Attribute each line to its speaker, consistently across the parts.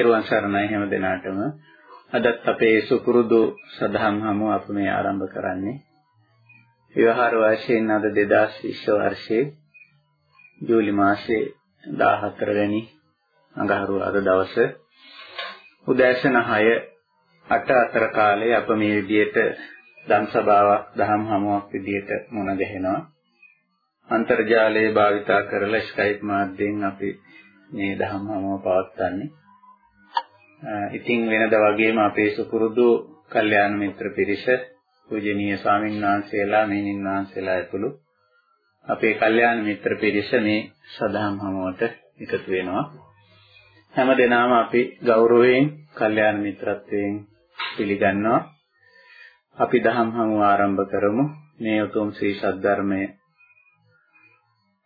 Speaker 1: තෙරුවන් සරණයි හැම දිනාටම. අදත් අපේ සුපුරුදු සදහම් හමුව අප මේ ආරම්භ කරන්නේ. විවහාර වර්ෂයෙන් අද 2020 වර්ෂයේ ජූලි මාසයේ 14 වෙනි අඟහරුවාද දවස උදෑසන 6 8 අතර කාලේ අප මේ විදියට ධම් සභාවක් දහම් හමුවක් විදියට මුණ ගැහෙනවා. අන්තර්ජාලය භාවිතා කරලා ස්කයිප් මාධ්‍යයෙන් අපි මේ දහම් හමුව පවත්වන්නේ. ඉතින් වෙනද වගේම අපේ සුපුරුදු කල්යාණ මිත්‍ර පිරිස පූජනීය ස්වාමීන් වහන්සේලා මෙහිණින් වහන්සේලා ඇතුළු අපේ කල්යාණ මිත්‍ර පිරිස මේ සදහම් හමුවට එකතු වෙනවා. හැම දිනම අපි ගෞරවයෙන් කල්යාණ මිත්‍රත්වයෙන් පිළිගන්නවා. අපි දහම් හමුව ආරම්භ කරමු. මේ උතුම් ශ්‍රී සද්ධර්මයේ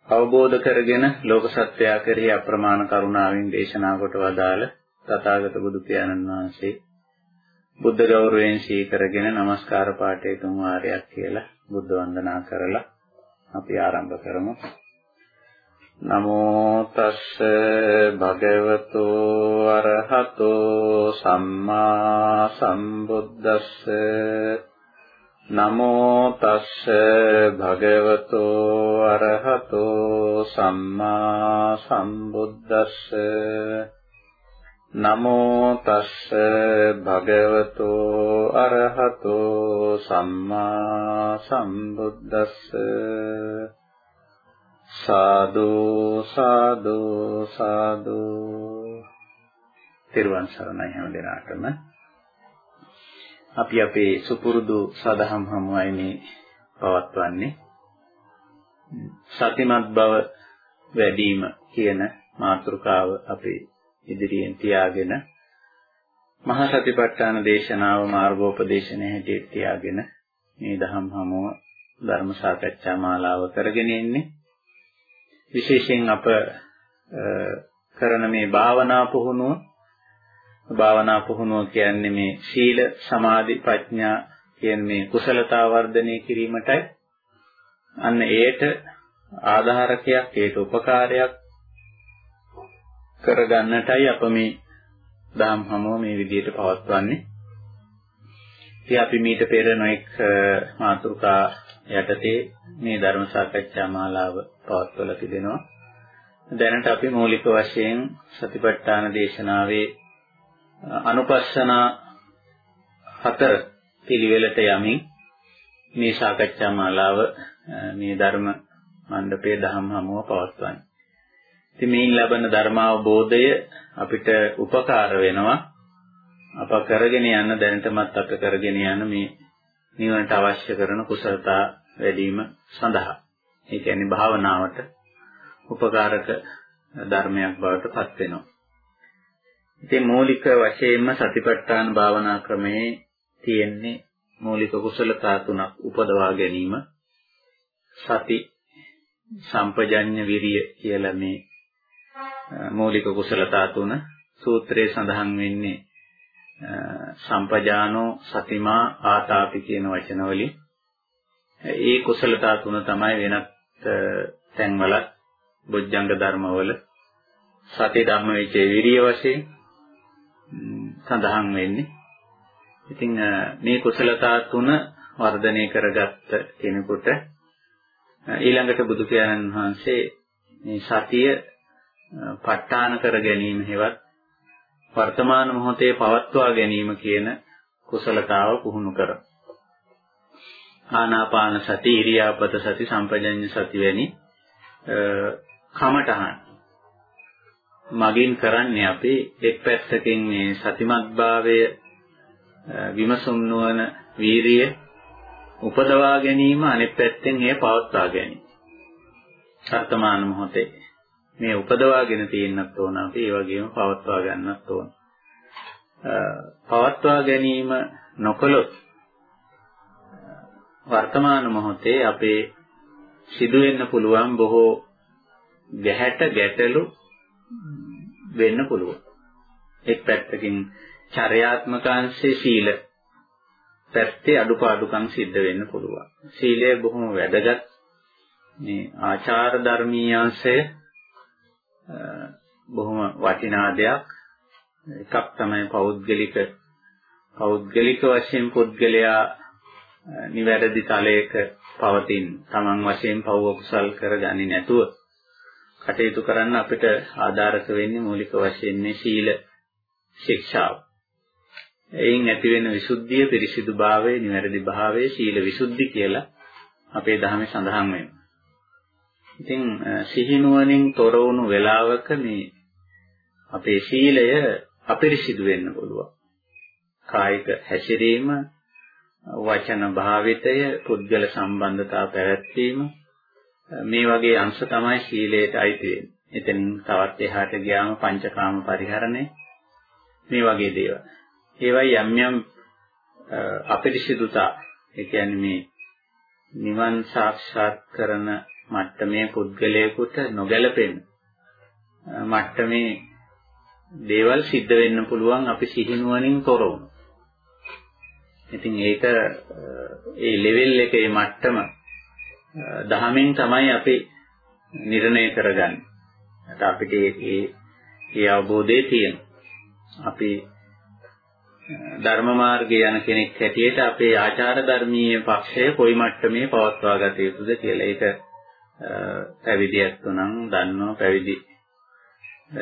Speaker 1: අවබෝධ කරගෙන ලෝක සත්‍යය කෙරෙහි අප්‍රමාණ කරුණාවෙන් දේශනා කොට වදාළ තථාගත බුදු පියාණන් වහන්සේ බුද්ධ ගෞරවයෙන් සීකරගෙන নমස්කාර පාඨය තුන් වාරයක් කියලා බුද්ධ වන්දනා කරලා අපි ආරම්භ කරමු. නමෝ තස්ස භගවතෝ අරහතෝ සම්මා සම්බුද්දස්ස නමෝ තස්ස භගවතෝ අරහතෝ සම්මා සම්බුද්දස්ස නමෝ තස්ස භගවතෝ අරහතෝ සම්මා සම්බුද්දස්ස සාදු සාදු සාදු තිරුවන් සරණයි හැම දිනාටම. අපි අපේ සුපුරුදු සදහම් හමුවයි මේ පවත්වන්නේ. සතිමත් බව වැඩිම කියන මාතෘකාව අපේ ඉදිරියෙන් තියාගෙන මහා සතිපට්ඨාන දේශනාව මාර්ගෝපදේශනයේ හැටියට තියාගෙන මේ දහම් හමුව ධර්ම සාකච්ඡා මාලාව කරගෙන ඉන්නේ. විශේෂයෙන් අප කරන මේ භාවනා පුහුණුව. භාවනා පුහුණුව කියන්නේ මේ සීල සමාධි ප්‍රඥා කියන මේ කුසලතා වර්ධනය කිරීමටයි. අන්න ඒට ආධාරකයක් ඒට උපකාරයක් කරගන්නටයි අප මේ දහම් හමුව මේ විදිහට පවත්වන්නේ. ඉතින් අපි මීට පෙර නොඑක් මාතෘකා යටතේ මේ ධර්ම සාකච්ඡා මාලාව පවත්වලා තිබෙනවා. දැනට අපි මූලික වශයෙන් සතිපට්ඨාන දේශනාවේ අනුපස්සනා හතර පිළිවෙලට යමින් මේ සාකච්ඡා මාලාව මේ ධර්ම මණ්ඩපයේ දහම් හමුව පවත්වන්නේ. ඉතින් මේන් ලැබෙන ධර්මාවබෝධය අපිට උපකාර වෙනවා. අප කරගෙන යන දැනටමත් අප කරගෙන යන මේ නිවනට අවශ්‍ය කරන කුසලතා වැඩිම සඳහා. ඒ කියන්නේ භාවනාවට උපකාරක ධර්මයක් බවට පත් වෙනවා. ඉතින් මූලික වශයෙන්ම සතිපට්ඨාන භාවනා ක්‍රමයේ තියෙන්නේ මූලික කුසලතා තුනක් උපදවා ගැනීම සති සම්පජඤ්ඤ විරිය කියලා මේ මූලික කුසලතා තුන සූත්‍රයේ සඳහන් වෙන්නේ සම්පජානෝ සතිමා ආතාපි කියන වචන වලින් ඒ කුසලතා තුන තමයි වෙනත් තැන්වල බොජ්ජංග ධර්මවල සති ධම්ම විචේ විරිය වශයෙන් සඳහන් වෙන්නේ. ඉතින් මේ කුසලතා තුන වර්ධනය කරගත්ත කෙනෙකුට ඊළඟට බුදු පියාණන් වහන්සේ මේ සතිය ප ဋ ාණ කර ගැනීම හේවත් වර්තමාන මොහොතේ පවත්වා ගැනීම කියන කුසලතාව පුහුණු කරා. ආනාපාන සති, ඉරියාපත සති, සම්පජඤ්ඤ සති වැනි කමඨහන් මගින් කරන්නේ අපි එක් පැත්තකින් මේ සතිමත්භාවය විමසුම් නොවන වීරිය උපදවා ගැනීම අනෙක් පැත්තෙන් එය පවත්වා ගැනීම. වර්තමාන මොහොතේ මේ උපදවාගෙන තියෙන්නත් ඕන අපි ඒ වගේම පවත්වා ගන්නත් ඕන. පවත්වා ගැනීම නොකළොත් වර්තමාන මොහොතේ අපේ සිදුවෙන්න පුළුවන් බොහෝ ගැහැට ගැටලු වෙන්න පුළුවන්. එක් පැත්තකින් චර්යාත්මක අංශයේ සීල පැත්තේ අඩුපාඩුකම් සිද්ධ වෙන්න පුළුවන්. සීලය බොහොම වැදගත් මේ ආචාර ධර්මීය අංශය බොහොම වටිනා දෙයක්. එකක් තමයි පෞද්ගලික පෞද්ගලික වශයෙන් පුද්ගලයා නිවැරදි තලයක පවතින තමන් වශයෙන් පව කුසල් කරගන්නේ නැතුව කටයුතු කරන්න අපිට ආධාරක වෙන්නේ මූලික වශයෙන් මේ සීල ශික්ෂාව. එයින් ඇති වෙන විසුද්ධිය, පිරිසිදු භාවය, නිවැරදි භාවය සීල විසුද්ධි කියලා අපේ ධර්මයේ සඳහන් වෙනවා. ඉතින් සිහිනුවණින් තොර වුණු වෙලාවක මේ අපේ සීලය අපිරිසිදු වෙන්න පුළුවන්. කායික හැසිරීම, වචන භාවිතය, පුද්ගල සම්බන්ධතා පැවැත්වීම මේ වගේ අංශ තමයි සීලයට අයිති වෙන්නේ. එතෙන් තවත් එහාට ගියාම පංචකාම පරිහරණය මේ වගේ දේවල්. ඒවයි යම් යම් අපිරිසිදුතා ඒ කියන්නේ මේ නිවන් සාක්ෂාත් කරන මට්ටමේ පුද්ගලයෙකුට නොගැලපෙන මට්ටමේ දේවල් සිද්ධ වෙන්න පුළුවන් අපි සිහිනුවණින් තොර වුණොත්. ඉතින් ඒක ඒ ලෙවල් එකේ මට්ටම දහමෙන් තමයි අපි නිර්ණය කරගන්නේ. අත අපිට ඒ ඒ අවබෝධය තියෙනවා. අපි ධර්ම මාර්ගයේ යන කෙනෙක් හැටියට අපේ ආචාර ධර්මීය පක්ෂය කොයි මට්ටමේ පවත්වා ගත යුතුද කියලා ඒක පැවිදියත් උනම් දන්නවා පැවිදි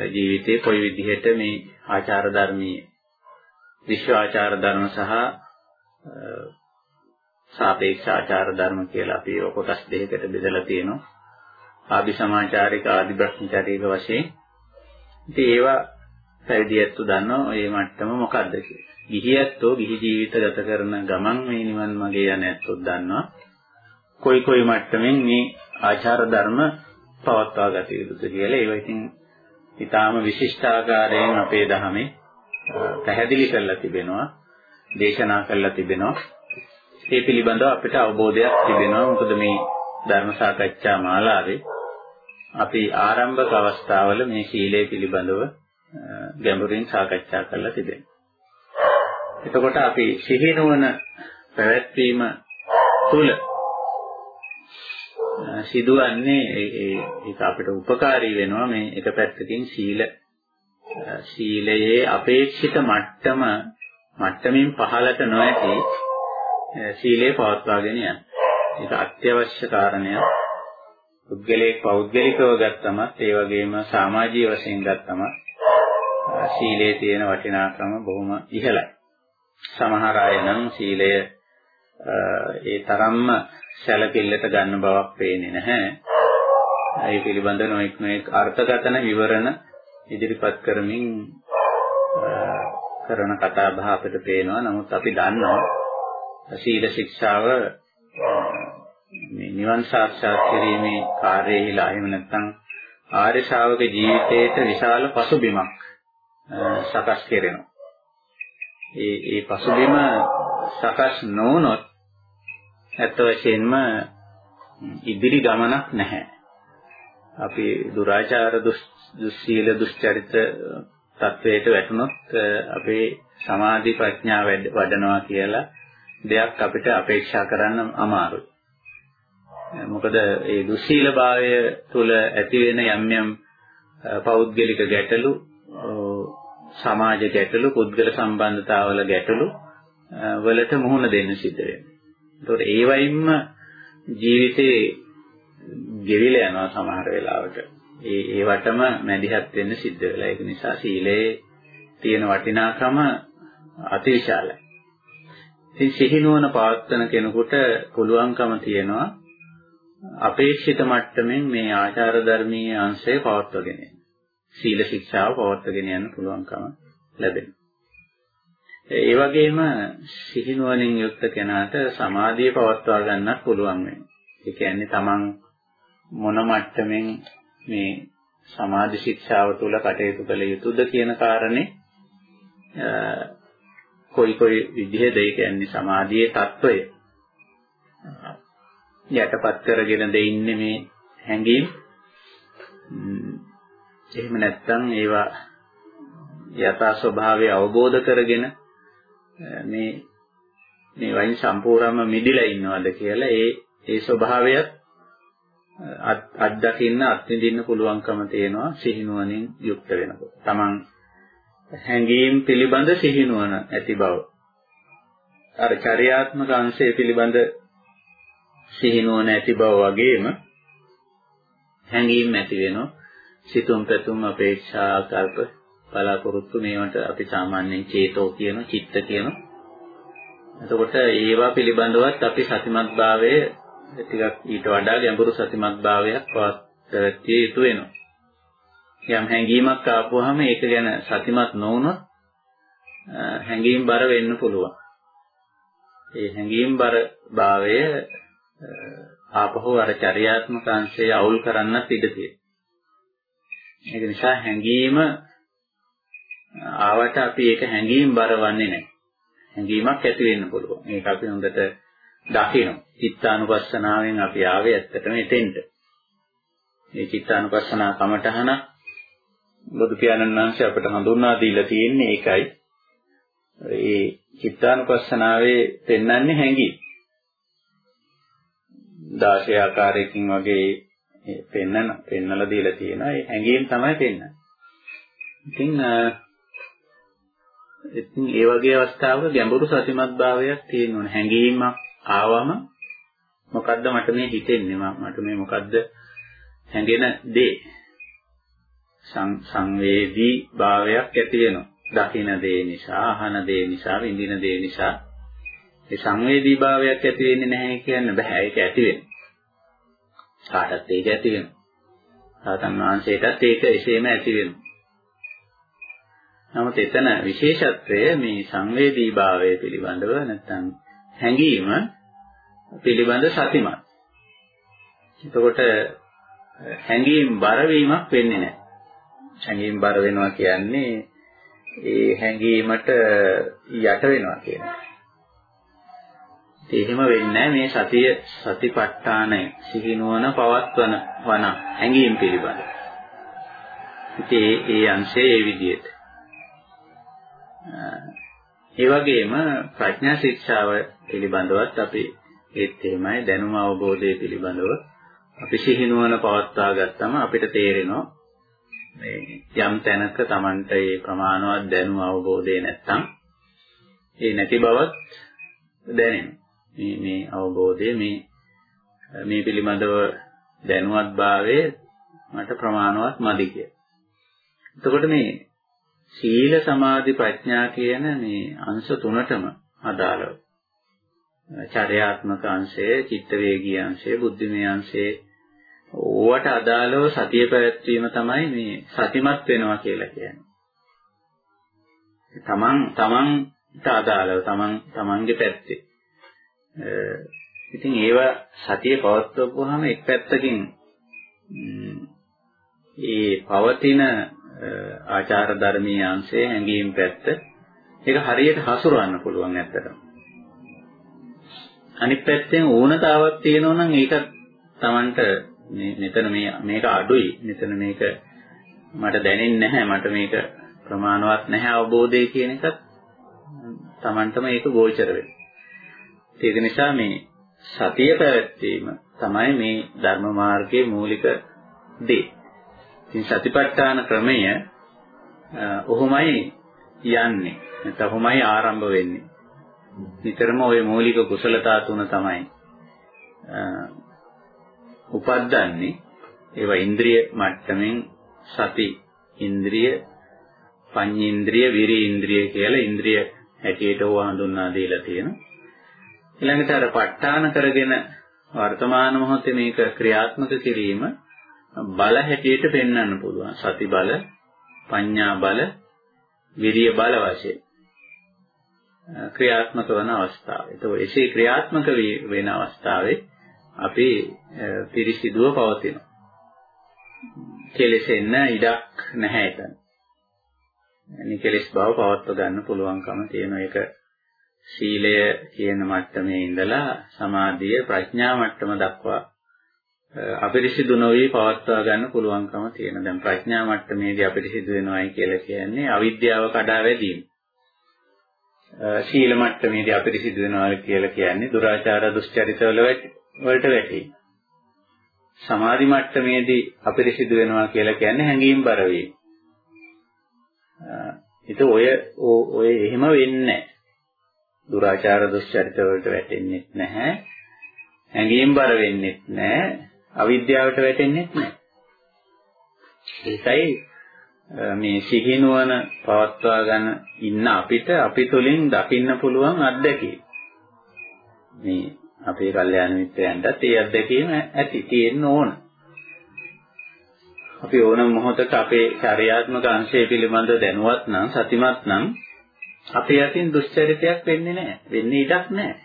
Speaker 1: ජීවිතේ කොයි විදිහට මේ ආචාර ධර්මීය විශ්ව ආචාර ධර්ම සහ සාපේක්ෂ ආචාර ධර්ම කියලා අපි ඔය කොටස් දෙකකට බෙදලා තියෙනවා. ආදි සමාචාරික ආදි බ්‍රහ්මචාරික වශයෙන්. ඉතින් ඒවා පැවිදියත්තු දන්නවා මේ මට්ටම මොකද්ද කියලා. ගිහියත්ෝ ගිහි ජීවිත ගත කරන ගමන් මේ නිවන් මාගේ යන ඇත්තෝ දන්නවා. කොයි කොයි මට්ටමින් මේ ආචාර ධර්ම පවත්වා ගත යුතුද කියලා. ඒවා ඉතින් ඊටාම විශිෂ්ටාකාරයෙන් අපේ ධර්මයේ පැහැදිලි කරලා තිබෙනවා දේශනා කරලා තිබෙනවා. ඒ පිළිබඳව අපිට අවබෝධයක් තිබෙනවා. මොකද මේ ධර්ම සාකච්ඡා මාලාවේ අපි ආරම්භක අවස්ථාවල මේ සීලය පිළිබඳව ගැඹුරින් සාකච්ඡා කරලා තිබෙනවා. එතකොට අපි සිහිනුවන පැවැත්වීම තුළ සිදුවන්නේ ඒක අපිට උපකාරී වෙනවා මේ එක පැත්තකින් සීල සීලයේ අපේක්ෂිත මට්ටම මට්ටමින් පහළට නොඇති සීලය පවත්වාගෙන යන්න. ඒක අත්‍යවශ්‍ය කාරණයක්. පුද්ගලික පෞද්ගලිකව ගත්තමත් ඒ වගේම සමාජීය වශයෙන් ගත්තම සීලයේ තියෙන වටිනාකම බොහොම ඉහළයි. සමහර අය නම් සීලය ඒ තරම්ම සැලකිල්ලට ගන්න බවක් පේන්නේ නැහැ. ඒ පිළිබඳ නොඑක් නොඑක් අර්ථකථන විවරණ ඉදිරිපත් කරමින් කරන කතා බහ අපිට පේනවා. නමුත් අපි දන්නවා සීල ශික්ෂාව මේ නිවන් සාක්ෂාත් කිරීමේ කාර්යයේලා එහෙම නැත්නම් ආර්ය ශාවක ජීවිතයට විශාල පසුබිමක් සකස් කෙරෙනවා. ඒ ඒ පසුබිම සකස් නොවුනොත් ඇත්ත වශයෙන්ම ඉදිරි ගමනක් නැහැ. අපි දුරාචාර දුස්සීල දුස්චරිත තත්වයට වැටුනොත් අපේ සමාධි ප්‍රඥා වඩනවා කියලා දෙයක් අපිට අපේක්ෂා කරන්න අමාරුයි. මොකද ඒ දුස්සීලභාවය තුළ ඇති වෙන යම් යම් පෞද්ගලික ගැටලු සමාජ ගැටලු පුද්ගල සම්බන්ධතාවල ගැටලු වලට මුහුණ දෙන්න සිද්ධ වෙනවා. ඒතකොට ඒ වයින්ම ජීවිතේ ගෙවිලා යනවා සමහර වෙලාවට. ඒ ඒවටම මැදිහත් වෙන්න සිද්ධ වෙලා. ඒක නිසා සීලයේ තියෙන වටිනාකම අතිවිශාලයි. ඉතින් සිහිනුවන පවත්වන කෙනෙකුට පුළුවන්කම තියෙනවා අපේක්ෂිත මට්ටමින් මේ ආචාර ධර්මීය අංශය පවත්වගෙන යන්න. සීල ශික්ෂාව පවත්වගෙන යන්න පුළුවන්කම ලැබෙනවා. ඒ වගේම සිහිනුවණින් යුක්ත කෙනාට සමාධිය පවත්වා ගන්නත් පුළුවන් වෙනවා. ඒ කියන්නේ තමන් මොන මට්ටමින් මේ සමාධි ශික්ෂාව තුළ කටයුතු කළ යුතුද කියන කාරණේ කොයි කොයි විදිහේද? ඒ කියන්නේ සමාධියේ తত্ত্বය. යටපත් කරගෙන දෙන්නේ මේ හැඟීම්? එහෙම නැත්නම් ඒවා යථා ස්වභාවය අවබෝධ කරගෙන මේ මේ වයින් සම්පූර්ණයෙන්ම මිදිලා ඉන්නවද කියලා ඒ ඒ ස්වභාවයත් අත්දකින්න අත්විඳින්න පුළුවන්කම තියෙනවා සිහිනුවණින් යුක්ත වෙනකොට. Taman හැඟීම් පිළිබඳ සිහිනුවන ඇති බව. අර චර්යාත්මක අංශය පිළිබඳ සිහිනුවන ඇති බව වගේම හැඟීම් ඇති වෙනවා. සිතුම් පැතුම් අපේක්ෂා ආකල්ප බලාපොරොත්තු මේවට අපි සාමාන්‍යයෙන් චේතෝ කියන චිත්ත කියන. එතකොට ඒවා පිළිබඳවත් අපි සතිමත් භාවයේ ටිකක් ඊට වඩා ගැඹුරු සතිමත් භාවයක් පවත්විය යුතු වෙනවා. යම් හැඟීමක් ආපුවාම ඒක ගැන සතිමත් නොවුනොත් හැඟීම් බර වෙන්න පුළුවන්. ඒ හැඟීම් බර භාවය ආපහු අර චර්යාත්මක අංශය අවුල් කරන්නත් ඉඩ තියෙනවා. ඒක නිසා හැඟීම ආවට අපි ඒක හැඟීම් බරවන්නේ නැහැ. හැඟීමක් ඇති වෙන්න පුළුවන්. මේක අපි හොඳට දකිනවා. චිත්තානුපස්සනාවෙන් අපි ආවේ ඇත්තටම එතෙන්ට. මේ චිත්තානුපස්සනා කමඨහන බුදු පියාණන් වහන්සේ අපට හඳුන්වා දීලා තියෙන්නේ ඒකයි. ඒ චිත්තානුපස්සනාවේ පෙන්වන්නේ හැඟීම්. 16 ආකාරයකින් වගේ පෙන්නන පෙන්නලා දීලා තියෙනවා. ඒ හැඟීම් තමයි පෙන්වන්නේ. ඉතින් ඉතින් ඒ වගේ අවස්ථාවක ගැඹුරු සතිමත් භාවයක් තියෙන්න ඕන. හැඟීමක් ආවම මොකද්ද මට මේ හිතෙන්නේ? මට මේ මොකද්ද හැඟෙන දේ? සංවේදී භාවයක් ඇති වෙනවා. දකින දේ නිසා, අහන දේ නිසා, විඳින දේ නිසා ඒ සංවේදී භාවයක් ඇති වෙන්නේ නැහැ කියන්න බෑ. ඒක ඇති වෙනවා. කාටත් ඒක ඇති වෙනවා. සාතන් වහන්සේටත් ඒක එසේම ඇති වෙනවා. නමුත් එතන විශේෂත්වය මේ සංවේදී භාවය පිළිබඳව නැත්නම් හැඟීම පිළිබඳ සතිමත්. එතකොට හැඟීම් බර වීමක් වෙන්නේ නැහැ. හැඟීම් බර වෙනවා කියන්නේ ඒ හැඟීමට යට වෙනවා කියන්නේ. එහෙම වෙන්නේ මේ සතිය සතිපට්ඨානය සිහිනුවන පවත්වන වන හැඟීම් පිළිබඳ. ඉතින් ඒ අංශයේ ඒ විදිහට. ඒ වගේම ප්‍රඥා ශික්ෂාව පිළිබඳවත් අපි ඒත් එහෙමයි දැනුම අවබෝධය පිළිබඳව අපි සිහිනුවන පවත්වා ගත්තම අපිට තේරෙනවා මේ යම් තැනක Tamanට ඒ ප්‍රමාණවත් දැනුම අවබෝධය නැත්තම් ඒ නැති බවත් දැනෙනවා. මේ මේ අවබෝධය මේ මේ පිළිබඳව දැනුවත් භාවයේ මට ප්‍රමාණවත් මදි කිය. එතකොට මේ සීල සමාධි ප්‍රඥා කියන මේ අංශ තුනටම අදාළව චර්යාත්මක අංශය, චිත්ත වේගී අංශය, බුද්ධිමය අංශය ඕවට අදාළව සතිය පැවැත්වීම තමයි මේ සතිමත් වෙනවා කියලා කියන්නේ. තමන් තමන්ට අදාළව තමන් තමන්ගේ පැත්තේ. ඉතින් ඒව සතිය පවත්වපුවාම එක් පැත්තකින් ඒ පවතින ආචාර ධර්මීය අංශය හැඟීම් පැත්ත ඒක හරියට හසුරවන්න පුළුවන් ඇත්තටම. අනිත් පැත්තෙන් ඕනතාවක් තියෙනවා නම් ඒක Tamanට මේ මෙතන මේ මේක අඩුයි. මෙතන මේක මට දැනෙන්නේ නැහැ. මට මේක ප්‍රමාණවත් නැහැ අවබෝධය කියන එකත් Tamanටම ඒක ගෝචර වෙනවා. ඒක නිසා මේ සතිය පැවැත්වීම තමයි මේ ධර්ම මාර්ගයේ මූලික දේ. ඉතින් සතිපට්ඨාන ක්‍රමය ඔහොමයි යන්නේ නැත්නම් ඔහොමයි ආරම්භ වෙන්නේ නිතරම ওই මූලික කුසලතා තුන තමයි උපද්දන්නේ ඒවා ඉන්ද්‍රිය මට්ටමින් සති ඉන්ද්‍රිය පඤ්ඤේන්ද්‍රිය විරි ඉන්ද්‍රිය කියලා ඉන්ද්‍රිය හැටියට ඕවා හඳුන්වා දීලා තියෙනවා ඊළඟට අර ප ဋ ාණ කරගෙන වර්තමාන මොහොතේ මේක ක්‍රියාත්මක කිරීම බල හැටියට පෙන්වන්න පුළුවන් සති බල පඤ්ඤා බල විරිය බල වශයෙන් ක්‍රියාත්මක වන අවස්ථාව. ඒතකොට එසේ ක්‍රියාත්මක වෙන අවස්ථාවේ අපි පිරිසිදුව පවතිනවා. කෙලෙසෙන්න ඉඩක් නැහැ එතන. නිකලස් බව පවත්ව ගන්න පුළුවන්කම තියෙන එක සීලය කියන මට්ටමේ ඉඳලා සමාධිය ප්‍රඥා මට්ටම දක්වා අපිරිසිදු නොවි පවත්වා ගන්න පුළුවන්කම තියෙන. දැන් ප්‍රඥා මට්ටමේදී අපිරිසිදු වෙනවයි කියලා කියන්නේ අවිද්‍යාව කඩා වැදීම. ශීල මට්ටමේදී අපිරිසිදු වෙනවා කියලා කියන්නේ දුරාචාර දුස්චරිතවල වලට වැටේ. සමාධි මට්ටමේදී අපිරිසිදු වෙනවා කියලා කියන්නේ හැඟීම් බර වීම. ඉතින් ඔය ඔය එහෙම වෙන්නේ නැහැ. දුරාචාර දුස්චරිත වලට වැටෙන්නේ නැහැ. හැඟීම් බර වෙන්නේ නැහැ. අවිද්‍යාවට වැටෙන්නේ නැහැ. ඒකයි මේ සිහිනුවන පවත්වා ගන්න ඉන්න අපිට අපි තුලින් දකින්න පුළුවන් අත්දැකීම්. මේ අපේ කල්යාණ මිත්‍රයන්ටත් ඒ අත්දැකීම ඇති තියෙන්න ඕන. අපි ඕනම මොහොතක අපේ චර්යාත්මක අංශය පිළිබඳ දැනුවත් නම් සතිමත් නම් අපේ අතින් දුෂ්චරිතයක් වෙන්නේ නැහැ. වෙන්නේ ඉඩක් නැහැ.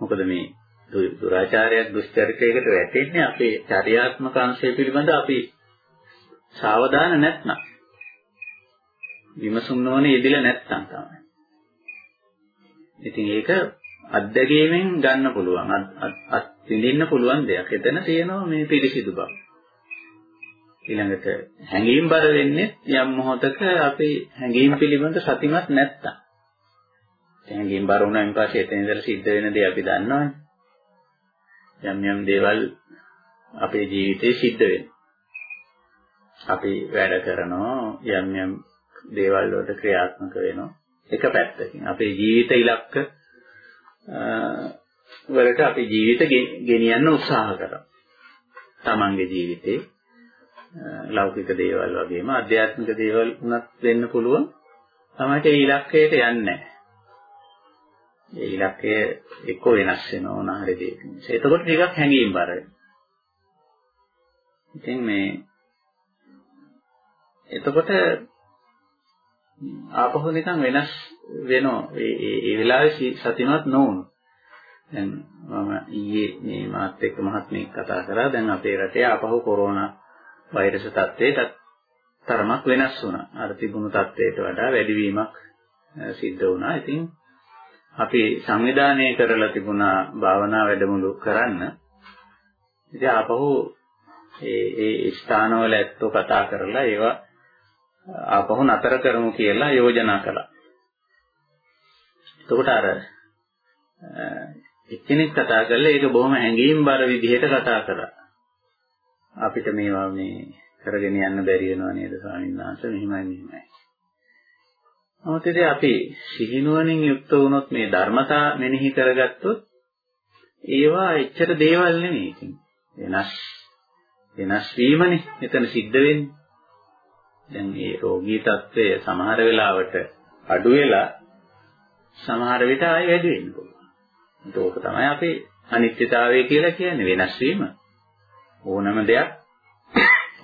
Speaker 1: මොකද මේ දුරාචාරයක් දුෂ්චරිතයකට වැටෙන්නේ අපේ චර්යාත්මක අංශය පිළිබඳ අපි සාවධාන නැත්නම් විමසුම් නොවන යෙදිලා නැත්නම් තමයි. ඉතින් ඒක අත්දැකීමෙන් ගන්න පුළුවන්. අත් විඳින්න පුළුවන් දෙයක්. එතන තියෙනවා මේ පිළිසිදු බව. ඊළඟට හැඟීම් බර වෙන්නේ යම් මොහොතක අපි හැඟීම් පිළිබඳ සතිමත් නැත්තම්. හැඟීම් බර වුණාන් පස්සේ එතන ඉඳලා සිද්ධ වෙන දේ අපි දන්නවනේ. යම් යම් දේවල් අපේ ජීවිතේ සිද්ධ වෙනවා. අපි වැඩ කරනවා යම් යම් දේවල් වලට ක්‍රියාත්මක වෙනවා. එක පැත්තකින් අපේ ජීවිත ඉලක්ක වලට අපි ජීවිත ගෙනියන්න උත්සාහ කරනවා. තමන්ගේ ජීවිතේ ලෞකික දේවල් වගේම ආධ්‍යාත්මික දේවල් උනත් වෙන්න පුළුවන්. තමයි ඒ ඉලක්කයට යන්නේ ඒ ඉලක්කය එක්ක වෙනස් වෙනවා ඕන හරි දෙයක. එතකොට ටිකක් හැංගීම් බර ඉතින් මේ එතකොට ආපහු නිකන් වෙනස් වෙනවා. ඒ ඒ වෙලාවේ සතිමත් නොවුණු. දැන් මම ඊයේ මේ මාත් එක්ක මහත්මයෙක් කතා කරා. දැන් අපේ රටේ ආපහු කොරෝනා වෛරස් තත්ත්වයට තරමක් වෙනස් වුණා. අර තිබුණු තත්ත්වයට වඩා වැඩිවීමක් සිද්ධ වුණා. ඉතින් අපි සංවිධානය කරලා තිබුණා භාවනා වැඩමුළු කරන්න. ඉතින් ආපහු ඒ ඒ ස්ථානවල ඇත්තෝ කතා කරලා ඒවා ආපහු නතර කරමු කියලා යෝජනා කළා. එතකොට අර එක්කෙනෙක් කතා කරලා ඒක බොහොම හැඟීම් බර විදිහට කතා කරා. අපිට මේවා මේ කරගෙන යන්න බැරි වෙනව නේද ස්වාමීන් වහන්සේ මෙහිමයි මෙහිමයි. නමුත් ඉතින් අපි සිහිනුවණින් යුක්ත වුණොත් මේ ධර්මතා මෙනෙහි කරගත්තොත් ඒවා එච්චර දේවල් නෙමෙයි. ඉතින් වෙනස් වෙනස් වීමනේ එතන සිද්ධ වෙන්නේ. දැන් මේ රෝගී తත්වය සමහර වෙලාවට අඩු වෙලා සමහර විට ආයෙ වැඩි වෙන්න පුළුවන්. ඒක තමයි අපේ අනිත්‍යතාවය කියලා කියන්නේ වෙනස් වීම. ඕනම දෙයක්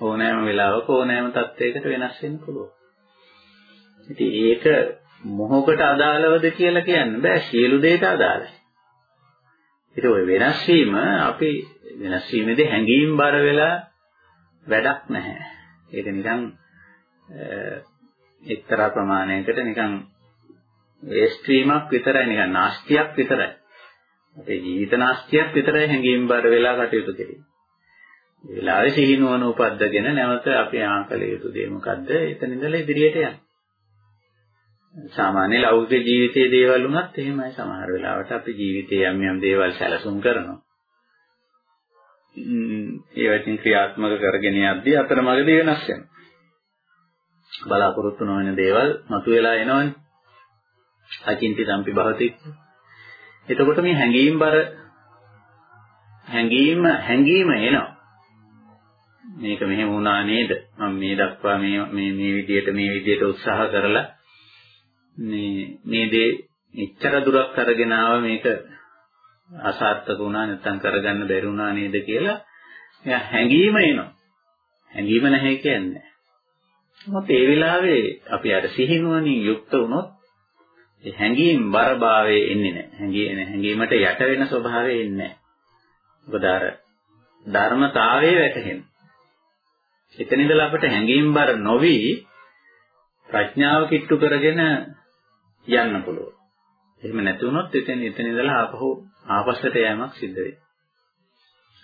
Speaker 1: ඕනෑම වෙලාවක ඕනෑම තත්වයකට වෙනස් වෙන්න පුළුවන්. ඉතින් ඒක මොහොකට අදාළවද කියලා කියන්න බෑ සියලු දේට අදාළයි. ඉතින් ওই වෙනස් වීම අපි වෙනස් වීමේදී හැඟීම් බර වෙලා වැඩක් නැහැ. ඒක නිකන් එක්තරා ප්‍රමාණයකට නිකන් වේස්ට් වීමක් විතරයි නිකන් නාස්තියක් විතරයි. අපේ ජීවිත නාස්තියක් විතරයි හැඟීම් බර වෙලා කටයුතු කෙරෙන්නේ. ඒ වෙලාවේ සිහිනුවන උපද්දගෙන නැවත අපි ආකල යුතු දේ මොකද්ද? එතන ඉඳලා ඉදිරියට යන්න. සාමාන්‍ය ලෞකික ජීවිතයේ දේවල් වුණත් එහෙමයි සමහර වෙලාවට අපි ජීවිතේ යම් යම් දේවල් සැලසුම් කරනවා. ඒවටින් ක්‍රියාත්මක කරගෙන යද්දී අතරමඟදී වෙනස් වෙනවා. බලාපොරොත්තු නොවන දේවල් මතුවලා එනවනේ. අචින්ති සම්පි භවති. එතකොට මේ හැඟීම් බර හැඟීම හැඟීම එනවා. මේක මෙහෙම වුණා නේද? මම මේ දක්වා මේ මේ මේ විදියට මේ විදියට උත්සාහ කරලා මේ මේ දේ එච්චර දුරක් අරගෙන ආව මේක අසාර්ථක වුණා නැත්නම් කරගන්න බැරි වුණා නේද කියලා එයා හැඟීම එනවා. හැඟීම නැහැ කියන්නේ. මොකද ඒ වෙලාවේ අපි අර සිහිනුවණින් යුක්ත වුණොත් ඒ හැඟීම් බරභාවයේ එන්නේ නැහැ. හැඟීම හැඟීමට යට වෙන ස්වභාවය එන්නේ නැහැ. මොකද අර ධර්මතාවයේ වැටහෙන. එතන ඉඳලා අපිට හැඟීම් බර නොවි ප්‍රඥාව කිට්ටු කරගෙන යන්න පුළුවන්. එහෙම නැති වුණොත් එතන එතන ඉඳලා ආපහු ආපස්සට යෑමක් සිද්ධ වෙනවා.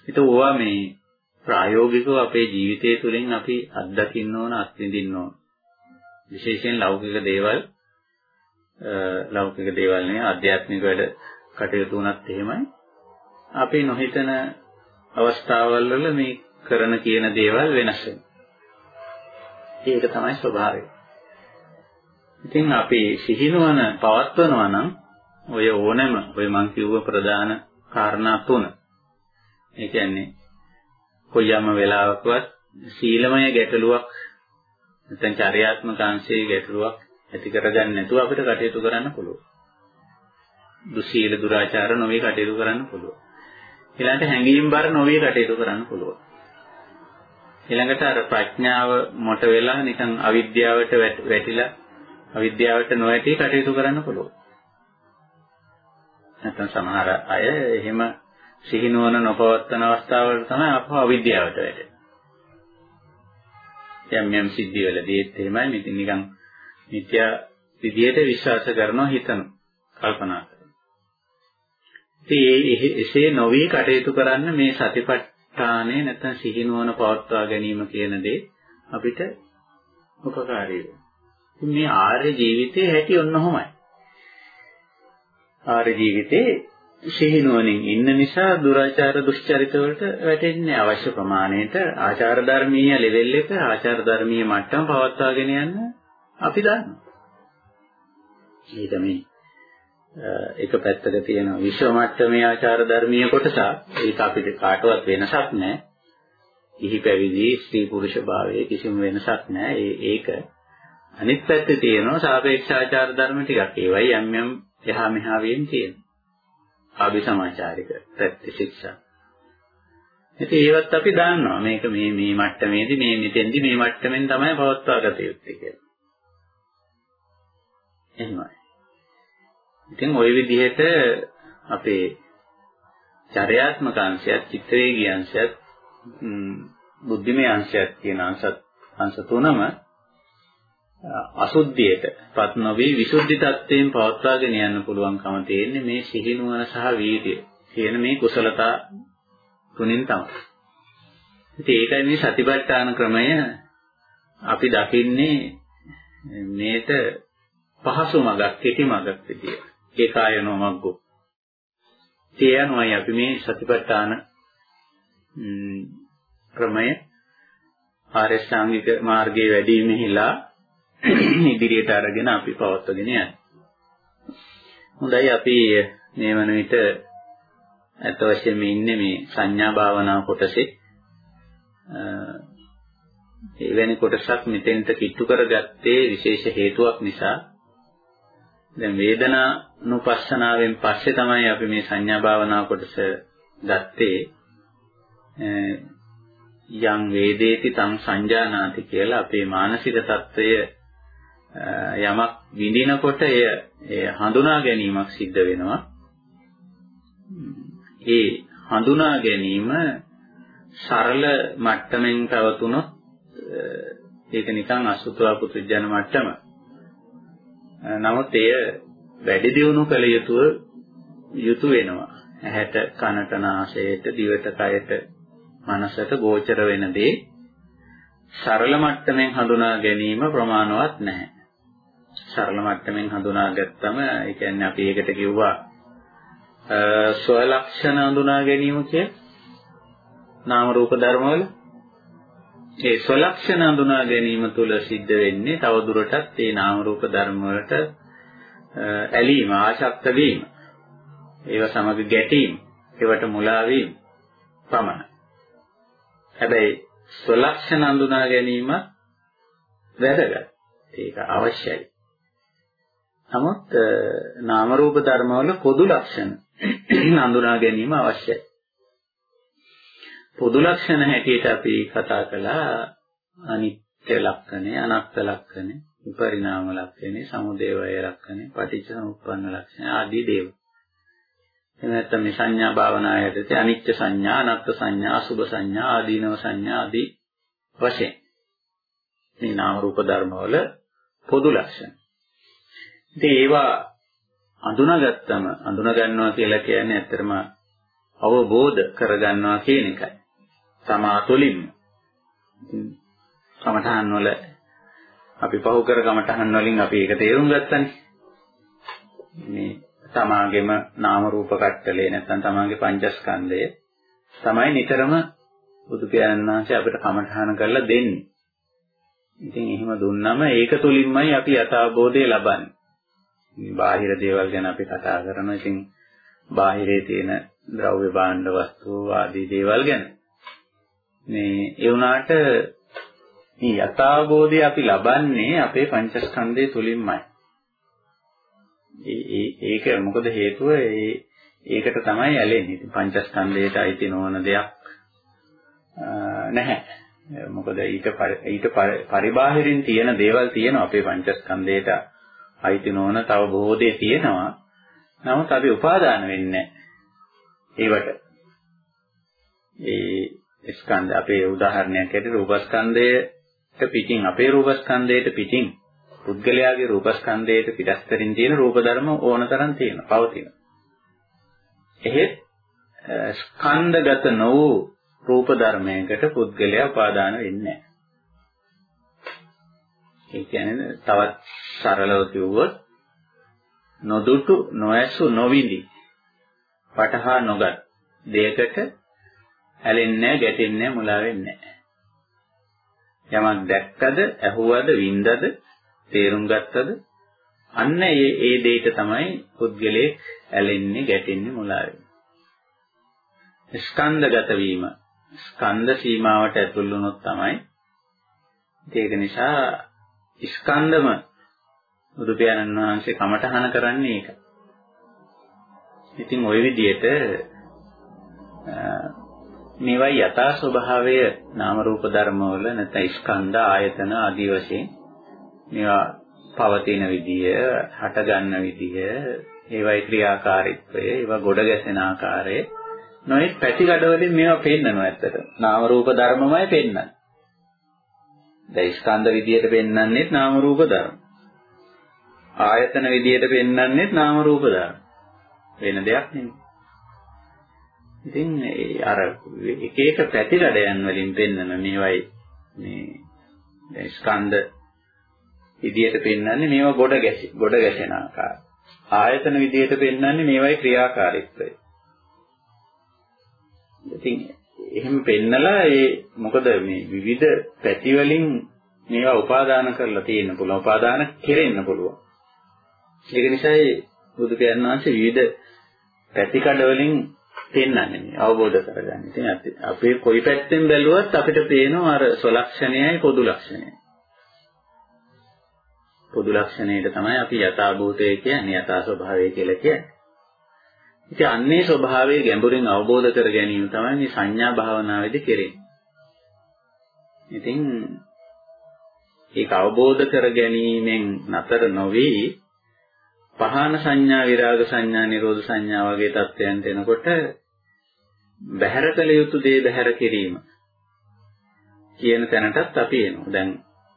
Speaker 1: ඒක ඕවා මේ ප්‍රායෝගිකව අපේ ජීවිතය තුළින් අපි අත්දකින්න ඕන අත්විඳින්න ඕන. විශේෂයෙන් ලෞකික දේවල් ලෞකික දේවල් නේ ආධ්‍යාත්මික වැඩ කටයුතු උනත් එහෙමයි. අපි නොහිතන අවස්ථාවල් වල මේ කරන කියන දේවල් වෙනස් වෙනවා. ඒක තමයි ස්වභාවය. ඉතින් අපි සිහිනුවන පවත්වනවා නම් ඔය ඕනෑම ඔය මං කිව්ව ප්‍රධාන කාරණා තුන. ඒ කියන්නේ කොයියම් වෙලාවකවත් සීලමය ගැටලුවක් නැත්නම් චර්යාත්මක අංශයේ ගැටලුවක් ඇති කරගන්න නැතුව අපිට කටයුතු කරන්න පුළුවන්. දුසීල දුරාචාර නොවේ කටයුතු කරන්න පුළුවන්. ඊළඟට හැඟීම් බර නොවේ කටයුතු කරන්න පුළුවන්. ඊළඟට අර ප්‍රඥාව මොට වෙලා නිකන් අවිද්‍යාවට වැටිලා අවිද්‍යාවට නොඇටි කටයුතු කරන්න පුළුවන්. නැත්නම් සමහර අය එහෙම සිහිනුවන නොපවත්තන අවස්ථාවල තමයි අපව අවිද්‍යාවට වැටෙන්නේ. යම් යම් සිද්ධිවලදීත් එහෙමයි මෙතින් නිකන් මිත්‍යා විදියට විශ්වාස කරනවා හිතනවා කල්පනා කරනවා. ඉතින් එසේ නොවි කටයුතු කරන්න මේ සතිපට්ඨානය නැත්නම් සිහිනුවන පවත්වා ගැනීම කියන දේ අපිට උපකාරී වෙනවා. මේ ආර්ය ජීවිතයේ හැටි ඔන්නෝමයි. ආර්ය ජීවිතේ සිහිනුවණින් ඉන්න නිසා දුරාචාර දුෂ්චරිත වලට වැටෙන්නේ අවශ්‍ය ප්‍රමාණයට ආචාර ධර්මීය ලෙවල් එක ආචාර ධර්මීය මට්ටම පවත්වාගෙන යන්න අපි දන්නවා. ඒක මේ එක පැත්තක තියෙන විශ්ව මට්ටමේ ආචාර ධර්මීය කොටස ඒක අපිට කාටවත් වෙනසක් නැහැ. ඉහි පැවිදි ස්ත්‍රී පුරුෂ භාවයේ කිසිම වෙනසක් නැහැ. ඒක අනිත් පැත්තේ තියෙනවා සාපේක්ෂ ආචාර ධර්ම ටිකක්. ඒවයි යම් යම් එහා මෙහා වීම තියෙනවා. ආභි සමාචාරික ප්‍රතිශික්ෂා. ඉතින් ඒවත් අපි දන්නවා මේක මේ මේ මට්ටමේදී මේ මෙතෙන්දී මේ මට්ටමෙන් තමයි පවත්වා ගත යුත්තේ කියලා. එහෙමයි. ඉතින් ওই විදිහට අපේ චර්යාත්මක අංශයත් චිත්ත වේගී අංශයත් බුද්ධිමය අංශයත් කියන අංශත් අංශ තුනම අසුද්ධියටපත් නොවි විසුද්ධි tattයෙන් පවත්වාගෙන යන්න පුළුවන්කම තියෙන්නේ මේ සිහි නුවණ සහ වීර්යය කියන මේ කුසලතා තුنين තමයි. ඉතින් ඒකයි මේ සතිපට්ඨාන ක්‍රමය අපි දකින්නේ මේට පහසු මඟක් කෙටි මඟක් විදියට. ඒකායනෝ මග්ගෝ. ඒ අනුවයි අපි මේ සතිපට්ඨාන ක්‍රමය ආරියෂ්ඨාංගික මාර්ගයේ වැඩිමෙහිලා ඉදිරියට අරගෙන අපි පවත්වගෙන යන්නේ. හොඳයි අපි මේ වන විට අත වශයෙන්ම ඉන්නේ මේ සංඥා භාවනා කොටසේ. එවැනි කොටසක් මෙතෙන්ට කිට්ටු කරගත්තේ විශේෂ හේතුවක් නිසා. දැන් වේදනා නුපස්සනාවෙන් පස්සේ තමයි අපි මේ සංඥා භාවනා කොටස ගත්තේ. යම් වේදේති තම් සංජානාති කියලා අපේ මානසික தত্ত্বය යමක් විඳිනකොට එය ඒ හඳුනා ගැනීමක් සිද්ධ වෙනවා. ඒ හඳුනා ගැනීම සරල මට්ටමින් පැවතුනොත් ඒක නිකන් අසුතවා පුදුජන මට්ටම. නමුත් එය වැඩි දියුණු කළ යුතුව යුතු වෙනවා. ඇහැට කනට නාසයට දිවට කයට මනසට ගෝචර වෙන දේ සරල මට්ටමින් හඳුනා ගැනීම ප්‍රමාණවත් නැහැ. සරල මට්ටමින් හඳුනාගත්තම ඒ කියන්නේ අපි ඒකට කිව්වා ස්වලක්ෂණ හඳුනා ගැනීම කිය නාම රූප ධර්මවල. ඒ ස්වලක්ෂණ හඳුනා ගැනීම තුළ සිද්ධ වෙන්නේ තව දුරටත් ඒ නාම රූප ධර්ම වලට ඇලීම ආශක්ත වීම. ඒව සමග ගැටීම ඒවට මුලා වීම පමණයි. හැබැයි ස්වලක්ෂණ හඳුනා ගැනීම වැදගත්. ඒක අවශ්‍යයි. නමුත් නාම රූප ධර්මවල පොදු ලක්ෂණ හඳුනා ගැනීම අවශ්‍යයි. පොදු ලක්ෂණ හැටියට අපි කතා කළා අනිත්‍ය ලක්ෂණය, අනාත්ම ලක්ෂණය, විපරිණාම ලක්ෂණය, සමුදය වය ලක්ෂණය, පටිච්චසමුප්පන්න ලක්ෂණය ආදී දේවල්. එහෙම නැත්නම් මේ සංඥා භාවනාවේදී අනිත්‍ය සංඥා, අනාත්ම සංඥා, අසුභ සංඥා, ආදීනව සංඥා ආදී වශයෙන් මේ නාම රූප ධර්මවල පොදු ලක්ෂණ. ඉතින් ඒවා අඳුනාගත්තම අඳුනා ගන්නවා කියලා කියන්නේ ඇත්තටම අවබෝධ කරගන්නවා කියන එකයි. තමා තුළින්ම. කමඨහන් වල අපි පහු කර කමඨහන් වලින් අපි ඒක තේරුම් ගත්තනේ. මේ තමාගේම නාම රූප කට්ටලේ නැත්නම් තමාගේ පංචස්කන්ධය තමයි නිතරම බුදු පියාණන් වහන්සේ අපිට කමඨහන කරලා දෙන්නේ. ඉතින් එහෙම දුන්නම ඒක තුලින්මයි අපි යථාබෝධය ලබන්නේ. බාහිර දේවල් ගැන අපි කතා කරනවා. ඉතින් බාහිරේ තියෙන ද්‍රව්‍ය භාණ්ඩ වස්තු ආදී දේවල් ගැන. මේ ඒ වුණාට මේ යථාබෝධය අපි ලබන්නේ අපේ පංචස්කන්ධය තුලින්මයි. ඒ ඒක මොකද හේතුව ඒ ඒකට තමයි ඇලෙන්නේ. ඉතින් පංචස්කන්ධයට අයිති නොවන දෙයක් නැහැ. මොකද ඊට ඊට පරිබාහිරින් තියෙන දේවල් තියෙනවා අපේ පංචස්කන්ධයට අයිති නොවන තව බොහෝ දේ තියෙනවා. නමුත් අපි උපාදාන වෙන්නේ ඒවට. ඒ ස්කන්ධ අපේ උදාහරණයක් ඇටියට රූපස්කන්ධයට පිටින් අපේ රූපස්කන්ධයට පිටින් පුද්ගලයාගේ රූපස්කන්ධයට පිටස්තරින් තියෙන රූප ධර්ම ඕනතරම් තියෙනවා. පවතින. එහෙත් ස්කන්ධගත නො වූ රූප ධර්මයකට පුද්ගලයා උපාදාන වෙන්නේ නැහැ. ඒ කියන්නේ තවත් සරලව කිව්වොත් නොදුටු නොඇසු නොවිඳි පටහා නොගත් දෙයකට ඇලෙන්නේ ගැටෙන්නේ මුලා වෙන්නේ යමක් දැක්කද ඇහුවද වින්දද තේරුම් ගත්තද අන්න ඒ ඒ දෙයට තමයි පුද්ගලයේ ඇලෙන්නේ ගැටෙන්නේ මුලා වෙන්නේ. ස්කන්ධගත වීම. ස්කන්ධ සීමාවට ඇතුල් වුණොත් තමයි ඒක නිසා ස්කන්ධම බුදු පියාණන් වහන්සේ කමඨහන කරන්නේ ඒක. ඉතින් ওই විදිහට මේවයි යථා ස්වභාවය නාම රූප ධර්මවල නැත්නම් ස්කන්ධ ආයතන ආදී වශයෙන් මේවා පවතින විදිය, හට ගන්න විදිය, ඒවයි ක්‍රියාකාරීත්වය, ඒවා ගොඩ ගැසෙන ආකාරය නොයෙක් පැතිකඩ වලින් මේවා පෙන්නනවා ඇත්තට. නාම රූප ධර්මමයි පෙන්නන්නේ. දැන් ස්කන්ධ විදියට පෙන්වන්නේත් නාම රූප ධර්ම. ආයතන විදියට පෙන්වන්නේත් නාම රූප ධර්ම. වෙන දෙයක් නෙමෙයි. ඉතින් අර එක එක පැතිකඩයන් වලින් පෙන්වන මේවයි මේ ස්කන්ධ විදියට පෙන්වන්නේ මේවා ගොඩ ගැසි ගොඩ ගැසෙන ආකාරය. ආයතන විදියට පෙන්වන්නේ මේවයි ක්‍රියාකාරීත්වය. ඉතින් එහෙම පෙන්නලා ඒ මොකද මේ විවිධ පැති වලින් මේවා උපාදාන කරලා තියෙන්න පුළුවන්. උපාදාන කෙරෙන්න පුළුවන්. ඒක නිසායි බුදු පියාණන් වහන්සේ විවිධ පැතිකඩ වලින් පෙන්වන්නේ මේ අවබෝධ කරගන්න. ඉතින් අපේ කොයි පැත්තෙන් බැලුවත් අපිට පේනවා අර සලක්ෂණයයි පොදු ලක්ෂණයයි. පොදු ලක්ෂණයට තමයි අපි යථාභූතය කියන්නේ යථා ස්වභාවය කියලා කියන්නේ. ඉතින් අන්නේ ස්වභාවය ගැඹුරින් අවබෝධ කර ගැනීම තමයි මේ සංඥා භාවනාවේදී කෙරෙන්නේ. ඉතින් ඒක අවබෝධ කර ගැනීමෙන් නතර නොවි පහන සංඥා විරාග සංඥා නිරෝධ සංඥා වගේ தත්වයන්ට එනකොට බහැර කළ යුතු දේ බහැර කිරීම කියන තැනටත් අපි එනවා. දැන්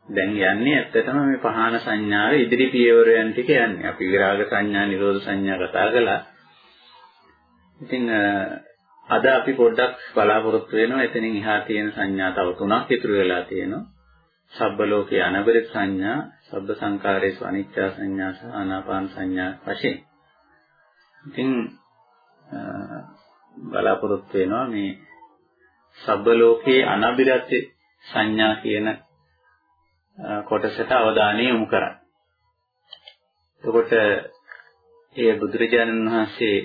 Speaker 1: දැන් යන්නේ ඇත්තටම මේ පහන සංඥාවේ ඉදිරි පියවරයන් ටික යන්නේ. අපි විරාග සංඥා නිරෝධ සංඥා කතා කළා. ඉතින් අද අපි පොඩ්ඩක් බලාපොරොත්තු වෙනවා එතනින් එහා තියෙන සංඥා තව තුනක් ඉතුරු වෙලා තියෙනවා. සබ්බ ලෝකේ අනබරිත සංඥා, සබ්බ සංකාරේසු අනිච්චා සංඥා සහ ආනාපාන සංඥා වශයෙන්. ඉතින් බලාපොරොත්තු වෙනවා මේ සබ්බ ලෝකේ අනබිරත් සංඥා කියන කොටසට අවධානය යොමු කරන්න. එතකොට ඒ බුදුරජාණන් වහන්සේ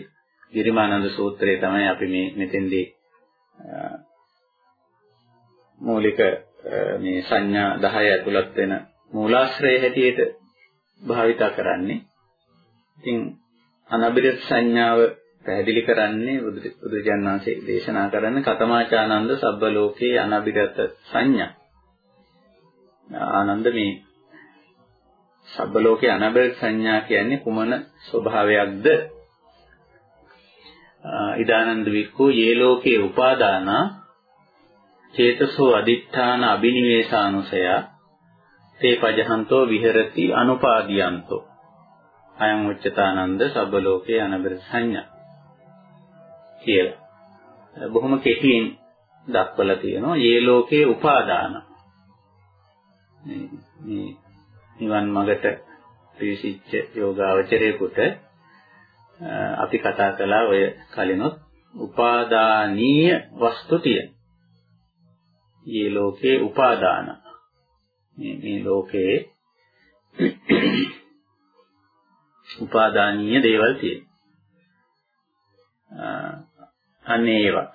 Speaker 1: ගිරිමානන්ද සූත්‍රය තමයි අපි මේ මෙතෙන්දී මූලික මේ සංඥා 10 ඇතුළත් වෙන මූලාශ්‍රය හැටියට භාවිතා කරන්නේ. ඉතින් අනබිරත් සංඥාව පැහැදිලි කරන්නේ බුදුරජාණන් වහන්සේ දේශනා කරන කතමාචානන්ද සබ්බ ලෝකේ අනබිරත සංඥා. ආනන්ද මේ සබ්බ ලෝකේ අනබිරත සංඥා කියන්නේ කුමන ස්වභාවයක්ද ඉදානන්ද වික්ඛෝ යේ ලෝකේ උපාදාන චේතසෝ අදිඨාන අබිනිවේෂානුසය තේ පජහන්තෝ විහෙරති අනුපාදියන්තෝ අයං උච්චතානන්ද සබ්බ ලෝකේ අනබර සංඥා කියලා. බොහොම කෙටියෙන් දක්වලා තියෙනවා යේ ලෝකේ උපාදාන. මේ නිවන් මගට පිවිසිච්ච යෝගාවචරයෙකුට අපි කතා කළා ඔය කලිනොත් උපාදානීය වස්තු තියෙන. මේ ලෝකේ උපාදාන. මේ මේ ලෝකයේ උපාදානීය දේවල් තියෙනවා. අන්න ඒවා.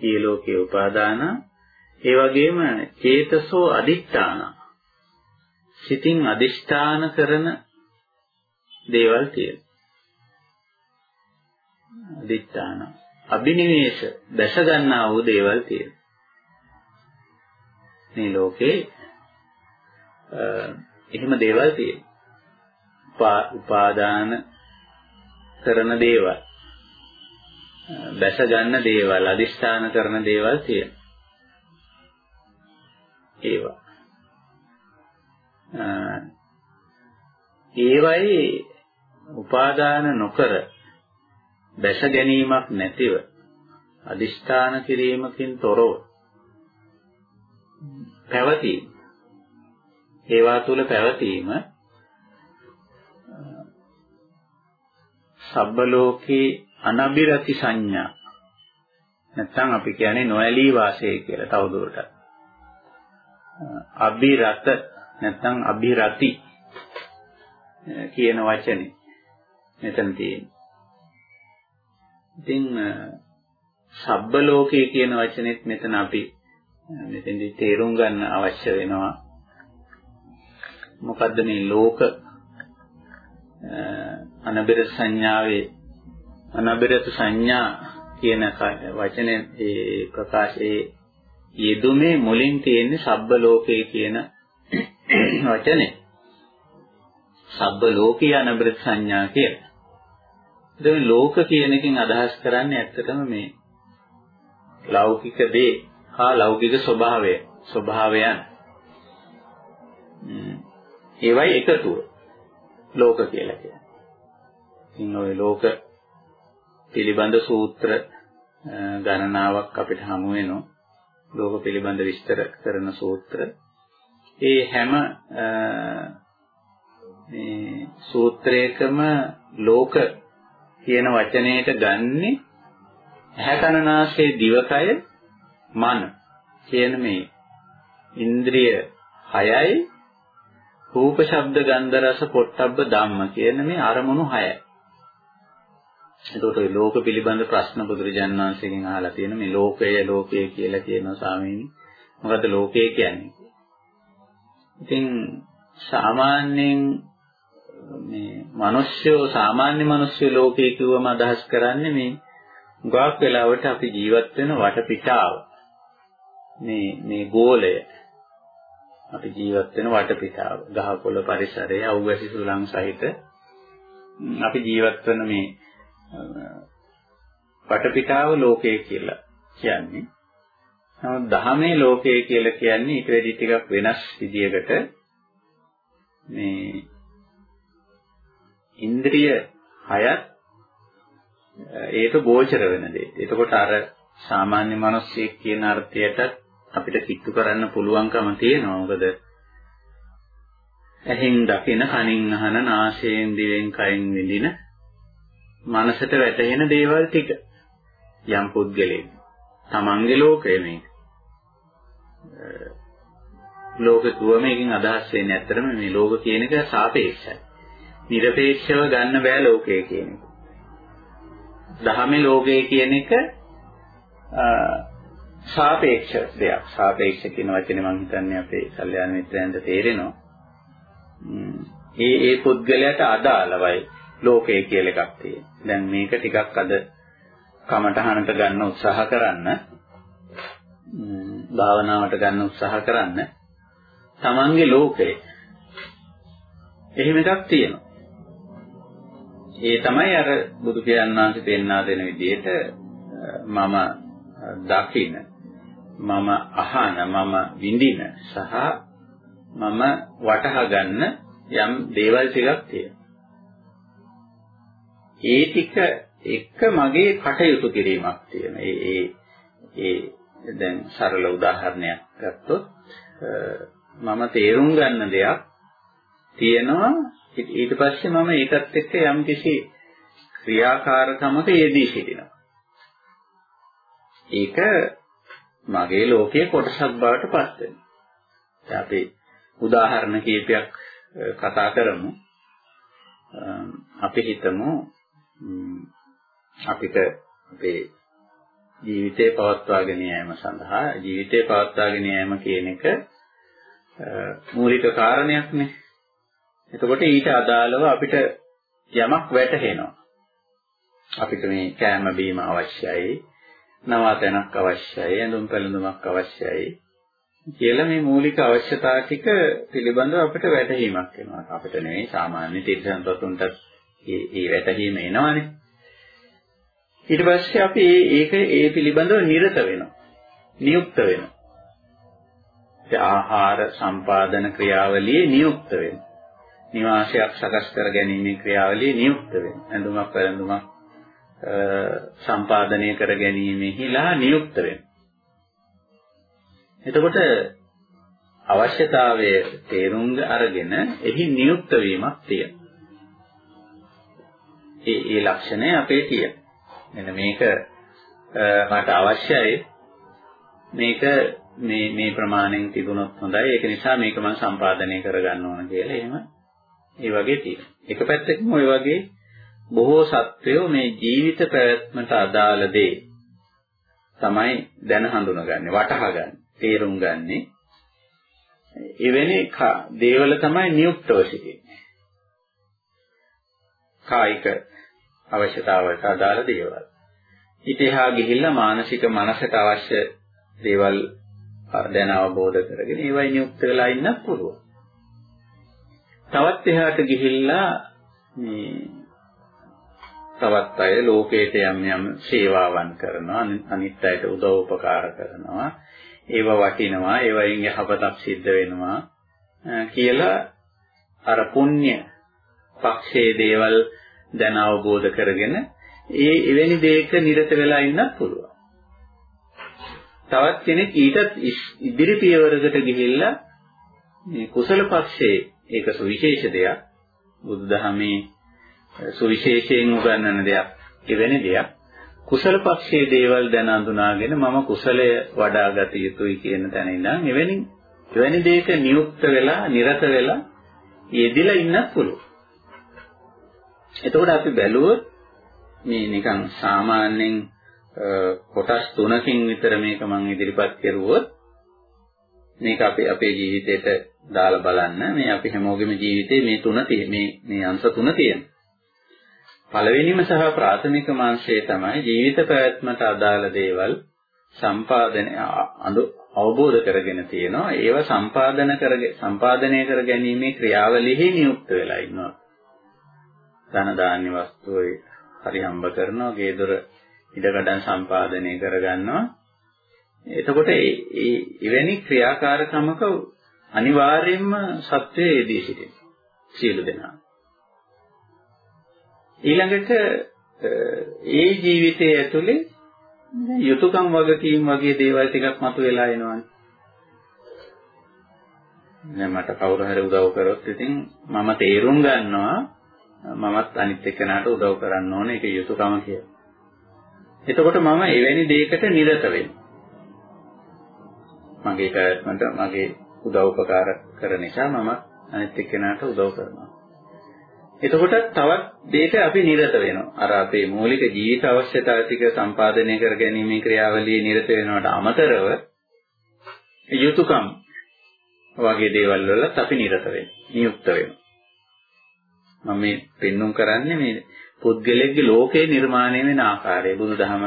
Speaker 1: ඊ ලෝකයේ උපාදාන ඒ වගේම චේතසෝ අදිෂ්ඨාන සිතින් අදිෂ්ඨාන කරන දේවල් තියෙනවා. අදිෂ්ඨාන අභිනිවේෂ දැස ගන්නා වූ දේවල් තියෙනවා. මේ ලෝකේ එහෙම දේවල් තියෙනවා. උපාදාන කරන දේවල් දැස ගන්න දේවල් අදිෂ්ඨාන කරන දේවල් තියෙනවා. ඒවා. ඒවයි උපාදාන නොකර දැස ගැනීමක් නැතිව අදිෂ්ඨාන කිරීමකින් තොරව පැවතීම. ඒවා තුල පැවතීම සබ්බ ලෝකේ අනබිරති සංඥා. නැත්නම් අපි කියන්නේ නොඇලී වාසය කියලා තවදුරටත්. අබිරත නැත්නම් අබිරති කියන වචනේ මෙතන තියෙන්නේ. ඉතින් සබ්බ ලෝකේ කියන වචනේත් මෙතන අපි මෙතෙන්දි තේරුම් ගන්න අවශ්‍ය වෙනවා. මොකද්ද මේ ලෝක අනබිර සංඥාවේ අනබිරත සංඥා කියන වචනේ ඒ ප්‍රකාශයේ යෙදුමේ මුලින් තියෙන්නේ සබ්බ ලෝකේ කියන වචනේ. සබ්බ ලෝකී අනබිරත සංඥා කියලා. දැන් ලෝක කියන එකෙන් අදහස් කරන්නේ ඇත්තටම මේ ලෞකික දේ හා ලෞකික ස්වභාවය ස්වභාවයන් ඒවයි එකතුව ලෝක කියලා කියන්නේ. ඉතින් ওই ලෝක පිළිබඳ සූත්‍ර ගණනාවක් අපිට හමු වෙනවා. ලෝක පිළිබඳ විස්තර කරන සූත්‍ර. ඒ හැම මේ සූත්‍රයකම ලෝක කියන වචනයට ගන්නේ ඇහැ කන නාසය දිවකය මන කියන මේ ඉන්ද්‍රිය හයයි රූප ශබ්ද ගන්ධ රස පොට්ටබ්බ ධම්ම කියන මේ අරමුණු හයයි. එතකොට මේ ලෝක පිළිබඳ ප්‍රශ්න බුදුරජාණන් වහන්සේගෙන් අහලා තියෙන මේ ලෝකය ලෝකය කියලා කියනවා ස්වාමීනි. මොකද්ද ලෝකය කියන්නේ? ඉතින් සාමාන්‍යයෙන් මේ මිනිස්සුયો සාමාන්‍ය මිනිස්සු ලෝකයේ කිව්වම අදහස් කරන්නේ මේ ගාක් වෙලාවට අපි ජීවත් වෙන වටපිටාව. මේ මේ ගෝලය. අපි ජීවත් වෙන වටපිටාව ගහකොළ පරිසරය අවැසි සුළං සහිත. අපි ජීවත් වෙන මේ වටපිටාව ලෝකය කියලා කියන්නේ. නමුත් දහමේ ලෝකය කියලා කියන්නේ ඊට වැඩි ටිකක් වෙනස් විදියකට මේ ඉන්ද්‍රිය හයත් ඒක ගෝචර වෙන දේ. එතකොට අර සාමාන්‍ය මිනිස්සෙක් කියන අර්ථයට අපිට කිට්ටු කරන්න පුළුවන්කම තියෙනවා. මොකද ඇහෙන් දකින, කනින් අහන, නාසයෙන් දිවෙන් කයින් විඳින, මනසට වැටෙන දේවල් ටික යම් පුද්ගලෙක්. Tamange ලෝකය මේක. ලෝක කුව මේකෙන් අදහස් වෙන්නේ ඇත්තටම මේ ලෝක කියන එක සාපේක්ෂයි. নিরপেক্ষව ගන්න බෑ ලෝකය කියන එක. දහමේ ලෝකය කියන එක සාපේක්ෂ දෙයක්. සාපේක්ෂ කියන වචනේ මම හිතන්නේ අපේ කල්යාණ මිත්‍රයන්ට තේරෙනවා. ඒ ඒ පුද්ගලයාට අදාළවයි ලෝකය කියලා එකක් තියෙනවා. දැන් මේක ටිකක් අද කමටහනට ගන්න උත්සාහ කරන්න භාවනාවට ගන්න උත්සාහ කරන්න තමන්ගේ ලෝකය එහෙම එකක් තියෙනවා. ඒ තමයි අර බුදු පියාණන් වහන්සේ පෙන්වා දෙන විදිහට මම දකින මම අහන මම විඳින සහ මම වටහා ගන්න යම් දේවල් ටිකක් තියෙනවා. ඒ ටික එක මගේ කටයුතු කිරීමක් තියෙනවා. ඒ ඒ ඒ දැන් සරල උදාහරණයක් ගත්තොත් මම තේරුම් ගන්න දෙයක් තියෙනවා ඊට පස්සේ මම ඒකත් එක්ක යම්කිසි ක්‍රියාකාරකමක යෙදී සිටිනවා. ඒක මගේ ලෝකයේ කොටසක් බවට පත් වෙනවා. අපි උදාහරණ කීපයක් කතා කරමු. අපි හිතමු අපිට අපේ ජීවිතේ පවත්වාගෙන යාම සඳහා ජීවිතේ පවත්වාගෙන යාම කියන එක මූලික කාරණයක්නේ. එතකොට ඊට අදාළව අපිට යමක් වැටහෙනවා. අපිට මේ කෑම බීම අවශ්‍යයි, නවාතැනක් අවශ්‍යයි, ඇඳුම් පැළඳුමක් අවශ්‍යයි කියලා මේ මූලික අවශ්‍යතා ටික පිළිබඳව අපිට වැටහීමක් වෙනවා. අපිට නෙවෙයි සාමාන්‍ය තිරසන්තතුන්ට මේ වැටහීම එනවනේ. ඊට පස්සේ අපි ඒක ඒ පිළිබඳව නිරත වෙනවා. නියුක්ත වෙනවා. ආහාර සම්පාදන ක්‍රියාවලියේ නියුක්ත වෙනවා. නිවාසයක් සකස් කර ගැනීමේ ක්‍රියාවලියේ නියුක්ත වෙනවා. ඇඳුමක් පැළඳුමක් සම්පාදනය කර ගැනීමෙහිලා නියුක්ත වෙනවා. එතකොට අවශ්‍යතාවය තේරුම් අරගෙන එහි නියුක්ත වීමක් තියෙනවා. ඒ ඒ ලක්ෂණය අපේ තියෙනවා. මෙන්න මේක මට අවශ්‍යයි මේක මේ මේ ප්‍රමාණයෙන් තිබුණොත් හොඳයි ඒක නිසා මේක මම සම්පාදනය කරගන්න ඕන කියලා එහෙම ඒ වගේ තියෙනවා. එක පැත්තකින් ওই වගේ බොහෝ සත්වයෝ මේ ජීවිත ප්‍රයත්නට අදාළ දේ තමයි දැන හඳුනගන්නේ වටහාගන්නේ තේරුම් ගන්නේ. එවැනි දේවල තමයි නියුක්තව සිටින්නේ. කායික අවශ්‍යතාවලට අදාළ දේවල්. ඊට එහා ගිහිල්ලා මානසික මනසට අවශ්‍ය දේවල් දැන අවබෝධ කරගෙන ඒවයි නියුක්ත වෙලා ඉන්නත් පුළුවන්. තවත් එහාට ගිහිල්ලා මේ තවත් අය ලෝකයට යම් යම් සේවාවන් කරනවා අනිත් අයට උදව් උපකාර කරනවා ඒව වටිනවා ඒවයින් යහපතක් සිද්ධ වෙනවා කියලා අර පුණ්‍ය පක්ෂයේ දේවල් දැන අවබෝධ කරගෙන ඒ එවැනි දෙයක නිරත වෙලා ඉන්නත් පුළුවන්. තවත් කෙනෙක් ඊටත් ඉදිරි පියවරකට ගිහිල්ලා මේ කුසල පක්ෂයේ ඒක සුවිශේෂ දෙයක් බුදුදහමේ සුවිශේෂයෙන් උගන්වන දෙයක් එවැනි දෙයක් කුසල පක්ෂයේ දේවල් දැන අඳුනාගෙන මම කුසලය වඩා ගත යුතුයි කියන තැන ඉඳන් එවැනි එවැනි දෙයක නියුක්ත වෙලා නිරත වෙලා යෙදිලා ඉන්නත් පුළුවන්. එතකොට අපි බැලුවොත් මේ නිකන් සාමාන්‍යයෙන් කොටස් තුනකින් විතර මේක මම ඉදිරිපත් කරුවොත් මේක අපි අපේ ජීවිතේට දාලා බලන්න මේ අපි හැමෝගෙම ජීවිතේ මේ තුන මේ මේ අංශ තුන තියෙනවා. පළවෙනිම සහ ප්‍රාථමික මාංශය තමයි ජීවිත පැවැත්මට අදාළ දේවල් සම්පාදනය අවබෝධ කරගෙන තියෙනවා. ඒව සම්පාදන කරගෙන සම්පාදනය කර ගැනීමේ ක්‍රියාවලියෙහි නියුක්ත වෙලා ඉන්නවා. ධන දාන්‍ය වස්තු හරි හම්බ කරනවා, ගේ දොර ඉඩකඩම් සම්පාදනය කරගන්නවා. එතකොට ඒ එවැනි ක්‍රියාකාරකමක අනිවාර්යයෙන්ම සත්‍යයේ යෙදී සිටිනවා. සියලු දෙනා. ඊළඟට ඒ ජීවිතයේ ඇතුලේ යුතුයකම් වගකීම් වගේ දේවල් ටිකක් මතුවලා එනවානේ. දැන් මට කවුරු හරි උදව් කරොත් ඉතින් මම තේරුම් ගන්නවා මමත් අනිත් එක්කෙනාට උදව් කරන්න ඕනේ ඒක යුතුයකම කියලා. එතකොට මම එවැනි දෙයකට නිරත වෙනවා. මගේ පැවැත්මට මගේ උදව් උපකාර කරන නිසා මම අනිත් එක්කෙනාට උදව් කරනවා. එතකොට තවත් දෙයක අපි නිරත වෙනවා. අර අපේ මූලික ජීවිත අවශ්‍යතා ටික සම්පාදනය කර ගැනීමේ ක්‍රියාවලියේ නිරත වෙනවට අමතරව යුතුයකම් වගේ දේවල් වලත් අපි නිරත වෙනවා. නියුක්ත වෙනවා. මම මේ පෙන්눔 කරන්නේ මේ පුද්ගලයෙක්ගේ ලෝකේ නිර්මාණය වෙන ආකාරය බුදුදහම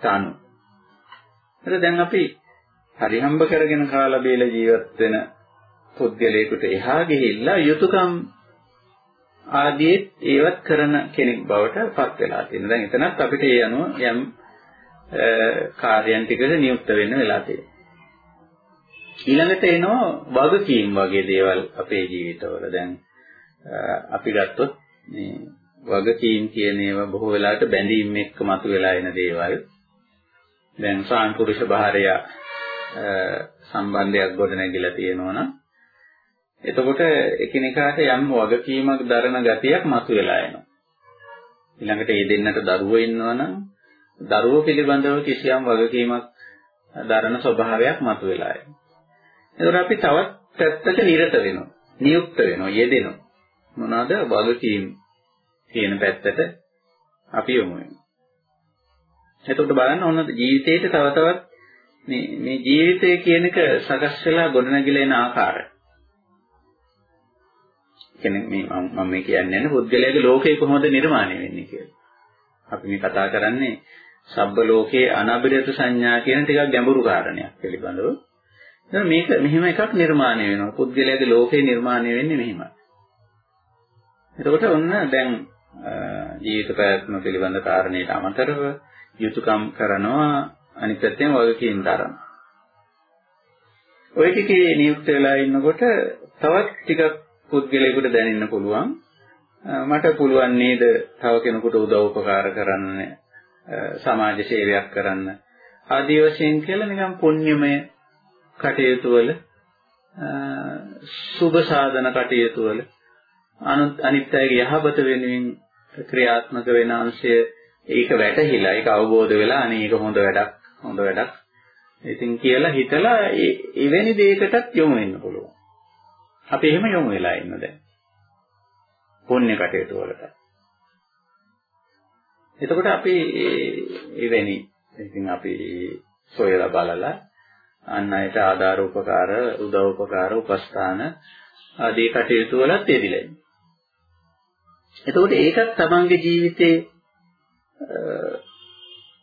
Speaker 1: තනු. ඒක දැන් අපි හරි හම්බ කරගෙන කාලා බේලා ජීවත් වෙන පුද්ගලයෙකුට එහා ගිහිල්ලා යුතුයකම් ආදී ඒවත් කරන කෙනෙක් බවට පත් වෙලා තියෙනවා. දැන් එතනත් අපිට ඒ අනුව යම් කාර්යයන් ටිකක නියුක්ත වෙන්න වෙලා තියෙනවා. ඊළඟට එනවා වගකීම් වගේ දේවල් අපේ ජීවිතවල. දැන් අපි ගත්තොත් මේ වගකීම් කියන ඒවා බොහෝ වෙලාවට බැඳීම් එක්ක මතුවලා එන දේවල්. දැන් සාන්පුරුෂ භාර්ය සම්බන්ධයක් ගොඩනැගිලා තියෙනවා නම් එතකොට එකිනෙකාට යම් වගකීමක් දරන ගතියක් මතුවලා එනවා. ඊළඟට ඒ දෙන්නට දරුවෝ ඉන්නවනම් දරුවෝ පිළිබඳව කිසියම් වගකීමක් දරන ස්වභාවයක් මතුවලා එනවා. ඒතර අපි තවත් පැත්තක නිරත වෙනවා. නියුක්ත වෙනවා, යෙදෙනවා. මොනවාද? වගකීම් කියන පැත්තට අපි යොමු වෙනවා. එතකොට බලන්න ඕන ජීවිතේට තව තවත් මේ මේ ජීවිතය කියන එක සකස් වෙලා ගොඩනැගිලා එන ආකාරය. කියන්නේ මේ මම මේ කියන්නේ නැහැ පුද්ගලයාගේ ලෝකය කොහොමද නිර්මාණය වෙන්නේ කියලා. අපි මේ කතා කරන්නේ සබ්බ ලෝකේ අනබිරත සංඥා කියන ටිකක් ගැඹුරු කාරණයක් පිළිබඳව. දැන් මේක මෙහෙම එකක් නිර්මාණය වෙනවා. පුද්ගලයාගේ ලෝකේ නිර්මාණය වෙන්නේ මෙහෙමයි. එතකොට ඔන්න දැන් ජීවිත ප්‍රයත්න පිළිබඳ කාරණේට අමතරව යුතුයකම් කරනවා අනිත් පැත්තෙන් වගකීම් දරනවා. ওই ටිකේ නියුක්ත වෙලා ඉන්නකොට තවත් ටිකක් පුද්ගලයෙකුට දැනෙන්න පුළුවන්. මට පුළුවන් නේද තව කෙනෙකුට උදව් උපකාර කරන්න සමාජ සේවයක් කරන්න. ආදී වශයෙන් කියලා නිකන් පුණ්‍යමය කටයුතු වල සුබ සාධන කටයුතු වල අනිත් අයගේ යහපත වෙනුවෙන් ක්‍රියාත්මක වෙන අංශය ඒක වැටහිලා ඒක අවබෝධ වෙලා අනේ ඒක හොඳ වැඩක් හොඳ වැඩක්. ඉතින් කියලා හිතලා එවැනි දෙයකටත් යොමු වෙන්න පුළුවන්. අපි එහෙම යොමු වෙලා ඉන්න දැන්. පුණ්‍ය කටයුතු වලට. එතකොට අපි එවැනි ඉතින් අපි සොයලා බලලා අන් අයට ආධාර උපකාර, උදව් උපකාර, උපස්ථාන ආදී කටයුතු වලත් යෙදිලා ඉන්නේ. එතකොට ඒකත් තමන්ගේ ජීවිතේ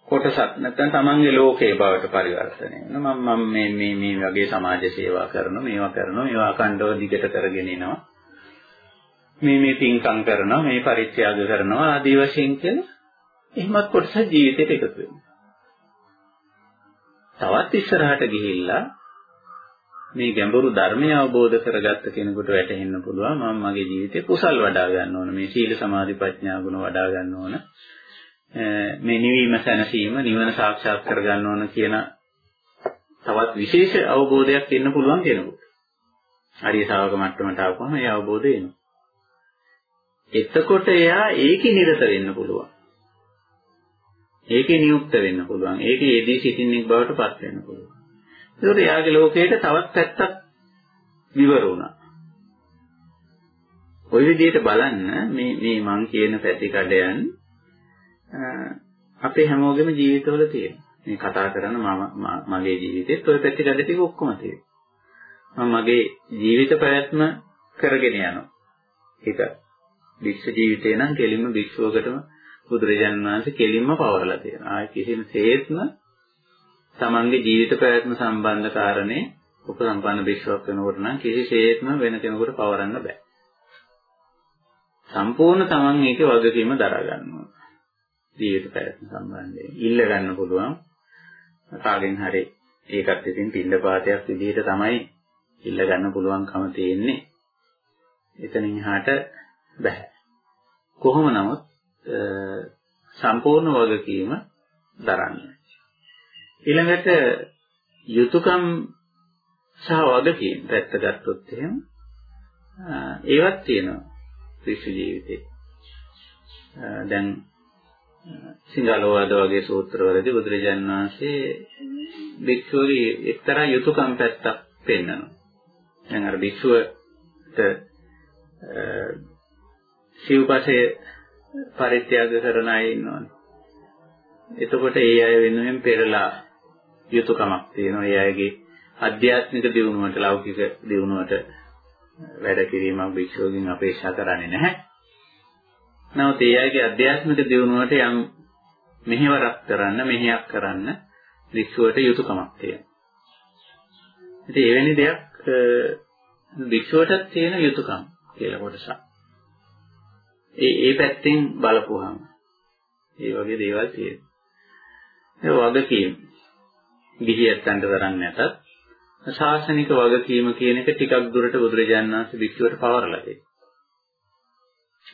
Speaker 1: කොටසක් නැත්නම් තමන්ගේ ලෝකයේ බවට පරිවර්තනය වෙනවා. මම මම මේ මේ මේ වගේ සමාජ සේවා කරනවා මේවා කරනවා මේවා අකණ්ඩව දිගට කරගෙන යනවා මේ මේ පින්කම් කරනවා මේ පරිත්‍යාග කරනවා ආදී වශයෙන් කියන එහෙමත් කොටස ජීවිතේට එකතු වෙනවා. තවත් ඉස්සරහට ගිහිල්ලා මේ ගැඹුරු ධර්මය අවබෝධ කරගත්ත කෙනෙකුට වැටහෙන්න පුළුවන්. මම මගේ ජීවිතේ කුසල් වඩා ගන්න ඕන මේ සීල සමාධි ප්‍රඥා ගුණ වඩා ගන්න ඕන. මේ නිවීම සැනසීම නිවන සාක්ෂාත් කරගන්න ඕන කියන තවත් විශේෂ අවබෝධයක් එන්න පුළුවන් කෙනෙකුට. හරිය ශාවක මට්ටමට ආවම ඒ අවබෝධය එනවා. එතකොට එයා ඒකේ නිරත වෙන්න පුළුවන්. ඒකේ නියුක්ත වෙන්න පුළුවන්. ඒකේ යෙදී සිටින්නෙක් බවට පත් වෙන්න පුළුවන්. ඒකට එයාගේ ලෝකයට තවත් පැත්තක් විවර වුණා. ওই විදිහට බලන්න මේ මේ මං කියන පැතිකඩයන් අපේ හැමෝගෙම ජීවිතවල තියෙනවා. මේ කතා කරන මම මගේ ජීවිතේත් ওই පැතිකඩ ටික ඔක්කොම තියෙනවා. මම මගේ ජීවිත ප්‍රයත්න කරගෙන යනවා. ඒක විශ්ව ජීවිතේ නම් කෙලින්ම විශ්වකටම බුදුරජාණන් වහන්සේ කෙලින්ම පවරලා තියෙනවා. ආයි කිසිම හේත්ම තමන්ගේ ජීවිත ප්‍රයත්න සම්බන්ධ කාරණේ උපසම්පන්න විශ්වක් වෙනකොට නම් කිසිසේත්ම වෙන කෙනෙකුට පවරන්න බෑ. සම්පූර්ණ තමන් ඒකේ වගකීම දරා ගන්නවා. ජීවිත පැවැත්ම සම්බන්ධයෙන් ඉල්ල ගන්න පුළුවන්. කාගෙන් හරි ඒකත් ඉතින් පිළිපාතයක් විදිහට තමයි ඉල්ල ගන්න පුළුවන්කම තියෙන්නේ. එතනින් එහාට බෑ. කොහොම නමුත් සම්පූර්ණ වගකීම දරන්න. ඊළඟට යුතුයකම් සහ වගකීම් පැත්ත ගත්තොත් එහෙම ඒවත් තියෙනවා. ක්‍රිස්තු ජීවිතේ. දැන් සිංහලෝවාද වගේ සූත්‍රවලදී බුදුරජාන් වහන්සේ භික්ෂුවගේ එක්තරා යුතුයකම් පැත්තක් පෙන්වනවා. දැන් අර භික්ෂුවට සිව්පසේ පරිත්‍යාග කරන අය ඉන්නවනේ. එතකොට ඒ අය වෙනුවෙන් පෙරලා යුතුයකමක් තියෙනවා. ඒ අයගේ අධ්‍යාත්මික දියුණුවට ලෞකික දියුණුවට වැඩ කිරීමක් භික්ෂුවකින් අපේක්ෂා කරන්නේ නැහැ. නමුත් ඒ අයගේ අධ්‍යාත්මික දියුණුවට යම් මෙහෙවරක් කරන්න, මෙහෙයක් කරන්න වික්ෂුවට යුතුයකමක් තියෙනවා. ඉතින් එවැනි දෙයක් වික්ෂුවටත් තියෙන යුතුයකම් කියලා කොටසක්. ඒ ඒ පැත්තෙන් බලපුවාම ඒ වගේ දේවල් තියෙනවා. ඒ වගකීම් ගිහියන්ට තරම් නැතත් ශාසනික වගකීම කියන එක ටිකක් දුරට බුදුරජාණන් වහන්සේ වික්ෂුවට පවරලා තියෙනවා.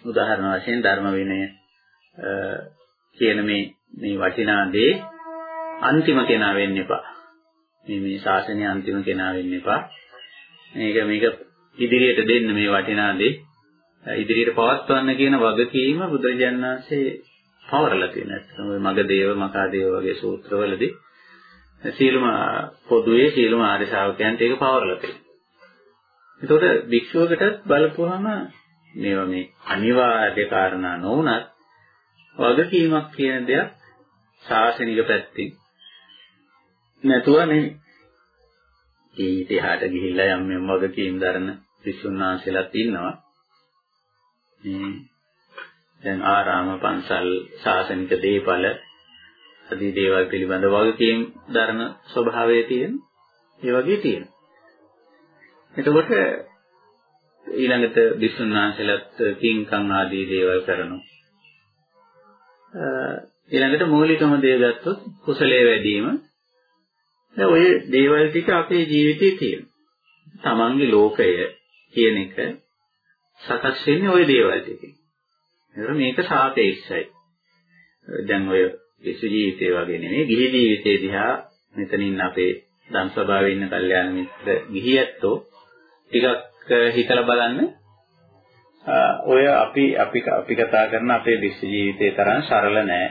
Speaker 1: උදාහරණ වශයෙන් ධර්ම විනය කියන මේ මේ වටිනා දේ අන්තිම කෙනා වෙන්න එපා. මේ මේ ශාසනයේ අන්තිම කෙනා වෙන්න එපා. මේක මේක ඉදිරියට දෙන්න මේ වටිනා දේ ඉදිරියට පවත්වන්න කියන වගකීම බුදුරජාණන් වහන්සේ පවරලා තියෙනවා. ඔය මග දේව මකා දේව වගේ සූත්‍රවලදී සීලම පොදුවේ සීලම ආර්ය ශ්‍රාවකයන්ට ඒක පවරලා තියෙනවා. එතකොට භික්ෂුවකටත් බලපුවහම මේවා මේ අනිවාර්ය කාරණා නොවුනත් වගකීමක් කියන දෙයක් ශාසනික පැත්තෙන් නැතුව නෙමෙයි. ඊට එහාට ගිහිල්ලා යම් යම් වගකීම් දරන විසුණු වහන්සේලාත් ඉන්නවා. මේ දැන් ආරාම පන්සල් ශාසනික දීපල ආදී දේවල් පිළිබඳ වගකීම් දරන ස්වභාවය තියෙන. ඒ වගේ තියෙනවා. එතකොට ඊළඟට විසුණු වහන්සේලාත් කිංකම් ආදී දේවල් කරනවා. ඊළඟට මූලිකම දේ ගත්තොත් කුසලයේ වැඩිම දැන් ඔය දේවල් ටික අපේ ජීවිතේ තියෙනවා. තමන්ගේ ලෝකය කියන එක සකස් වෙන්නේ ওই දේවල් ටිකෙන්. ඒතර මේක සාපේක්ෂයි. දැන් ඔය විසු ජීවිතේ වගේ නෙමෙයි ගිහි ජීවිතේ දිහා මෙතනින් අපේ දන් ස්වභාවයේ ඉන්න කල්යාණ මිත්‍ර ගිහියැත්තෝ ටිකක් හිතලා බලන්න ඔය අපි අපි අපි කතා කරන අපේ විශ්ව ජීවිතේ තරම් සරල නෑ.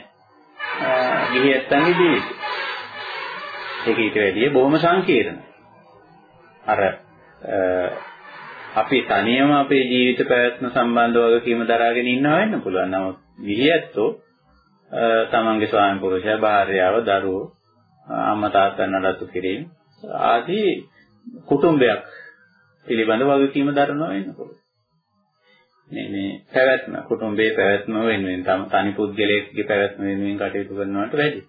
Speaker 1: ගිහියැත්තන්ගේ ජීවිතේ. ඒක ඊට වැඩිය බොහොම සංකීර්ණ. අර අපි තනියම අපේ ජීවිත පැවැත්ම සම්බන්ධ වගකීම දරාගෙන ඉන්නවා වෙන්න පුළුවන්. නමුත් ගිහියැත්තෝ තමන්ගේ ස්වාමි පුරුෂයා, භාර්යාව, දරුවෝ, අම්මා තාත්තා නඩත්තු කිරීම ආදී කුටුම්බයක් පිළිබඳ වගකීම දරනවා වෙන්න පුළුවන්. මේ මේ පැවැත්ම කුටුම්බයේ පැවැත්ම වෙනුවෙන් තම තනි පුද්ගලයෙක්ගේ පැවැත්ම වෙනුවෙන් කටයුතු කරනවට වැඩි.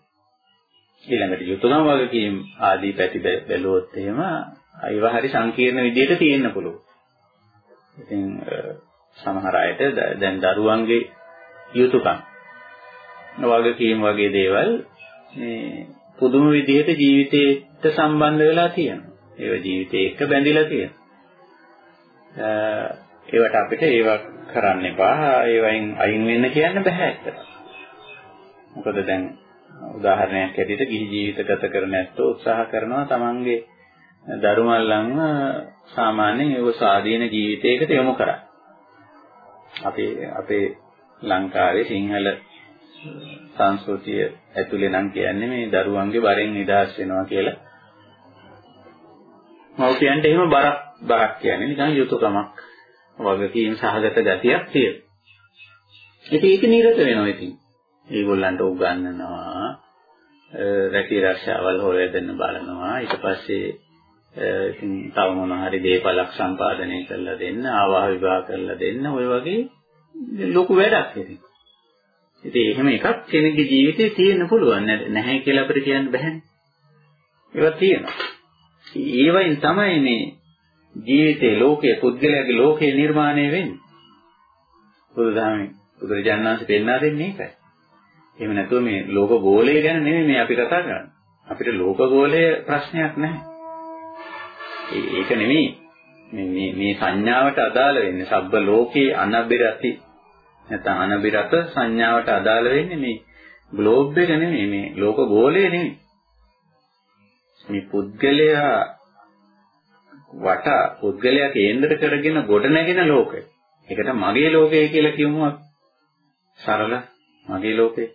Speaker 1: ඊළඟට යුතුයකම් වගකීම් ආදී පැති බැලුවොත් එහෙම ඒවා හරි සංකීර්ණ විදිහට තියෙන්න පුළුවන්. ඉතින් සමහර අයට දැන් දරුවන්ගේ යුතුයකම් වගකීම් වගේ දේවල් මේ පුදුම විදිහට ජීවිතේට සම්බන්ධ වෙලා තියෙනවා. ඒවා ජීවිතේ එක්ක බැඳිලා තියෙනවා. ඒවට අපිට ඒවා කරන්න එපා. ඒවයින් අයින් වෙන්න කියන්න බෑ ඇත්තට. මොකද දැන් උදාහරණයක් ඇටියට ගිහි ජීවිත ගත කරන ඇත්තෝ උත්සාහ කරනවා තමන්ගේ දරුමල්ලන්ව සාමාන්‍යයෙන් ඒව ස්වාධීන ජීවිතයකට යොමු කරා. අපේ අපේ ලංකාවේ සිංහල සංස්කෘතිය ඇතුලේ නම් කියන්නේ මේ දරුවන්ගේ බරෙන් නිදහස් වෙනවා කියලා. මව්පියන්ට එහෙම බරක් බරක් කියන්නේ නිකන් යුතුයකමක් වගකීම් සහගත ගතියක් තියෙනවා. ඉතින් ඒක නිරත වෙනවා ඉතින්. ඒගොල්ලන්ට උගන්වනවා රැකී රක්ෂාවල් හොයදෙන්න බලනවා ඊට පස්සේ ඉතින් තව මොන හරි දේපලක් සම්පාදනය කරලා දෙන්න ආවාහ විවාහ කරලා දෙන්න ඔය වගේ ලොකු වැඩක් ඉතින්. ඉතින් එහෙම එකක් කෙනෙක්ගේ ජීවිතේ තියෙන්න පුළුවන් නැහැ කියලා අපිට කියන්න බෑනේ. ඒවා තියෙනවා. ඒවයින් තමයි මේ ජීවිතේ ලෝකයේ පුද්ගලයාගේ ලෝකේ නිර්මාණය වෙන්නේ. බුදුදහමේ බුදුරජාණන් වහන්සේ පෙන්වා දෙන්නේ ඒකයි. එහෙම නැතුව මේ ලෝක ගෝලය ගැන නෙමෙයි මේ අපි කතා කරන්නේ. අපිට ලෝක ගෝලය ප්‍රශ්නයක් නැහැ. ඒක නෙමෙයි. මේ මේ මේ සංඥාවට අදාළ වෙන්නේ සබ්බ ලෝකේ අනබිරති නැත්නම් අනබිරත සංඥාවට අදාළ වෙන්නේ මේ ග්ලෝබ් එක නෙමෙයි මේ ලෝක ගෝලය නෙමෙයි. මේ පුද්ගලයා වට පුද්ගලයා කේන්දර කරගෙන ගොඩ නැගෙන ලෝකය. ඒකට මගේ ලෝකය කියලා කියමුවත් සරල මගේ ලෝකය.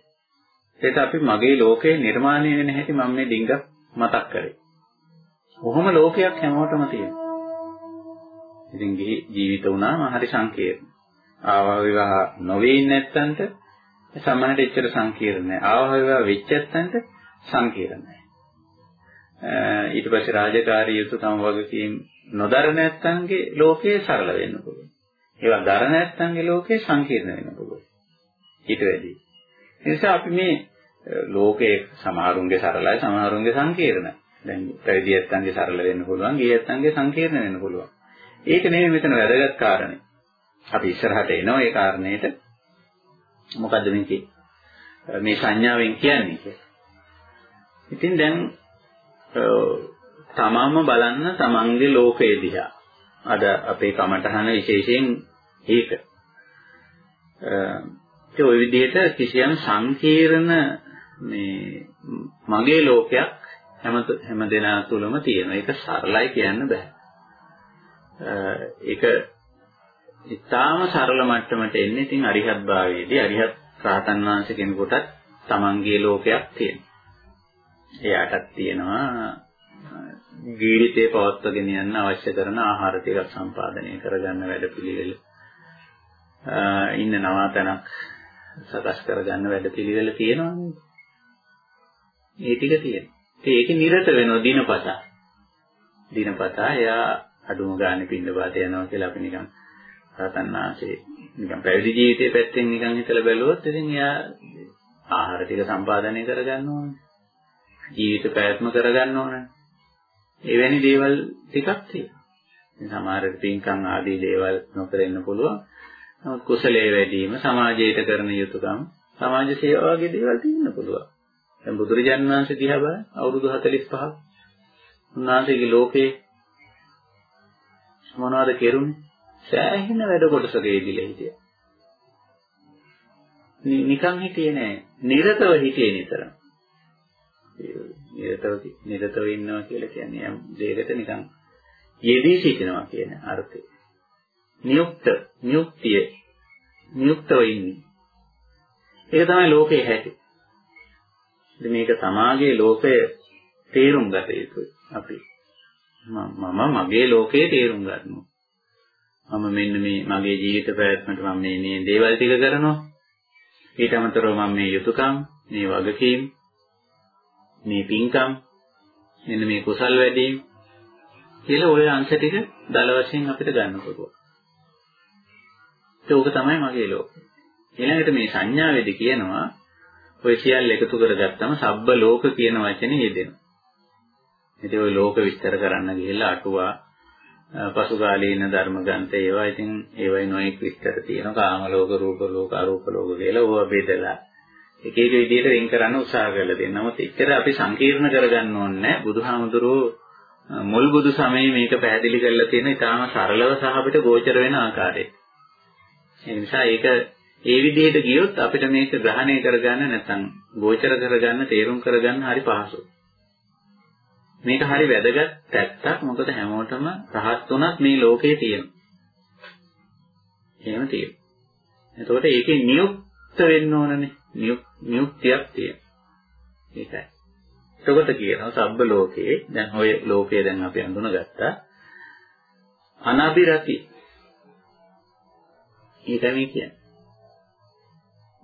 Speaker 1: ඒක අපි මගේ ලෝකේ නිර්මාණය වෙන හැටි මම මේ ඩිංග මතක් කරේ. කොහොම ලෝකයක් හැමෝටම තියෙනවා. ඉතින් ජීවිත වුණාම හරි සංකීර්ණ. ආවා විවාහ නොවේ නැත්තන්ට සමහරට එච්චර සංකීර්ණ නැහැ. ආවා විවාහ වෙච්ච නැත්තන්ට සංකීර්ණ නැහැ. ඊට පස්සේ රාජකාරී යුතුයකම් වගකීම් නොදර නැත්තන්ගේ ලෝකේ සරල වෙන්න පුළුවන්. ඒවා දර නැත්තන්ගේ ලෝකේ සංකීර්ණ වෙන්න පුළුවන්. ඊට වැඩි. ඒ නිසා අපි මේ ලෝකේ සමහරුන්ගේ සරලයි සමහරුන්ගේ සංකීර්ණයි. දැන් පැවිදි ඇත්තන්ගේ සරල වෙන්න පුළුවන්, ගිහි ඇත්තන්ගේ සංකීර්ණ වෙන්න පුළුවන්. ඒක නෙමෙයි මෙතන වැදගත් කාරණේ. අපි ඉස්සරහට එනවා ඒ කාරණේට. මොකද්ද මේකේ? මේ සංඥාවෙන් කියන්නේ කියලා. ඉතින් දැන් තමන්ම බලන්න තමන්ගේ ලෝකය දිහා. අද අපේ කමටහන විශේෂයෙන් ඒක. ඒ ওই විදිහට කිසියම් සංකීර්ණ මේ මගේ ලෝකයක් හැම හැම දෙනා තුළම තියෙනවා. ඒක සරලයි කියන්න බෑ. ඒක ඉතාම සරල මට්ටමට එන්නේ ඉතින් අරිහත් භාවයේදී අරිහත් රහතන් වහන්සේ කෙනෙකුටත් තමන්ගේ ලෝකයක් තියෙනවා. එයාටත් තියෙනවා ජීවිතේ පවත්වාගෙන යන්න අවශ්‍ය කරන ආහාර ටිකක් සම්පාදනය කරගන්න වැඩපිළිවෙල. ඉන්න නවාතනක් සකස් කරගන්න වැඩපිළිවෙල තියෙනවානේ. ඒ ටික තියෙනවා. ඒකේ නිරත වෙනවා දිනපතා. දිනපතා එයා අඩුම ගානේ පින්නපාත යනවා කියලා අපි නිකන් රතන්නාසේ නිකන් පැවිදි ජීවිතයේ පැත්තෙන් නිකන් හිතලා බැලුවොත් ඉතින් එයා ආහාර ටික සම්පාදනය කරගන්න ඕනේ. ජීවිත පැවැත්ම කරගන්න ඕනේ. එවැනි දේවල් ටිකක් තියෙනවා. සමහර පින්කම් ආදී දේවල් නොකරෙන්න පුළුවන්. නමුත් කුසලයේ වැඩිම සමාජයට කරන යුතුයකම් සමාජ සේවා වගේ දේවල් තියෙන්න පුළුවන්. දැන් බුදුරජාණන් වහන්සේ දිහා බලන්න අවුරුදු 45ක් උන්වහන්සේගේ ලෝකේ මොනවද කෙරුනේ? සෑහෙන වැඩ කොටසක යෙදිලා හිටියා. නිකන් හිටියේ නෑ. නිරතව හිටියේ නිතරම. නිරතව නිරතව ඉන්නවා කියලා කියන්නේ යම් දෙයකට නිකන් යෙදී සිටිනවා කියන අර්ථය. නියුක්ත, නියුක්තිය, නියුක්තව ඉන්නේ. ඒක තමයි ලෝකේ හැටි. ඉතින් මේක සමාජයේ ලෝකය තේරුම් ගත යුතුයි අපි. මම මගේ ලෝකයේ තේරුම් ගන්නවා. මම මෙන්න මේ මගේ ජීවිත පැවැත්මට මම මේ මේ දේවල් ටික කරනවා. ඊට අමතරව මම මේ යුතුයකම්, මේ වගකීම්, මේ පින්කම්, මෙන්න මේ කුසල් වැඩීම් කියලා ওই අංශ ටික දල වශයෙන් අපිට ගන්න පුළුවන්. ඒක තමයි මගේ ලෝකය. ඊළඟට මේ සංඥාවේදී කියනවා ඔය සියල්ල එකතු කරගත්තම සබ්බ ලෝක කියන වචනේ යෙදෙනවා. ඉතින් ওই ලෝක විස්තර කරන්න ගිහිල්ලා අටුවා පසුකාලීන ධර්ම ග්‍රන්ථ ඒවා ඉතින් ඒවයි නොඑක් විස්තර තියෙනවා කාම ලෝක රූප ලෝක අරූප ලෝක කියලා ඕවා බෙදලා එක එක විදිහට වෙන් කරන්න උත්සාහ කරලා තියෙනවා. නමුත් එච්චර අපි සංකීර්ණ කරගන්න ඕනේ නැහැ. බුදුහාමුදුරුවෝ මුල් බුදු සමයේ මේක පැහැදිලි කරලා තියෙන ඉතාම සරලව සහ අපිට ගෝචර වෙන ආකාරයට. ඒ නිසා ඒක ඒ විදිහට ගියොත් අපිට මේක ග්‍රහණය කරගන්න නැත්නම් ගෝචර කරගන්න තේරුම් කරගන්න හරි පහසුයි. මේක හරි වැදගත් පැත්තක් මොකද හැමෝටම රහත් උනත් මේ ලෝකේ තියෙනවා. එහෙම තියෙනවා. එතකොට ඒකේ නියුක්ත වෙන්න ඕනනේ. නියුක්තියක් තියෙනවා. ඒකයි. එතකොට කියනවා සබ්බ ලෝකේ දැන් ඔය ලෝකය දැන් අපි අඳුනගත්තා. අනාබිරති. ඒකයි මේ කියන්නේ.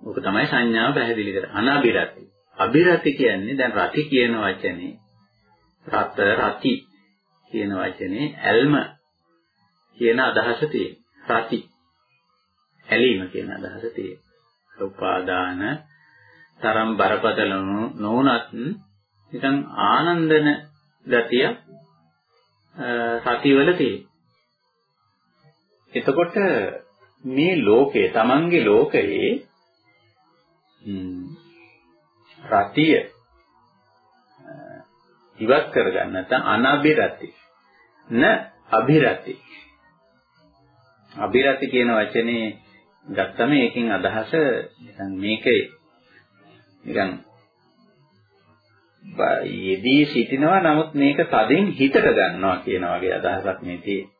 Speaker 1: ඕක තමයි සංඥාව පැහැදිලි කරන්නේ. අනාබිරති. අබිරති කියන්නේ දැන් රති කියන වචනේ රත රති කියන වචනේ ඇල්ම කියන අදහස තියෙන. රති. ඇලීම කියන අදහස තියෙන. උපාදාන තරම් බරපතල නොවුනත් නිකන් ආනන්දන ගතිය සතිවල තියෙන. එතකොට මේ ලෝකේ Tamange ලෝකයේ රතිය ඉවත් කරගන්න නැත්නම් අනබිරති න අබිරති අබිරති කියන වචනේ ගත්තම ඒකෙන් අදහස නිකන් මේකේ නිකන් යෙදී සිටිනවා නමුත් මේක තදින් හිතට ගන්නවා කියන වගේ අදහසක් මේ තියෙන්නේ.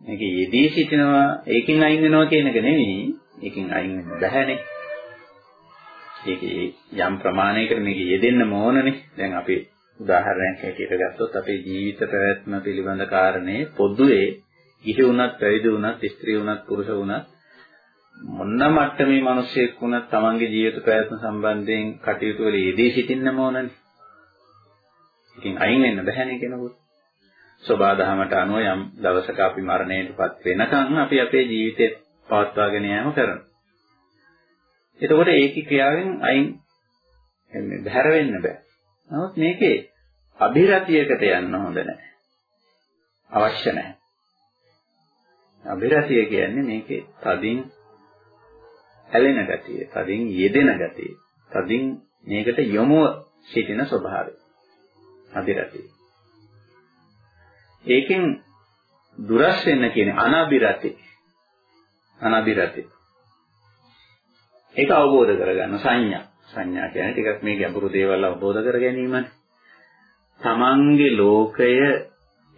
Speaker 1: මේක යෙදී සිටිනවා ඒකෙන් අයින් වෙනවා කියන එක නෙවෙයි. ඒකෙන් අයින් වෙන්න බැහැනේ. ඒකේ යම් ප්‍රමාණයකට මේක යෙදෙන්න ඕනනේ. දැන් අපි උදාහරණයක් හැටියට ගත්තොත් අපේ ජීවිත පැවැත්ම පිළිබඳ කාරණේ පොදුවේ ගිහි වුණත් පැවිදි වුණත් ස්ත්‍රී වුණත් පුරුෂ වුණත් මොන මට්ටමේ මිනිසෙක් වුණත් තමන්ගේ ජීවිත පැවැත්ම සම්බන්ධයෙන් කටයුතු වල යෙදී සිටින්නම ඕනනේ. ඉතින් අයින් වෙන්න බැහැනේ කෙනෙකුට. සබාදහමට අනුව යම් දවසක අපි මරණයටපත් වෙනකන් අපි අපේ ජීවිතේ පවත්වාගෙන යාම කරනවා. එතකොට ඒකේ ක්‍රියාවෙන් අයින් එන්නේ බහැර වෙන්න බෑ. නමුත් මේකේ අභිරතියකට යන්න හොඳ නැහැ. අවශ්‍ය නැහැ. අභිරතිය කියන්නේ මේකේ තදින් ඇලෙන ගතිය, තදින් යෙදෙන ගතිය, තදින් මේකට යොමුව සිටින ස්වභාවය. අභිරතිය. ඒකෙන් දුරස් වෙන්න කියන්නේ අනබිරති. අනබිරති. ඒක අවබෝධ කරගන්න සංඥා. සංඥා කියන්නේ ටිකක් මේ ගැඹුරු දේවල් අවබෝධ කර ගැනීමනේ. තමන්ගේ ලෝකය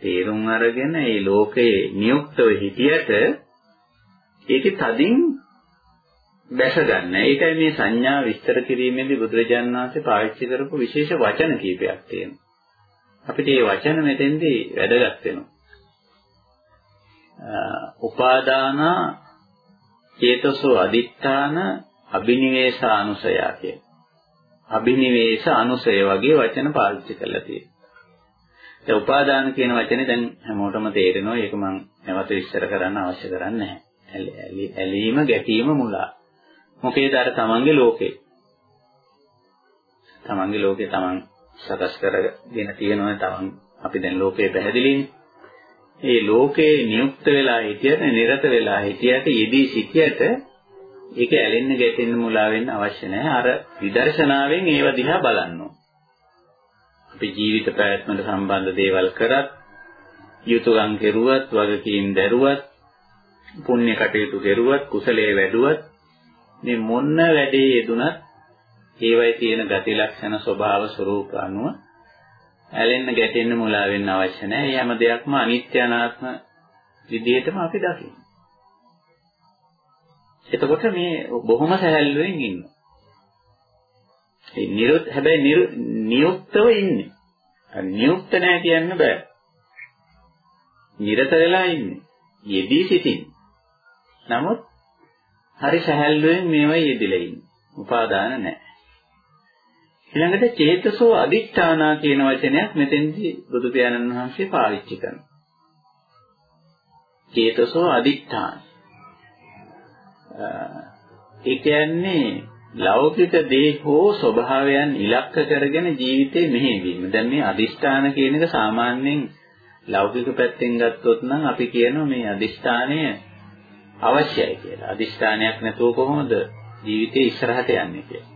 Speaker 1: තේරුම් අරගෙන ඒ ලෝකයේ නියුක්තව හිටියට ඒකේ තදින් දැස ගන්න. ඒකයි මේ සංඥා විස්තර කිරීමේදී බුදුරජාණන් වහන්සේ පාවිච්චි කරපු විශේෂ වචන කීපයක් තියෙනවා. අපිට මේ වචන මෙතෙන්දී වැදගත් වෙනවා. උපාදාන චේතසෝ අදිත්‍යාන අබිනිවේෂ අනුසය කිය. අබිනිවේෂ අනුසය වගේ වචන පාවිච්චි කරලා තියෙනවා. ඒ උපාදාන කියන වචනේ දැන් හැමෝටම තේරෙනවා. ඒක මම නැවත විස්තර කරන්න අවශ්‍ය කරන්නේ නැහැ. ඇලීම, ගැටීම, මුලා. මොකේද අර තමන්ගේ ලෝකේ. තමන්ගේ ලෝකේ තමන් සකස් කරගෙන තියෙනවා තමන් අපි දැන් ලෝකේ පැහැදිලිනේ. ඒ ලෝකේ නියුක්ත වෙලා හිටියට, නිරත වෙලා හිටියට, යෙදී සිටියට ඒක ඇලෙන්න ගැටෙන්න මුලා වෙන්න අවශ්‍ය නැහැ. අර විදර්ශනාවෙන් ඒව දිහා බලන්න අපි ජීවිත පැවැත්මට සම්බන්ධ දේවල් කරත්, යුතුයම් කෙරුවත්, වගකීම් දැරුවත්, පුණ්‍ය කටයුතු කෙරුවත්, කුසලයේ වැඩුවත් මේ මොන වැඩේ යෙදුනත් ඒවයි තියෙන ගති ලක්ෂණ ස්වභාව ස්වરૂප අනුව ඇලෙන්න ගැටෙන්න මුලා වෙන්න අවශ්‍ය නැහැ. මේ හැම දෙයක්ම අනිත්‍ය අනාත්ම විදිහටම අපි දකින්න. එතකොට මේ බොහොම සැහැල්ලුවෙන් ඉන්නවා. ඒ නිරුත් හැබැයි නියුක්තව ඉන්නේ. නියුක්ත නැහැ කියන්න බෑ. නිරත වෙලා ඉන්නේ. යෙදී සිටින්නේ. නමුත් හරි සැහැල්ලුවෙන් මේවා යෙදිලා ඉන්නේ. උපාදාන නැහැ. ඊළඟට චේතසෝ අදිඨානා කියන වචනයක් මෙතෙන්දී බුදු පියාණන් වහන්සේ පාවිච්චි කරනවා. චේතසෝ අදිඨාන. ඒ කියන්නේ ලෞකික දේ හෝ ස්වභාවයන් ඉලක්ක කරගෙන ජීවිතේ මෙහෙවීම. දැන් මේ අදිෂ්ඨාන කියන එක සාමාන්‍යයෙන් ලෞකික පැත්තෙන් ගත්තොත් නම් අපි කියනවා මේ අදිෂ්ඨානය අවශ්‍යයි කියලා. අදිෂ්ඨානයක් නැතුව කොහොමද ජීවිතේ ඉස්සරහට යන්නේ කියලා.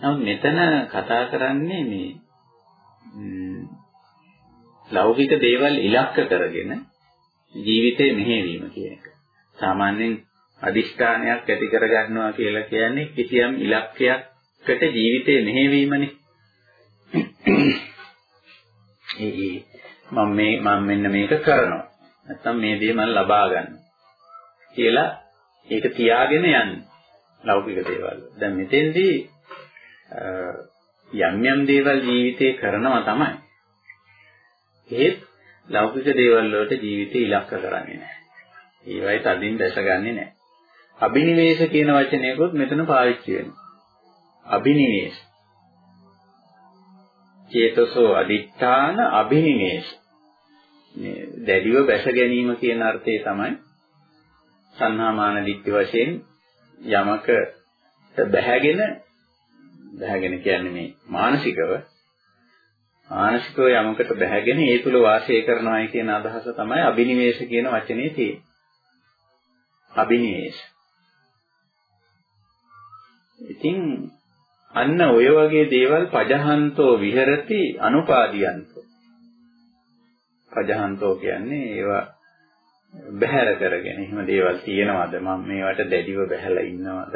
Speaker 1: නමුත් මෙතන කතා කරන්නේ මේ ලෞකික දේවල් ඉලක්ක කරගෙන ජීවිතේ මෙහෙවීම කියන එක. සාමාන්‍යයෙන් අදිෂ්ඨානයක් ඇති කර ගන්නවා කියලා කියන්නේ කිසියම් ඉලක්කයකට ජීවිතේ මෙහෙවීමනේ. ඒ මම මේ මම මෙන්න මේක කරනවා. නැත්තම් මේ දේ මම ලබා ගන්නවා. කියලා ඒක තියාගෙන යන්නේ. ලෞකික දේවල්. දැන් මෙතෙන්දී යම් යම් දේවල් ජීවිතේ කරනවා තමයි. ඒත් ලෞකික දේවල් වලට ජීවිතේ ඉලක්ක කරන්නේ නැහැ. ඒවයි තදින් දැසගන්නේ නැහැ. අබිනිවේෂ කියන වචනයකොත් මෙතන පාවිච්චි වෙනවා. අබිනිවේෂ. චේතසෝ අදිඨාන අබිනිවේෂ. මේ දැඩිව බැස ගැනීම කියන අර්ථය තමයි සංහාමාන දිට්ඨි වශයෙන් යමක බැහැගෙන බැහැගෙන කියන්නේ මේ මානසිකව මානසිකව යමකට බැහැගෙන ඒ තුල වාසය කරනවායි කියන අදහස තමයි අබිනිවේෂ කියන වචනේ තියෙන්නේ. අබිනිවේෂ. ඉතින් අන්න ඔය වගේ දේවල් පජහන්තෝ විහෙරති අනුපාදියන්තෝ. පජහන්තෝ කියන්නේ ඒවා බැහැර කරගෙන එහෙම දේවල් තියෙනවද? මම මේවට දැඩිව බැහැලා ඉන්නවද?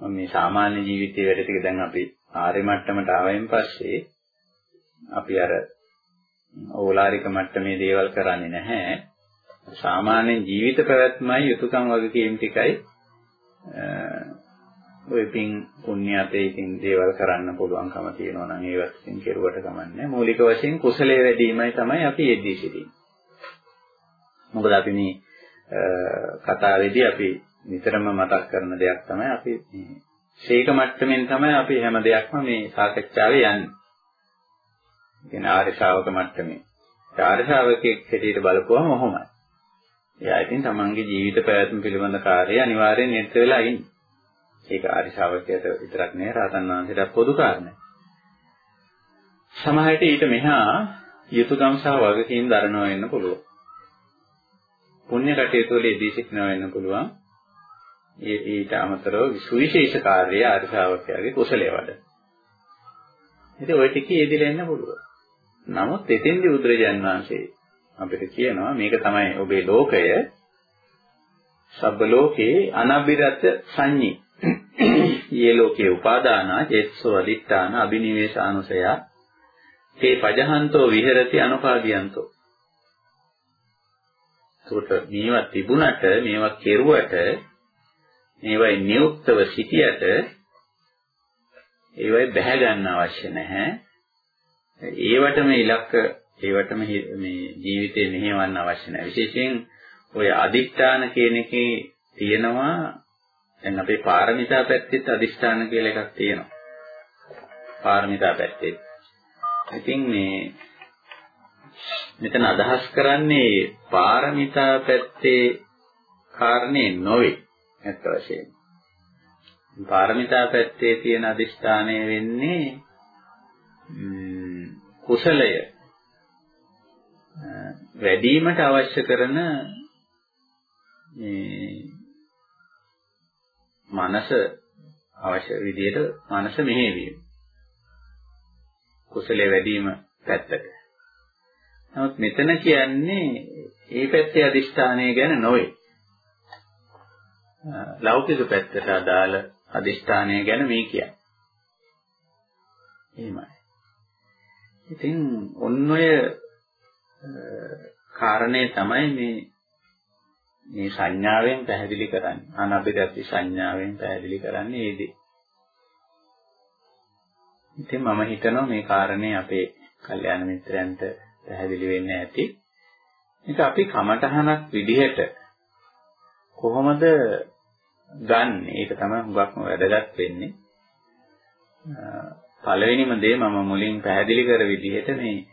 Speaker 1: මම මේ සාමාන්‍ය ජීවිතයේ වැඩ ටික දැන් අපි ආර්ය මට්ටමට ආවයින් පස්සේ අපි අර ඕලාරික මට්ටමේ දේවල් කරන්නේ නැහැ. සාමාන්‍ය ජීවිත පැවැත්මයි යුතුයකම් වගකීම් ටිකයි ඔය පින් පුණ්‍ය අපේ ඉතින් දේවල් කරන්න පුළුවන්කම තියෙනවා නම් ඒවත් ඉතින් කෙරුවට කමන්නේ මූලික වශයෙන් කුසලයේ වැඩිමයි තමයි අපි යෙදී සිටින්නේ. මොකද අපි මේ කතාවේදී අපි නිතරම මතක් කරන දෙයක් තමයි අපි මේ ශේක මට්ටමින් තමයි අපි හැම දෙයක්ම මේ සාකච්ඡාවේ යන්නේ. කියන ආර්ය ශාවක මට්ටමේ. ආර්ය ශාවකෙක් හැටියට බලපුවම ඔහොමයි. එයා ඉතින් තමන්ගේ ජීවිත පැවැත්ම පිළිබඳ කාර්යය අනිවාර්යෙන් නිරත වෙලා ඉන්නේ. ඒක ආර්ය ශාවකයට විතරක් නෙවෙයි රහතන් වහන්සේට පොදු කාරණයක්. සමහරට ඊට මෙහා යුතුයකම් සහ වගකීම් දරනවා වෙන්න පුළුවන්. පුණ්‍ය කටයුතු වල යෙදී සිටිනවා වෙන්න පුළුවන්. ඊට අමතරව සුවිශේෂ කාර්යය ආර්ය ශ්‍රාවකයාගේ කුසලයේ වඩ. ඉතින් ওই ටික යෙදිලා ඉන්න පුළුවන්. නමුත් එතෙන්දී බුදුරජාන් වහන්සේ අපිට කියනවා මේක තමයි ඔබේ ලෝකය සබ්බ ලෝකේ අනබිරත සංඤී. යේ ලෝකේ උපාදානා චේතසෝ අදිත්තාන අබිනිවේෂානුසය තේ පජහන්තෝ විහෙරති අනුපාදියන්තෝ ඒකට මේවා තිබුණට මේවා කෙරුවට මේවයි නියුක්තව සිටියට ඒවයි බැහැ ගන්න අවශ්‍ය නැහැ. ඒවටම ඉලක්ක ඒවටම මේ ජීවිතේ මෙහෙවන්න අවශ්‍ය නැහැ. විශේෂයෙන් ඔය අදිෂ්ඨාන කියන එකේ තියෙනවා දැන් අපේ පාරමිතා පැත්තෙත් අදිෂ්ඨාන කියලා එකක් තියෙනවා. පාරමිතා පැත්තේ. ඉතින් මේ මෙතන අදහස් කරන්නේ පාරමිතා පැත්තේ කාරණේ නොවේ ඇත්ත වශයෙන්ම. පාරමිතා පැත්තේ තියෙන අදිෂ්ඨානය වෙන්නේ කුසලය වැඩිවීමට අවශ්‍ය කරන මේ මනස අවශ්‍ය විදිහට මනස මෙහෙවීම. කුසලයේ වැඩිම පැත්තට. නමුත් මෙතන කියන්නේ ඒ පැත්තේ අදිෂ්ඨානය ගැන නොවේ. ලෞකික පැත්තට අදාළ අදිෂ්ඨානය ගැන මේ කියන්නේ. එහෙමයි. ඉතින් ඔන්න ඔය කාරණේ තමයි මේ මේ සංඥාවෙන් පැහැදිලි කරන්නේ. අනබිදති සංඥාවෙන් පැහැදිලි කරන්නේ ඒ දේ. ඉතින් මම හිතනවා මේ කාරණේ අපේ කල්යාණ මිත්‍රයන්ට පැහැදිලි වෙන්න ඇති. ඒක අපි කමටහනක් විදිහට කොහොමද ගන්න? ඒක තමයි හුඟක්ම වැදගත් වෙන්නේ. පළවෙනිම දේ මම මුලින් පැහැදිලි කර විදිහට මේ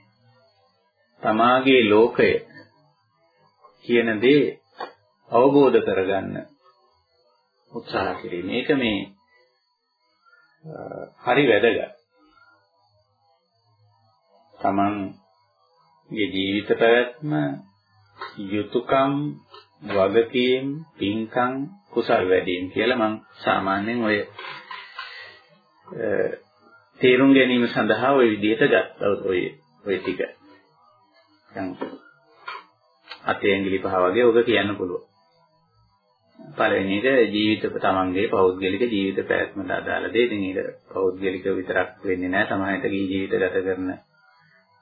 Speaker 1: තමාගේ ලෝකය කියන දේ අවබෝධ කරගන්න උත්සාහ කිරීම. මේක මේ හරි වැදගත්. තමන්ගේ ජීවිත පැවැත්ම යුතුයකම් වගකීම් පින්කම් කුසල් වැඩීම් කියලා මම සාමාන්‍යයෙන් ඔය තේරුම් ගැනීම සඳහා ওই විදිහට ගත්තා ඔය ඔය ටික. දැන් අතේ ඇඟිලි පහ වගේ ඔබ කියන්න පුළුවන්. පළවෙනි එක ජීවිත තමන්ගේ පෞද්ගලික ජීවිත පැවැත්මට අදාළ දේ. ඉතින් ඒක පෞද්ගලික විතරක් වෙන්නේ නැහැ. සමහරවිට ගිහි ජීවිත ගත කරන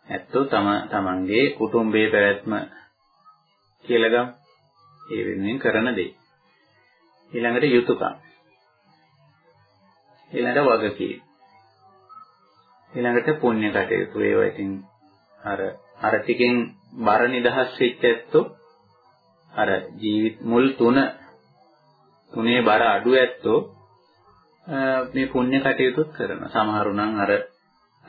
Speaker 1: ඇත්තෝ තම තමන්ගේ කුටුම්බයේ පැවැත්ම කියලා ගමු. ඒ වෙනුවෙන් කරන දේ. ඊළඟට යුතුයකම්. ඊළඟට වගකීම්. ඊළඟට පුණ්‍ය කටයුතු ඒවා ඉතින් අර අර ටිකෙන් බර නිදහස් වෙච්ච ඇත්තෝ අර ජීවිත මුල් තුන තුනේ බර අඩු ඇත්තෝ මේ පුණ්‍ය කටයුතුත් කරනවා. සමහරු නම් අර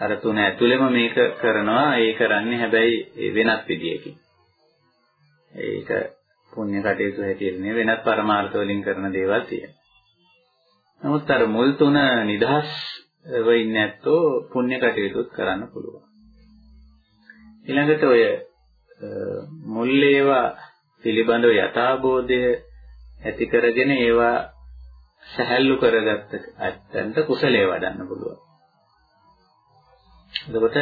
Speaker 1: අර තුන ඇතුළෙම මේක කරනවා. ඒ කරන්නේ හැබැයි වෙනත් විදියකින්. ඒක පුණ්‍ය කටයුතු හැටියට නෙවෙයි වෙනත් පරමාර්ථ වලින් කරන දේවල් තියෙනවා. නමුත් අර මුල් තුන නිදහස් වෙන්නේ නැත්තෝ පුණ්‍ය කටයුතුත් කරන්න පුළුවන්. ඊළඟට ඔය මුල් ඒවා පිළිබඳව යථාබෝධය ඇති කරගෙන ඒවා සැහැල්ලු කරගත්ත ඇත්තන්ට කුසලයේ වඩන්න පුළුවන්. එතකොට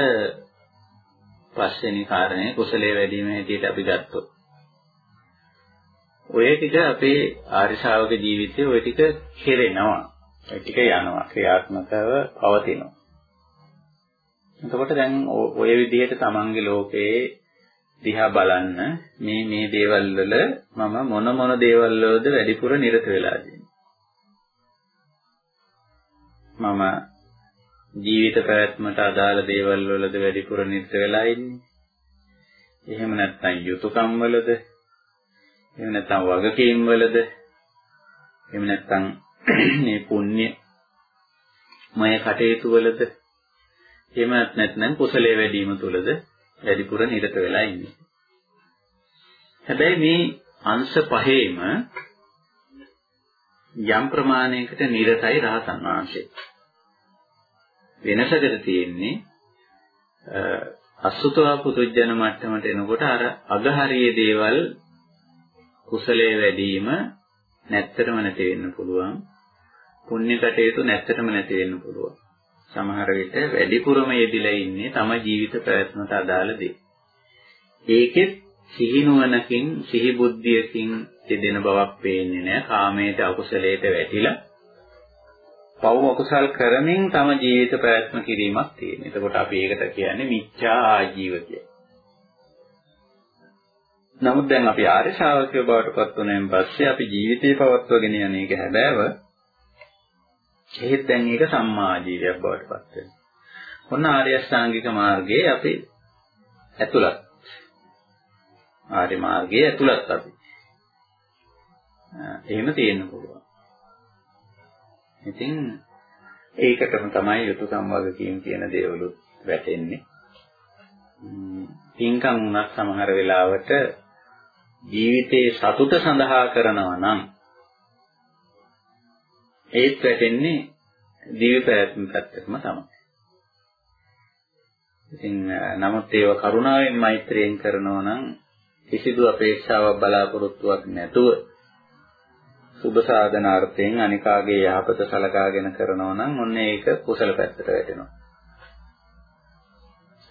Speaker 1: පස්වෙනි කාරණේ කුසලයේ වැඩි වීම හැටියට අපි ගත්තොත්. ඔය ටික අපේ ආර්ය ශ්‍රාවක ජීවිතයේ ඔය ටික කෙරෙනවා. ඔය ටික යනවා ක්‍රියාත්මකව පවතිනවා. එතකොට දැන් ඔය විදිහට තමන්ගේ ලෝකයේ දිහා බලන්න මේ මේ දේවල් වල මම මොන මොන දේවල් වලද වැඩිපුර නිරත වෙලා මම ජීවිත පැවැත්මට අදාළ දේවල් වලද වැඩිපුර නිරත වෙලා ඉන්නේ. එහෙම නැත්නම් යුතුයකම් වලද? එහෙම නැත්නම් වගකීම් වලද? එහෙම නැත්නම් මේ පුණ්‍ය මය කටයුතු වලද? එහෙම නැත්නම් කුසලයේ වැඩි වීම තුලද වැඩිපුර නිරත වෙලා ඉන්නේ. හැබැයි මේ අංශ පහේම යම් ප්‍රමාණයකට නිරතයි රහතන් වහන්සේ. වෙනසකට තියෙන්නේ අසුතවා පුදුජන මට්ටමට එනකොට අර අගහරියේ දේවල් කුසලයේ වැඩිම නැත්තටම නැති වෙන්න පුළුවන්. පුණ්‍ය කටයුතු නැත්තටම නැති වෙන්න පුළුවන්. සමහර විට වැඩිපුරම යෙදිලා ඉන්නේ තම ජීවිත ප්‍රයත්නට අදාළ දේ. ඒකෙත් සිහිනුවණකින් සිහි බුද්ධියකින් දෙදෙන බවක් පේන්නේ නැහැ. කාමයට අකුසලයට වැටිලා පව් අකුසල් කරමින් තම ජීවිත ප්‍රයත්න කිරීමක් තියෙනවා. එතකොට අපි ඒකට කියන්නේ මිච්ඡා ආජීව කියලා. නමුත් දැන් අපි ආර්ය ශ්‍රාවකයෝ බවට පත් වුණාන් පස්සේ අපි ජීවිතේ පවත්වගෙන යන එක හැබෑව එහෙත් දැන් ඒක සම්මා ජීවිතයක් බවට පත් වෙනවා. ඔන්න ආර්ය අෂ්ටාංගික මාර්ගයේ අපි ඇතුළත්. ආර්ය මාර්ගයේ ඇතුළත් අපි. එහෙම තියෙන්න පුළුවන්. ඉතින් ඒකටම තමයි යුතුයකම් වගකීම් කියන දේවලුත් වැටෙන්නේ. පින්කම් උනත් සමහර වෙලාවට ජීවිතයේ සතුට සඳහා කරනවා නම් ඒත් වැටෙන්නේ දිව්‍ය පැවැත්ම පැත්තටම තමයි. ඉතින් නමුත් ඒව කරුණාවෙන් මෛත්‍රියෙන් කරනවා නම් කිසිදු අපේක්ෂාවක් බලාපොරොත්තුවක් නැතුව සුබ සාධනාර්ථයෙන් අනිකාගේ යහපත සලකාගෙන කරනවා නම් ඔන්න ඒක කුසල පැත්තට වැටෙනවා.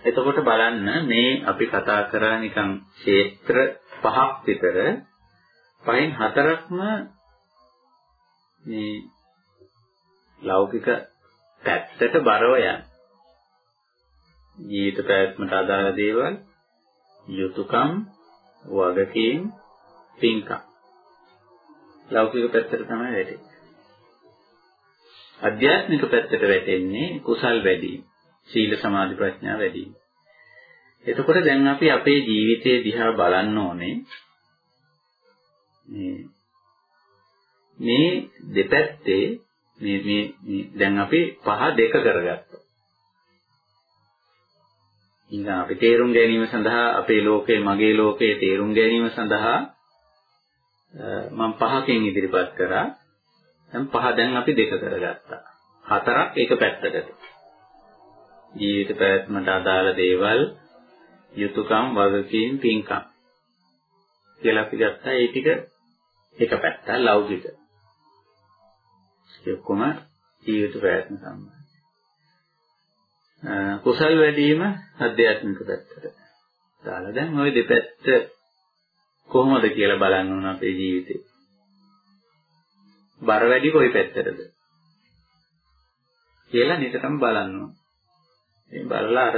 Speaker 1: එතකොට බලන්න මේ අපි කතා කරා නිකන් ක්ෂේත්‍ර පහක් විතර පහෙන් හතරක්ම මේ ලෞකික පැත්තට බරව යන ජීවිත පැවැත්මට අදාළ දේවල් යුතුයකම් වගකීම් පින්කම් ලෞකික පැත්තට තමයි වැටෙන්නේ. අධ්‍යාත්මික පැත්තට වැටෙන්නේ කුසල් වැඩි සීල සමාධි ප්‍රඥා වැඩි එතකොට දැන් අපි අපේ ජීවිතයේ දිහා බලන්න ඕනේ. මේ මේ දෙපැත්තේ මේ මේ දැන් අපි පහ දෙක කරගත්තා. ඉතින් අපි තේරුම් ගැනීම සඳහා අපේ ලෝකේ මගේ ලෝකයේ තේරුම් ගැනීම සඳහා මම පහකින් ඉදිරිපත් කරා. දැන් පහ දැන් අපි දෙක කරගත්තා. හතරක් එක පැත්තකට. ජීවිත පැවැත්මට අදාළ දේවල් යුතුයකම් වගකීම් පින්කම් කියලා අපි ගත්තා ඒ ටික එක පැත්ත ලෞකික ඒ ඔක්කොම ජීවිත ප්‍රයත්න සම්බන්ධයි කුසල් වැඩිම අධ්‍යාත්මික පැත්තට දාලා දැන් ওই දෙපැත්ත කොහොමද කියලා බලන්න ඕන අපේ ජීවිතේ බර වැඩි කොයි පැත්තටද කියලා නිතරම බලන්න ඕන මේ බලලා අර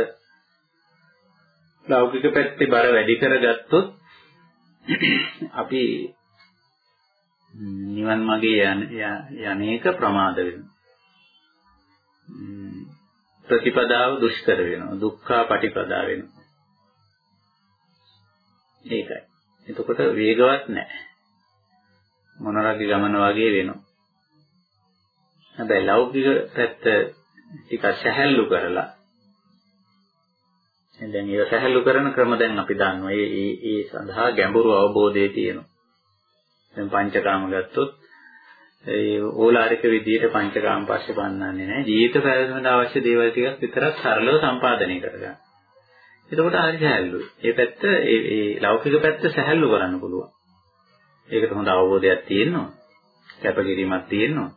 Speaker 1: ලෞකික පැත්තේ බර වැඩි කරගත්තොත් අපි නිවන් මාගේ යන්නේක ප්‍රමාද වෙනවා. ප්‍රතිපදාව දුෂ්කර වෙනවා. දුක්ඛා පටිපදා වෙනවා. ඒකයි. එතකොට වේගවත් නැහැ. මොනරගේ ගමන වගේ වෙනවා. හැබැයි ලෞකික පැත්ත ටිකක් සැහැල්ලු කරලා දැන් ඒක සැහැල්ලු කරන ක්‍රම දැන් අපි දන්නවා. ඒ ඒ ඒ සඳහා ගැඹුරු අවබෝධය තියෙනවා. දැන් පංචකාම ගත්තොත් ඒ ඕලාරික විදියට පංචකාම පස්සේ පන්නන්නේ නැහැ. ජීවිත පැවැත්මට අවශ්‍ය දේවල් ටිකක් විතරක් සරලව සම්පාදනය කරගන්න. එතකොට හරි සැහැල්ලුයි. මේ පැත්ත ඒ ඒ ලෞකික පැත්ත සැහැල්ලු කරන්න පුළුවන්. ඒකට හොඳ අවබෝධයක් තියෙනවා. කැපකිරීමක් තියෙනවා.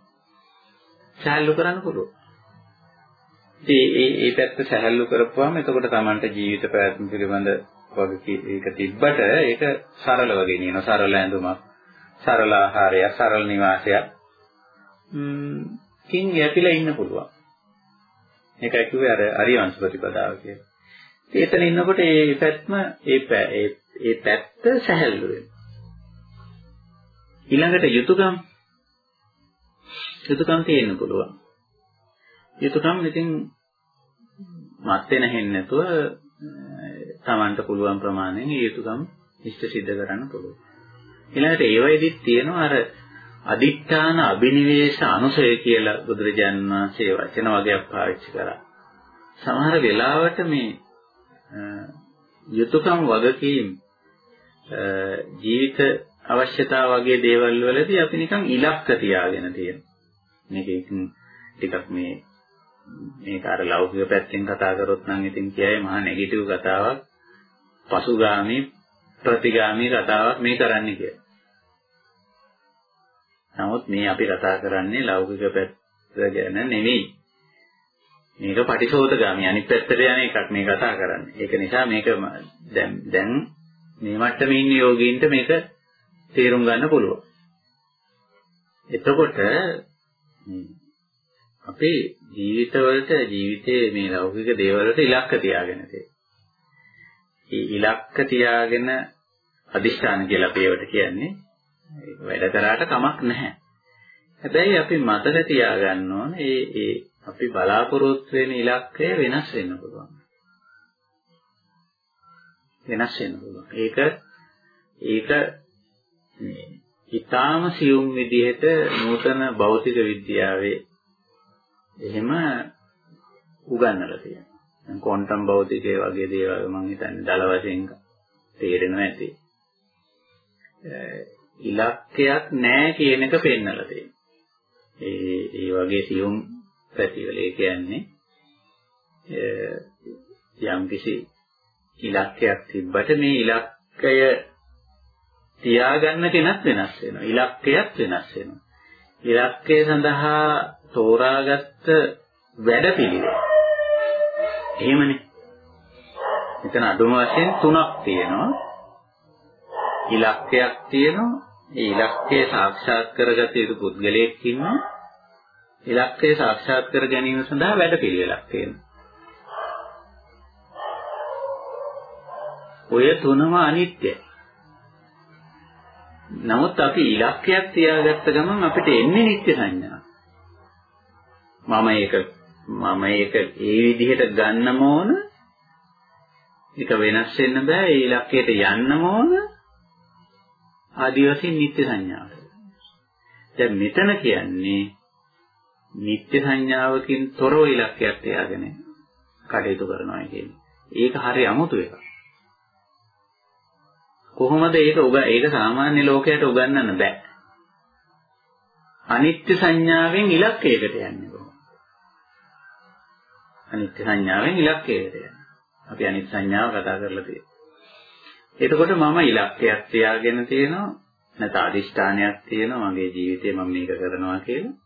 Speaker 1: සැහැල්ලු කරන්න පුළුවන්. ඒ ඒ ඒ පැත්ත සැහැල්ලු කරපුවාම එතකොට Tamanට ජීවිත පැවැත්ම පිළිබඳ වගේ ඒක තිබ්බට ඒක සරලව ගෙනියන සරල ඇඳුමක් සරල ආහාරය සරල නිවාසයක් ම්ම් කින් යැපිලා ඉන්න පුළුවන් ඒකයි කිව්වේ අර අරියංශ ප්‍රතිපදාව කියලා. ඒතන ඉන්නකොට ඒ පැත්ම ඒ ඒ පැත්ත සැහැල්ලු වෙනවා. ඊළඟට යුතුයකම් යුතුයකම් තියෙන්න පුළුවන්. යුතුයකම් ඉතින් මත් වෙන හෙන්නේ නැතුව තමන්ට පුළුවන් ප්‍රමාණයෙන් ඒ යුතුයකම් ඉෂ්ට සිද්ධ කරන්න පුළුවන්. ඊළඟට ඒ වෙදිත් තියෙනවා අර අදිඨාන අබිනිවේෂ අනුසය කියලා බුදුරජාණන් වහන්සේ වචන වගේක් පාවිච්චි කරා. සමහර වෙලාවට මේ යුතුයකම් වගකීම් ජීවිත අවශ්‍යතා වගේ දේවල් වලදී අපි නිකන් ඉලක්ක තියාගෙන තියෙනවා. මේක ටිකක් මේ මේක අර ලෞකික පැත්තෙන් කතා කරොත් නම් ඉතින් කියයි මහා නෙගටිව් කතාවක් පසුගාමී ප්‍රතිගාමී කතාවක් මේ කරන්නේ කියලා. නමුත් මේ අපි කතා කරන්නේ ලෞකික පැත්ත ගැන නෙවෙයි. මේක පටිසෝතගාමී අනිත් පැත්තට යන එකක් මේ කතා කරන්නේ. ඒක නිසා මේක දැන් දැන් මේ මට්ටමේ ඉන්න යෝගීන්ට මේක තේරුම් ගන්න පුළුවන්. එතකොට අපේ ජීවිතවලට ජීවිතයේ මේ ලෞකික දේවල්වලට ඉලක්ක තියාගෙන තියෙනවා. ඒ ඉලක්ක තියාගෙන අදිෂ්ඨාන කියලා අපි ඒවට කියන්නේ. ඒක වැඩ කරාට කමක් නැහැ. හැබැයි අපි මතක තියාගන්න ඕනේ ඒ ඒ අපි බලාපොරොත්තු වෙන ඉලක්කය වෙනස් වෙන්න පුළුවන්. වෙනස් වෙන්න පුළුවන්. ඒක ඒක ඊටාම සියුම් විදිහට නූතන භෞතික විද්‍යාවේ එහෙම උගන්වලා තියෙනවා. දැන් ක්වොන්ටම් භෞතිකය වගේ දේවල් මම හිතන්නේ දල වශයෙන් තේරෙනවා ඇති. ඉලක්කයක් නැහැ කියන එක පෙන්නලා තියෙනවා. ඒ ඒ වගේ සියුම් පැතිවල ඒ කියන්නේ යම් කිසි ඉලක්කයක් තිබ්බට මේ ඉලක්කය තියාගන්න කෙනත් වෙනස් වෙනවා. ඉලක්කයත් වෙනස් වෙනවා. ඉලක්කය සඳහා තෝරාගත්ත වැඩපිළිවෙල. එහෙමනේ. මෙතන අඩුම වශයෙන් තුනක් තියෙනවා. ඉලක්කයක් තියෙනවා. ඒ ඉලක්කය සාක්ෂාත් කරගත යුතු පුද්ගලයෙක් ඉන්නවා. ඉලක්කය සාක්ෂාත් කර ගැනීම සඳහා වැඩපිළිවෙලක් තියෙනවා. ඔය තුනම අනිත්‍යයි. නමුත් අපි ඉලක්කයක් තියාගත්ත ගමන් අපිට එන්නේ නිත්‍ය සංඥා. මම ඒක මම ඒක ඒ විදිහට ගන්නම ඕන. ඒක වෙනස් වෙන්න බෑ. ඒ ඉලක්කයට යන්නම ඕන. ආදි වශයෙන් නිත්‍ය සංඥාව. දැන් මෙතන කියන්නේ නිත්‍ය සංඥාවකින් තොරව ඉලක්කයක් තියාගෙන කටයුතු කරනවා කියන්නේ. ඒක හරි අමුතු එකක්. කොහොමද ඒක උග ඒක සාමාන්‍ය ලෝකයට උගන්වන්න බෑ. අනිත්‍ය සංඥාවෙන් ඉලක්කයකට යන්නේ කොහොමද? අනිත්‍ය සංඥාවෙන් ඉලක්කයකට යන්නේ. අපි අනිත්‍ය සංඥාව කතා කරලා තියෙනවා. එතකොට මම ඉලක්කයක් තියාගෙන තියෙනවා නැත්නම් අදිෂ්ඨානයක් තියෙනවා මගේ ජීවිතේ මම මේක කරනවා කියලා.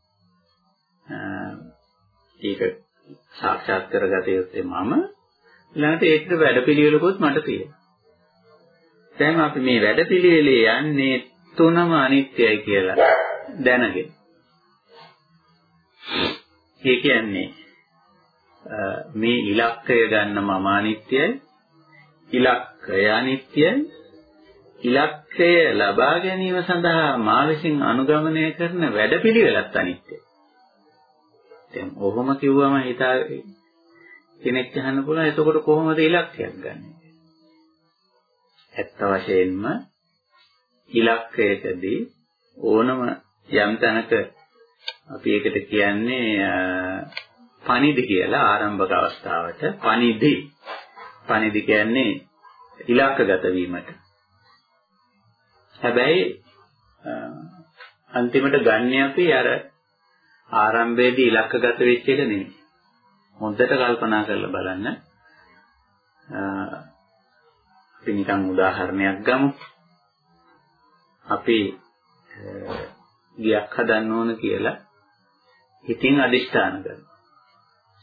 Speaker 1: ඒක සාක්ෂාත් කරගත යුත්තේ මම ඊළඟට ඒකට වැඩපිළිවෙලකුත් මට තියෙනවා. දැන් අපි මේ වැඩපිළිවෙලේ යන්නේ තුනම අනිත්‍යයි කියලා දැනගෙන. ඒ කියන්නේ මේ ඉලක්කය ගන්න මම අනිත්‍යයි ඉලක්කය අනිත්‍යයි ඉලක්කය ලබා ගැනීම සඳහා මා විසින් අනුගමනය කරන වැඩපිළිවෙලත් අනිත්‍යයි. දැන් ඔහොම කිව්වම හිතා කෙනෙක් අහන්න පුළුවන්. එතකොට කොහොමද ඉලක්කයක් ගන්නෙ? ඇත්ත වශයෙන්ම ඉලක්කයකදී ඕනම යම් තැනක අපි ඒකට කියන්නේ පණිදි කියලා ආරම්භක අවස්ථාවට. පණිදි. පණිදි කියන්නේ ඉලක්කගත වීමට. හැබැයි අන්තිමට ගන්න අපි අර ආරම්භයේදී ඉලක්කගත වෙච්ච එක නෙමෙයි හොඳට කල්පනා කරලා බලන්න අපි නිකන් උදාහරණයක් ගමු. අපි ගියක් හදන්න ඕන කියලා හිතින් අදිෂ්ඨාන කරනවා.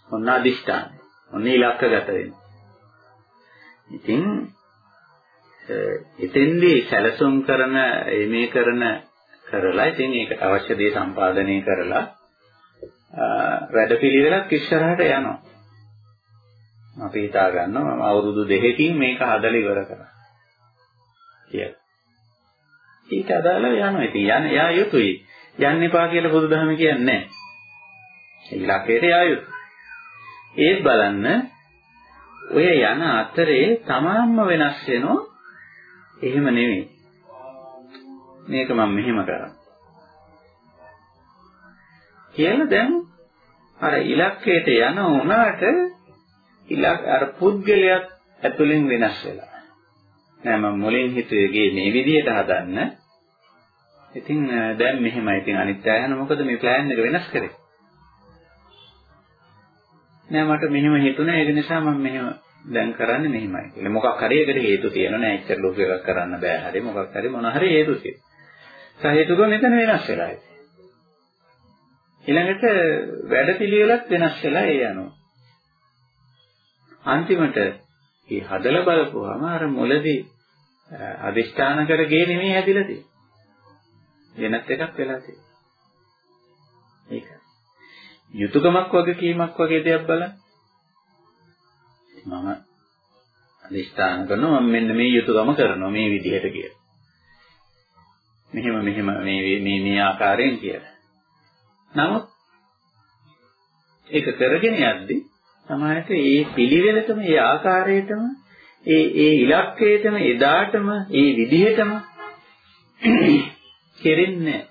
Speaker 1: ඔන්න අදිෂ්ඨානය. ඔන්න ඉලක්කගත වෙනවා. ඉතින් එතෙන්දී සැලසුම් කරන මේ කරන කරලා ඉතින් ඒකට අවශ්‍ය දේ සම්පාදනය කරලා වැඩපිළිවෙලක් ඉස්සරහට යනවා. අපි හිතා ගන්නවා මම අවුරුදු දෙකකින් මේක හදලා ඉවර කරා. කියලා. ඊට අදාළව යනවා. ඉතින් යන්න යා යුතුයි. යන්න එපා කියලා බුදුදහම කියන්නේ නැහැ. ඉලක්කයට යා යුතුයි. ඒත් බලන්න ඔය යන අතරේ තමාම්ම වෙනස් වෙනවා. එහෙම නෙමෙයි. මේක මම මෙහෙම කරා. කියලා දැන් අර ඉලක්කයට යන උනාට ඉලක් අර පුද්ගලයක් ඇතුලෙන් වෙනස් වෙලා. නෑ මම මුලින් හිතුවේ ගේ මේ විදිහට හදන්න. ඉතින් දැන් මෙහෙමයි. ඉතින් අනිත් අයහන මොකද මේ ප්ලෑන් එක වෙනස් කරේ? නෑ මට මෙහෙම හිතුණා ඒක නිසා මම මෙහෙම දැන් කරන්නේ මෙහෙමයි කියලා. මොකක් හරි ඒකට හේතු තියෙනවා නෑ එච්චර ලොකු එකක් කරන්න බෑ. හරි මොකක් හරි මොන හරි හේතු තියෙනවා. සහේතුක මෙතන වෙනස් වෙලා ඉතින්. ඊළඟට වැඩපිළිවෙලක් වෙනස් වෙලා ඒ යනවා. අන්තිමට මේ හදලා බලපුවාම අර මුලදී අදිෂ්ඨාන කරගේ නෙමෙයි හැදිලා තියෙන්නේ. වෙනත් එකක් වෙලා තියෙන්නේ. ඒක. යුතුයකමක් වගේ කීමක් වගේ දෙයක් බලන්න. මම අදිස්ථාන කරනවා මම මෙන්න මේ යුතුයකම කරනවා මේ විදිහට කියලා. මෙහෙම මෙහෙම මේ මේ මේ ආකාරයෙන් කියලා. නමුත් ඒක කරගෙන යද්දී සමාජයට ඒ පිළිවෙලටම ඒ ආකාරයටම ඒ ඒ ඉලක්කයටම එදාටම ඒ විදිහටම කෙරෙන්නේ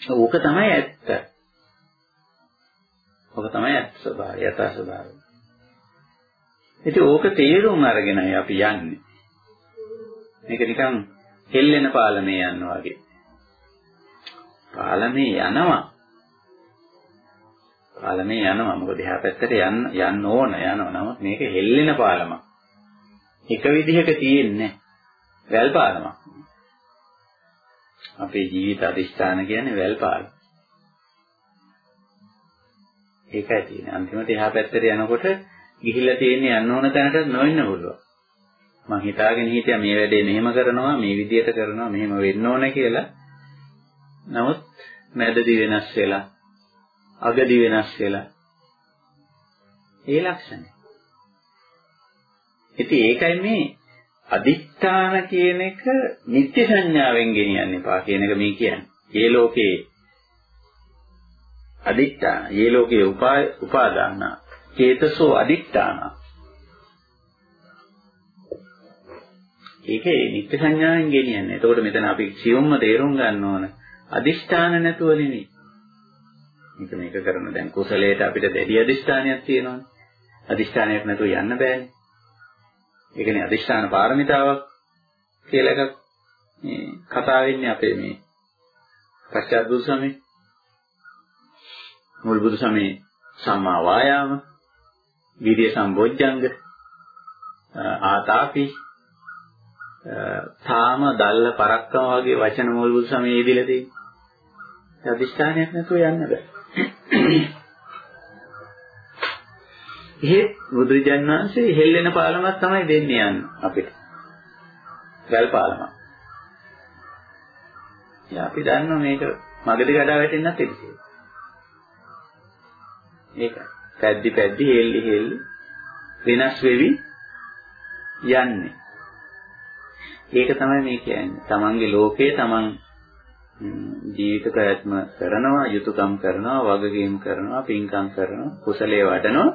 Speaker 1: ඕක තමයි ඇත්ත. ඕක තමයි ඇත්ත ස්වභාවය යථා ස්වභාවය. ඉතින් ඕක තේරුම් අරගෙනයි අපි යන්නේ. මේක නිකන් හෙල්ලෙන පාලමේ යනවා වගේ. පාලමේ යනවා. පාලමේ යනවා. මොකද එහා පැත්තට යන්න යන්න ඕන යනවා. නමුත් මේක හෙල්ලෙන පාලමක්. එක විදිහක තියෙන්නේ වැල් පාලමක්. අපේ ජීවිත අධිෂ්ඨාන කියන්නේ වැල් පාලම. ඒකයි තියෙන්නේ. අන්තිමට එහා පැත්තට යනකොට ගිහිල්ලා තියෙන්නේ යන්න ඕන තැනට නොවෙන්න පුළුවන්. මං හිතාගෙන හිටියා මේ වැඩේ මෙහෙම කරනවා මේ විදියට කරනවා මෙහෙම වෙන්න ඕන කියලා. නමුත් මැදදී වෙනස් වෙලා අගදී වෙනස් වෙලා ඒ ලක්ෂණය. ඉතින් ඒකයි මේ අදිත්‍යාන කියන එක නිත්‍ය සංඥාවෙන් ගෙනියන්න එපා කියන එක මේ කියන්නේ. මේ ලෝකේ අදිත්‍යාන, මේ ලෝකේ උපාදාන, චේතසෝ අදිත්‍යාන ඒකේ නිත්‍ය සංඥාවෙන් ගෙනියන්නේ. එතකොට මෙතන අපි සියුම්ම තේරුම් ගන්න ඕන අදිෂ්ඨාන නැතුව නෙමෙයි. මේක මේක කරන දැන් කුසලයට අපිට දැඩි අදිෂ්ඨානයක් තියෙනවානේ. අදිෂ්ඨානයක් නැතුව යන්න බෑනේ. ඒකනේ අදිෂ්ඨාන පාරමිතාවක් කියලා එකක් මේ කතා වෙන්නේ අපේ මේ පශ්චාත් බුදු සමයේ මුල් බුදු සමයේ සම්මා වායාම විරිය සම්බොජ්ජංග ආතාපි තාම දල්ල පරක්කම වගේ වචන මුල් බුදු සමයේ ඉදිලා තියෙන්නේ. අදිෂ්ඨානයක් නැතුව යන්න බෑ. එහෙත් බුදුරජාන් වහන්සේ හෙල්ලෙන පාලමක් තමයි දෙන්නේ යන්න අපිට. වැල් පාලමක්. යා අපි දන්නවා මේක මගදී ගඩා වැටෙන්නත් ඉතිසි. ඒක පැද්දි පැද්දි හෙල්ලි හෙල්ලි වෙනස් වෙවි යන්නේ. ඒක තමයි මේ කියන්නේ. තමන්ගේ ලෝකයේ තමන් ජීවිත ප්‍රයත්න කරනවා, යුතුයකම් කරනවා, වගකීම් කරනවා, පින්කම් කරනවා, කුසලයේ වඩනවා.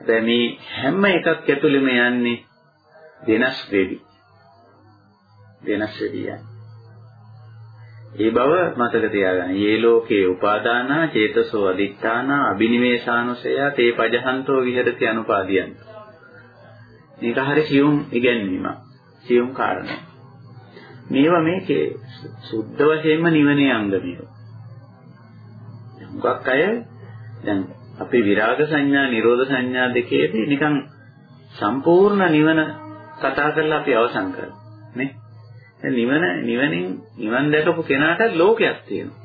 Speaker 1: දැන් මේ හැම එකක් ඇතුළෙම යන්නේ වෙනස් වෙවි. වෙනස් වෙවි යන්නේ. ඒ බව මතක තියාගන්න. "යේ ලෝකේ උපාදානා චේතසෝ අදිත්‍යානා අබිනිවේෂානුසය තේ පජහන්තෝ විහෙරති අනුපාදියන්." මේක හරි සියුම් ඉගැන්වීමක්. සියුම් කාරණා. මේවා මේකේ සුද්ධ වශයෙන්ම නිවනේ අංග මේවා. හුඟක් අය දැන් අපේ විරාග සංඥා, නිරෝධ සංඥා දෙකේදී නිකන් සම්පූර්ණ නිවන කතා කරලා අපි අවසන් කරනවා. නේ? දැන් නිවන නිවනින් නිවන් දැකපු කෙනාට ලෝකයක් තියෙනවා.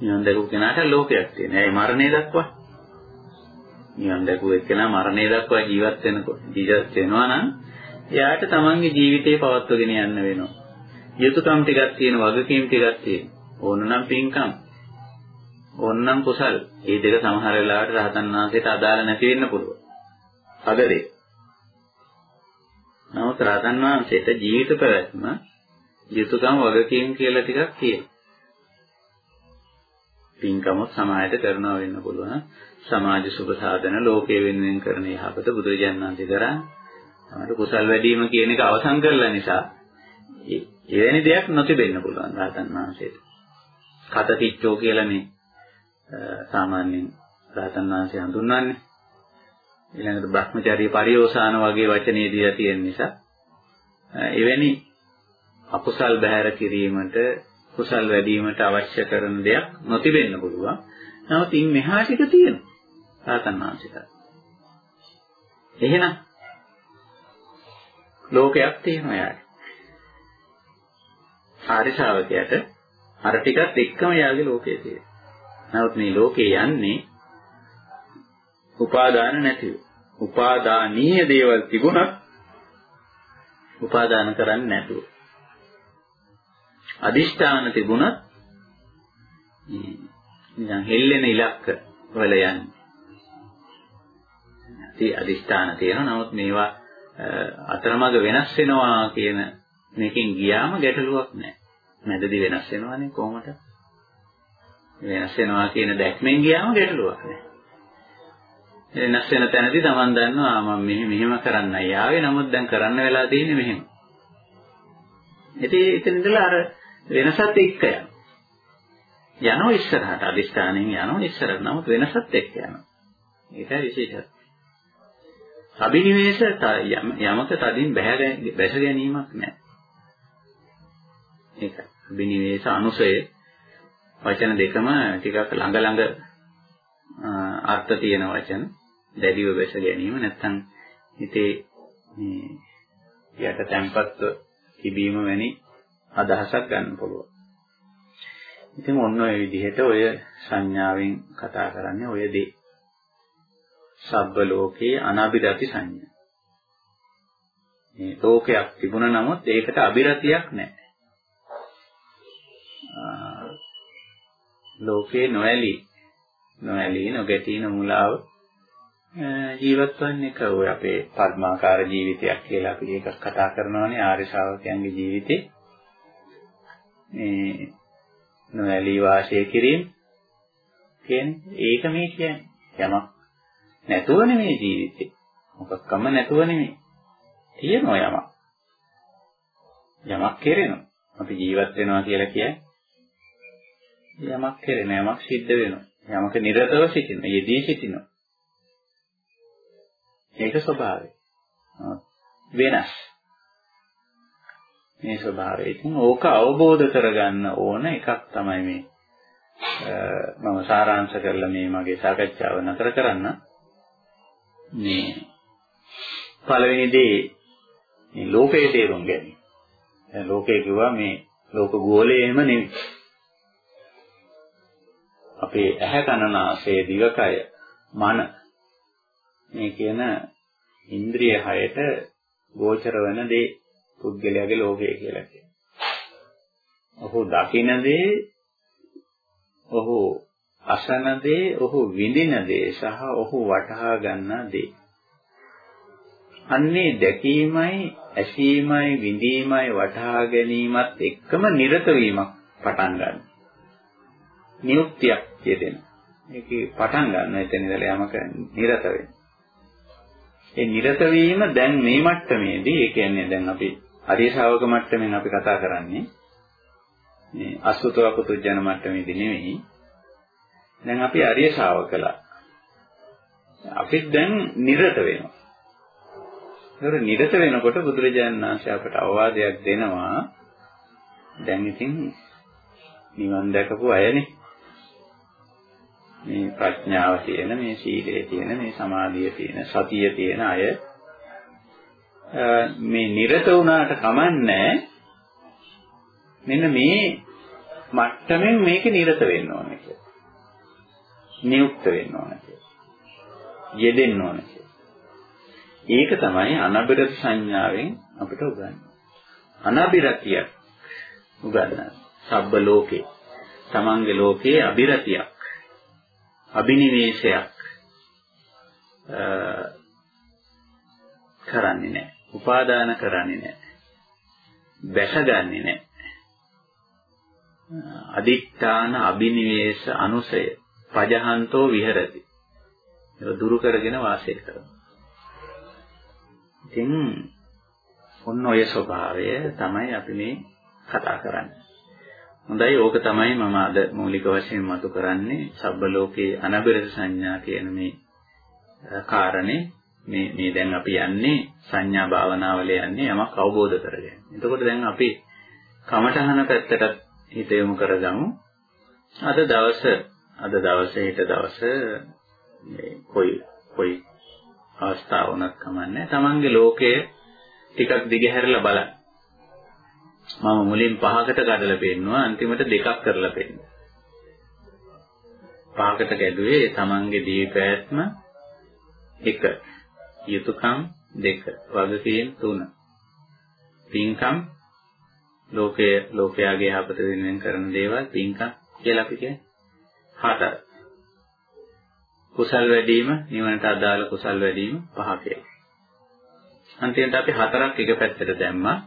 Speaker 1: නිවන් දැකපු කෙනාට ලෝකයක් තියෙනවා. ඒ මරණය දක්වා නිවන් දැකුව එක්කෙනා මරණය දක්වා ජීවත් වෙනකොට ජීවත් වෙනවා නම් එයාට තමන්ගේ ජීවිතේ පවත්වගෙන යන්න වෙනවා. යුතුයකම් ටිකක් තියෙන වගකීම් ටිකක් තියෙන. ඕනනම් පින්කම්. ඕනනම් කුසල්. මේ දෙක සමහර වෙලාවට රහතන් වහන්සේට අදාළ නැති වෙන්න පුළුවන්. අගදේ. නමුත් රහතන් වහන්සේට ජීවිත පැවැත්ම යුතුයකම් වගකීම් කියලා ටිකක් තියෙනවා. පින්කමත් සමාජයට කරනවා වෙන්න පුළුවන්. සමාජ සුභ සාධන ලෝකයේ වෙනුවෙන් කරන යහපත බුදුරජාණන් වහන්සේ කරා. තමයි කුසල් වැඩිම කියන එක අවසන් කරලා නිසා එවැනි දෙයක් නොතිබෙන්න පුළුවන් රහතන් වහන්සේට. කතතිච්චෝ කියලානේ සාමාන්‍යයෙන් රහතන් වහන්සේ හඳුන්වන්නේ. ඊළඟට Brahmacharya පරියෝසాన වගේ වචනේ දීලා තියෙන නිසා එවැනි අකුසල් බැහැර කිරීමට කුසල් වැඩිවීමට අවශ්‍ය කරන දෙයක් නොතිබෙන්න පුළුවන්. නමුත් ඉන් මෙහා ටික තියෙනවා. රාතන් වහන්සේට. එහෙනම් ලෝකයක් තියෙනවා යාට. ආර්ය ශ්‍රාවකයාට අර ටිකත් එක්කම යාගේ ලෝකයේ තියෙනවා. නමුත් මේ ලෝකේ යන්නේ උපාදාන නැතිව. උපාදානීය දේවල් තිබුණත් උපාදාන කරන්නේ නැතුව. අදිෂ්ඨාන තිබුණත් නිකන් හෙල්ලෙන ඉලක්ක වල යන්නේ. අදිෂ්ඨාන තියෙනවා. නමුත් මේවා අතරමඟ වෙනස් වෙනවා කියන මේකෙන් ගියාම ගැටලුවක් නැහැ. මැදදී වෙනස් වෙනවනේ කොහොමද? වෙනස් වෙනවා කියන දැක්මෙන් ගියාම ගැටලුවක් නැහැ. වෙනස් වෙන තැනදී Taman දන්නවා මම මෙහෙම මෙහෙම කරන්නයි ආවේ නමුත් දැන් කරන්න වෙලා තියෙන්නේ මෙහෙම. ඉතින් එතන ඉඳලා අර වෙනසත් එක්ක යනවා. යනවා ඉස්සරහට අදිස්ථානෙන් යනවා ඉස්සරහට. නමුත් වෙනසත් එක්ක යනවා. ඒකයි විශේෂත්වය. අභිනිවේෂ යමක තදින් බැස ගැනීමක් නැහැ. ඒක අභිනිවේෂ අනුසය වචන දෙකම ටිකක් ළඟ ළඟ අර්ථ තියෙන වචන. දැඩිව බැස ගැනීම නැත්නම් හිතේ මේ යට තැම්පත්ව තිබීම වැනි අදහසක් ගන්න පුළුවන්. ඉතින් ඔන්න ඔය විදිහට ඔය සංඥාවෙන් කතා කරන්නේ ඔය දේ. සබ්බ ලෝකේ අනබිරති සංඥා. මේ ලෝකයක් තිබුණා නමුත් ඒකට අබිරතියක් නැහැ. ලෝකේ නොඇලී නොඇලී නොගැටී නොමුලාව ජීවත් වන්නේ කවුද අපේ පద్මාකාර ජීවිතයක් කියලා අපි එකක් කතා කරනවානේ ආර්ය ශ්‍රාවකයන්ගේ ජීවිතේ මේ නොඇලී වාසය කිරීම කියන්නේ ඒක මේ කියන්නේ යමක් නැතුව නෙමෙයි ජීවිතේ මොකක්කම නැතුව නෙමෙයි තියෙනවා යමක් යමක් කෙරෙනවා අපි ජීවත් වෙනවා කියලා කියන්නේ යමක් කෙරෙන යමක් සිද්ධ වෙනවා යමක නිරතව සිටින යෙදී සිටිනවා ඒක ස්වභාවය. වෙනස්. මේ ස්වභාවය. ඉතින් ඕක අවබෝධ කරගන්න ඕන එකක් තමයි මේ මම සාරාංශ කරලා මේ මගේ සාකච්ඡාව නතර කරන්න. මේ පළවෙනි දේ මේ ලෝකයේ තේරුම් ගැනීම. දැන් ලෝකේ කිව්වා මේ ලෝක ගෝලයේම නෙවෙයි. අපේ ඇහැ කන නාසය දිවකය මන මේ කියන ඉන්ද්‍රිය හයට ගෝචර වෙන දේ පුද්ගලයාගේ ලෝකය කියලා කියනවා. ඔහු දකින දේ, ඔහු අසන දේ, ඔහු විඳින දේ සහ ඔහු වටහා ගන්නා දේ. අන්නේ දැකීමයි, ඇසීමයි, විඳීමයි වටහා ගැනීමත් එක්කම නිරත වීමක් පටන් ගන්නවා. නියුක්තියක් කියදෙන. ඒකේ පටන් ගන්න එතන ඉඳලා යමක නිරත වෙන්න. ඒ නිරත වීම දැන් මේ මට්ටමේදී ඒ කියන්නේ දැන් අපි අරිය ශාවක මට්ටමින් අපි කතා කරන්නේ මේ අසුතව පුතුජන මට්ටමේදී නෙවෙයි. දැන් අපි අරිය ශාවකලා. අපි දැන් නිරත වෙනවා. ඒතර නිරත වෙනකොට බුදුරජාණන් වහන්සේ අපට අවවාදයක් දෙනවා. දැන් ඉතින් නිවන් දැකපු අයනේ මේ ප්‍රඥාව තියෙන මේ සීලය තියෙන මේ සමාධිය තියෙන සතිය තියෙන අය මේ නිරත වුණාට කමන්නේ මෙන්න මේ මට්ටමින් මේක නිරත වෙන්න ඕනේ කියලා. නියුක්ත වෙන්න ඕනේ කියලා. යෙදෙන්න ඕනේ කියලා. ඒක තමයි අනබිරත සංඥාවෙන් අපිට උගන්වන්නේ. අනබිරතිය උගන්වන්නේ. සබ්බ ලෝකේ. තමන්ගේ ලෝකේ අබිරතියක්. අබිනිවේෂයක් කරන්නේ නැහැ. උපාදාන කරන්නේ නැහැ. බැසගන්නේ නැහැ. අදිත්‍යාන අබිනිවේෂ අනුසය පජහන්තෝ විහෙරති. ඒක දුරු කරගෙන වාසය කරනවා. ඉතින් ඔන්න ඔය ස්වභාවය තමයි අපි මේ කතා කරන්නේ. හොඳයි ඕක තමයි මම අද මූලික වශයෙන් මතු කරන්නේ සබ්බ ලෝකේ අනබිරත සංඥා කියන මේ කාරණේ මේ මේ දැන් අපි යන්නේ සංඥා භාවනාවල යන්නේ යමක් අවබෝධ කරගෙන. එතකොට දැන් අපි කමඨහන පැත්තට හිත යොමු කරගමු. අද දවස අද දවසේ හෙට දවස මේ කොයි කොයි අවස්ථාව වුණත් කමන්නේ. Tamange ලෝකය ටිකක් දිගහැරලා බලන්න. මම මුලින් පහකට කඩලා පෙන්නුවා අන්තිමට දෙකක් කරලා පෙන්නුවා. පහකට කැඩුවේ තමන්ගේ දීපෑත්ම එක යුතුයකම් දෙක වගකීම් තුන පින්කම් ලෝකයේ ලෝකයාගේ යහපත වෙනුවෙන් කරන දේවල් පින්කම් කියලා අපි කියන්නේ හතර කුසල් වැඩිම නිවනට අදාළ කුසල් වැඩිම පහ කියලා. අන්තිමට අපි හතරක් එක පැත්තට දැම්මා.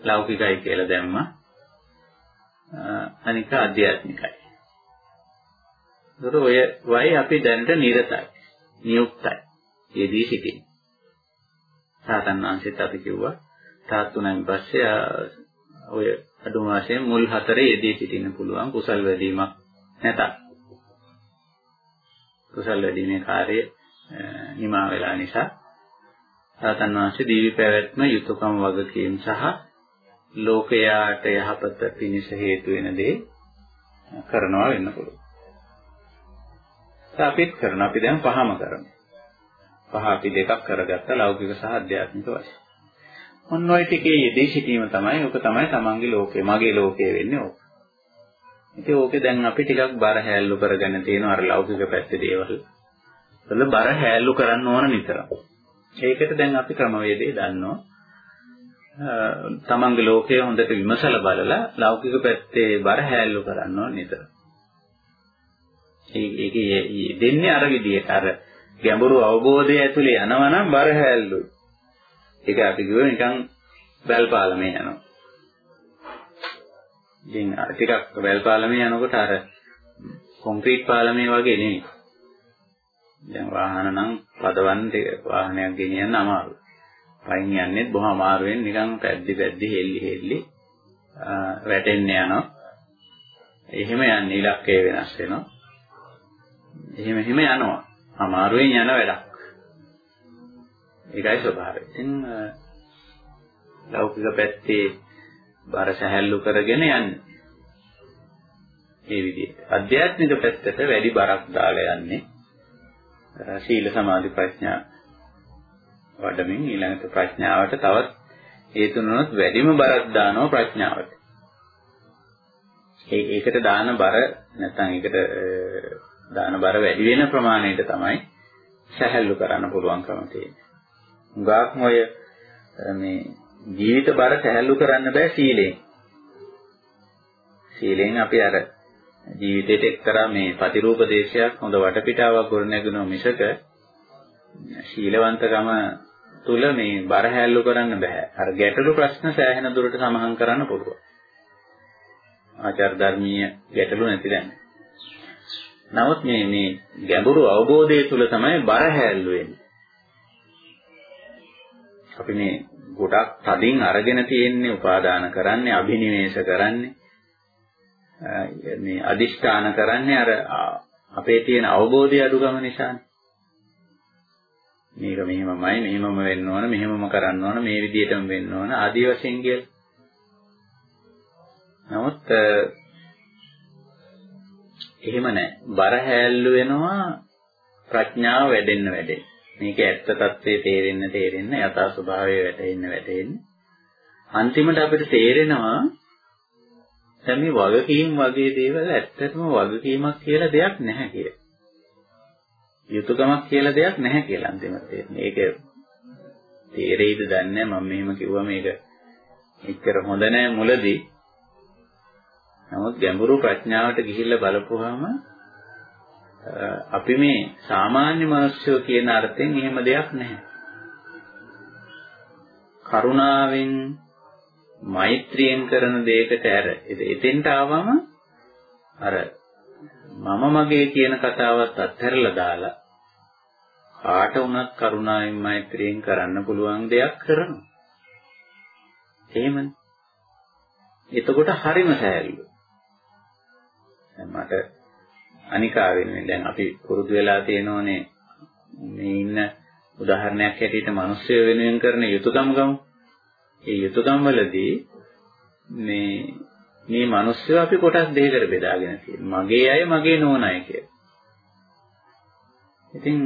Speaker 1: ලෞකිකයි කියලා දැම්මා. අනික ආධ්‍යාත්මිකයි. ඒතර ඔය වයි අපි දැනට නිරතයි. නියුක්තයි. යෙදී සිටින්නේ. සාතන් වහන්සේත් අපි කිව්වා තාත්තුණන් පස්සේ ඔය අඩුම වශයෙන් මුල් හතරේ යෙදී සිටින්න පුළුවන් කුසල් වැඩිමක් නැතත්. කුසල් වැඩිමේ කාර්යය නිමා වෙලා නිසා සාතන් වහන්සේ දීවි පැවැත්ම යුතුයකම් වගකීම් සහ ලෝකයාට යහපත පිණිස හේතු වෙන දේ කරනවා වෙන්න පුළුවන්. අපිත් කරන අපි දැන් පහම කරමු. පහ අපි දෙකක් කරගත්ත ලෞකික සහ ආධ්‍යාත්මික වශයෙන්. ඔන්න ඔය ටිකේ යෙදී සිටීම තමයි ඔක තමයි තමන්ගේ ලෝකය මගේ ලෝකය වෙන්නේ ඕක. ඉතින් ඕකේ දැන් අපි ටිකක් බර හැල්ලු කරගෙන තියෙන අර ලෞකික පැත්තේ දේවල්. වල බර හැල්ලු කරන්න ඕන නිතරම. ඒකට දැන් අපි ක්‍රමවේදේ දන්නවා. තමන්ගේ ලෝකය හොඳට විමසලා බලලා ලෞකික පැත්තේ බර හැල්ලු කරන්න ඕන නිතරම. ඒක දෙන්නේ අර විදිහට අර ගැඹුරු අවබෝධය ඇතුලේ යනවා නම් බර හැල්ලුයි. ඒක අපි කිව්ව නිකන් වැල් පාලමේ යනවා. ඉතින් ටිකක් වැල් පාලමේ යනකොට අර කොන්ක්‍රීට් පාලමේ වගේ නෙමෙයි. දැන් වාහන නම් පදවන්න වාහනයක් ගෙනියන්න අමාරුයි. පයින් යන්නේ බොහොම අමාරුවෙන් නිකන් පැද්දි පැද්දි හෙල්ලි හෙල්ලි වැටෙන්න යනවා. එහෙම යන්නේ ඉලක්කය වෙනස් වෙනවා. එහෙම එහෙම යනවා. අමාරුවෙන් යන වැඩක්. ඒකයි ස්වභාවය. ඉතින් ලෞකික පැත්තේ බර සැහැල්ලු කරගෙන යන්නේ. මේ විදිහට. අධ්‍යාත්මික පැත්තට වැඩි බරක් දාලා යන්නේ. සීල සමාධි ප්‍රඥා වඩමින් ඊළඟට ප්‍රඥාවට තවත් ඒ තුනනොත් වැඩිම බරක් දානවා ප්‍රඥාවට. ඒ ඒකට දාන බර නැත්නම් ඒකට දාන බර වැඩි වෙන ප්‍රමාණයට තමයි සැහැල්ලු කරන්න පුළුවන්කම තියෙන්නේ. හුඟක්ම ඔය මේ ජීවිත බර සැහැල්ලු කරන්න බෑ සීලෙන්. සීලෙන් අපි අර ජීවිතේට එක්තරා මේ ප්‍රතිරූප දේශයක් හොඳ වටපිටාවක් ගොඩනැගුණා මිසක ශීලවන්තකම තුල මේ බර හැල්ලු කරන්න බෑ. අර ගැටලු ප්‍රශ්න සෑහෙන දුරට සමාහන් කරන්න පුළුවන්. ආචාර ධර්මීය ගැටලු නැති දැන. නමුත් මේ මේ ගැඹුරු අවබෝධය තුල තමයි බර හැල්ලු වෙන්නේ. අපි මේ ගොඩක් තදින් අරගෙන තියෙන්නේ උපාදාන කරන්නේ අභිනිවේෂ කරන්නේ. මේ අදිෂ්ඨාන කරන්නේ අර අපේ තියෙන අවබෝධය අඩුකම නිසානේ. මේක මෙහෙමමයි මෙහෙමම වෙන්න ඕන මෙහෙමම කරන්න ඕන මේ විදිහටම වෙන්න ඕන ආදී වශයෙන් කියලා. නමුත් එහෙම නැහැ බර හැල්ලු වෙනවා ප්‍රඥාව වැඩෙන්න වැඩෙන්න. මේක ඇත්ත తත්වේ තේරෙන්න තේරෙන්න යථා ස්වභාවය වැටෙන්න වැටෙන්න අන්තිමට අපිට තේරෙනවා දැන් මේ වගකීම් වගේ දේවල් ඇත්තටම වගකීමක් කියලා දෙයක් නැහැ කියලා. යුතුයකමක් කියලා දෙයක් නැහැ කියලා අන්තිමට තේරෙන්නේ. ඒක තේරෙයිද දන්නේ මම මෙහෙම කිව්වා මේක එච්චර හොඳ නැහැ මුලදී. නමුත් ගැඹුරු ප්‍රඥාවට ගිහිල්ලා බලපුවාම අපි මේ සාමාන්‍ය මිනිස්සු කියන අර්ථයෙන් එහෙම දෙයක් නැහැ. කරුණාවෙන් මෛත්‍රියෙන් කරන දෙයකට ඇර එතෙන්ට ආවම අර මම මගේ කියන කතාවත් අත්හැරලා දාලා කාට වුණත් කරුණාවෙන් මෛත්‍රියෙන් කරන්න පුළුවන් දෙයක් කරනවා. එහෙමනේ. එතකොට හරිම සෑහළු. දැන් මට අනිකා වෙනුවෙන් දැන් අපි පුරුදු වෙලා තියෙනෝනේ මේ ඉන්න උදාහරණයක් හැටියට මිනිස්සු වෙනුවෙන් කරන යුතුයකම් ගමු. ඒ යුතුයකම් වලදී මේ මේ මිනිස්සු අපි කොටස් දෙකකට බෙදාගෙන තියෙනවා. මගේ අය මගේ නෝන අය කියලා. ඉතින්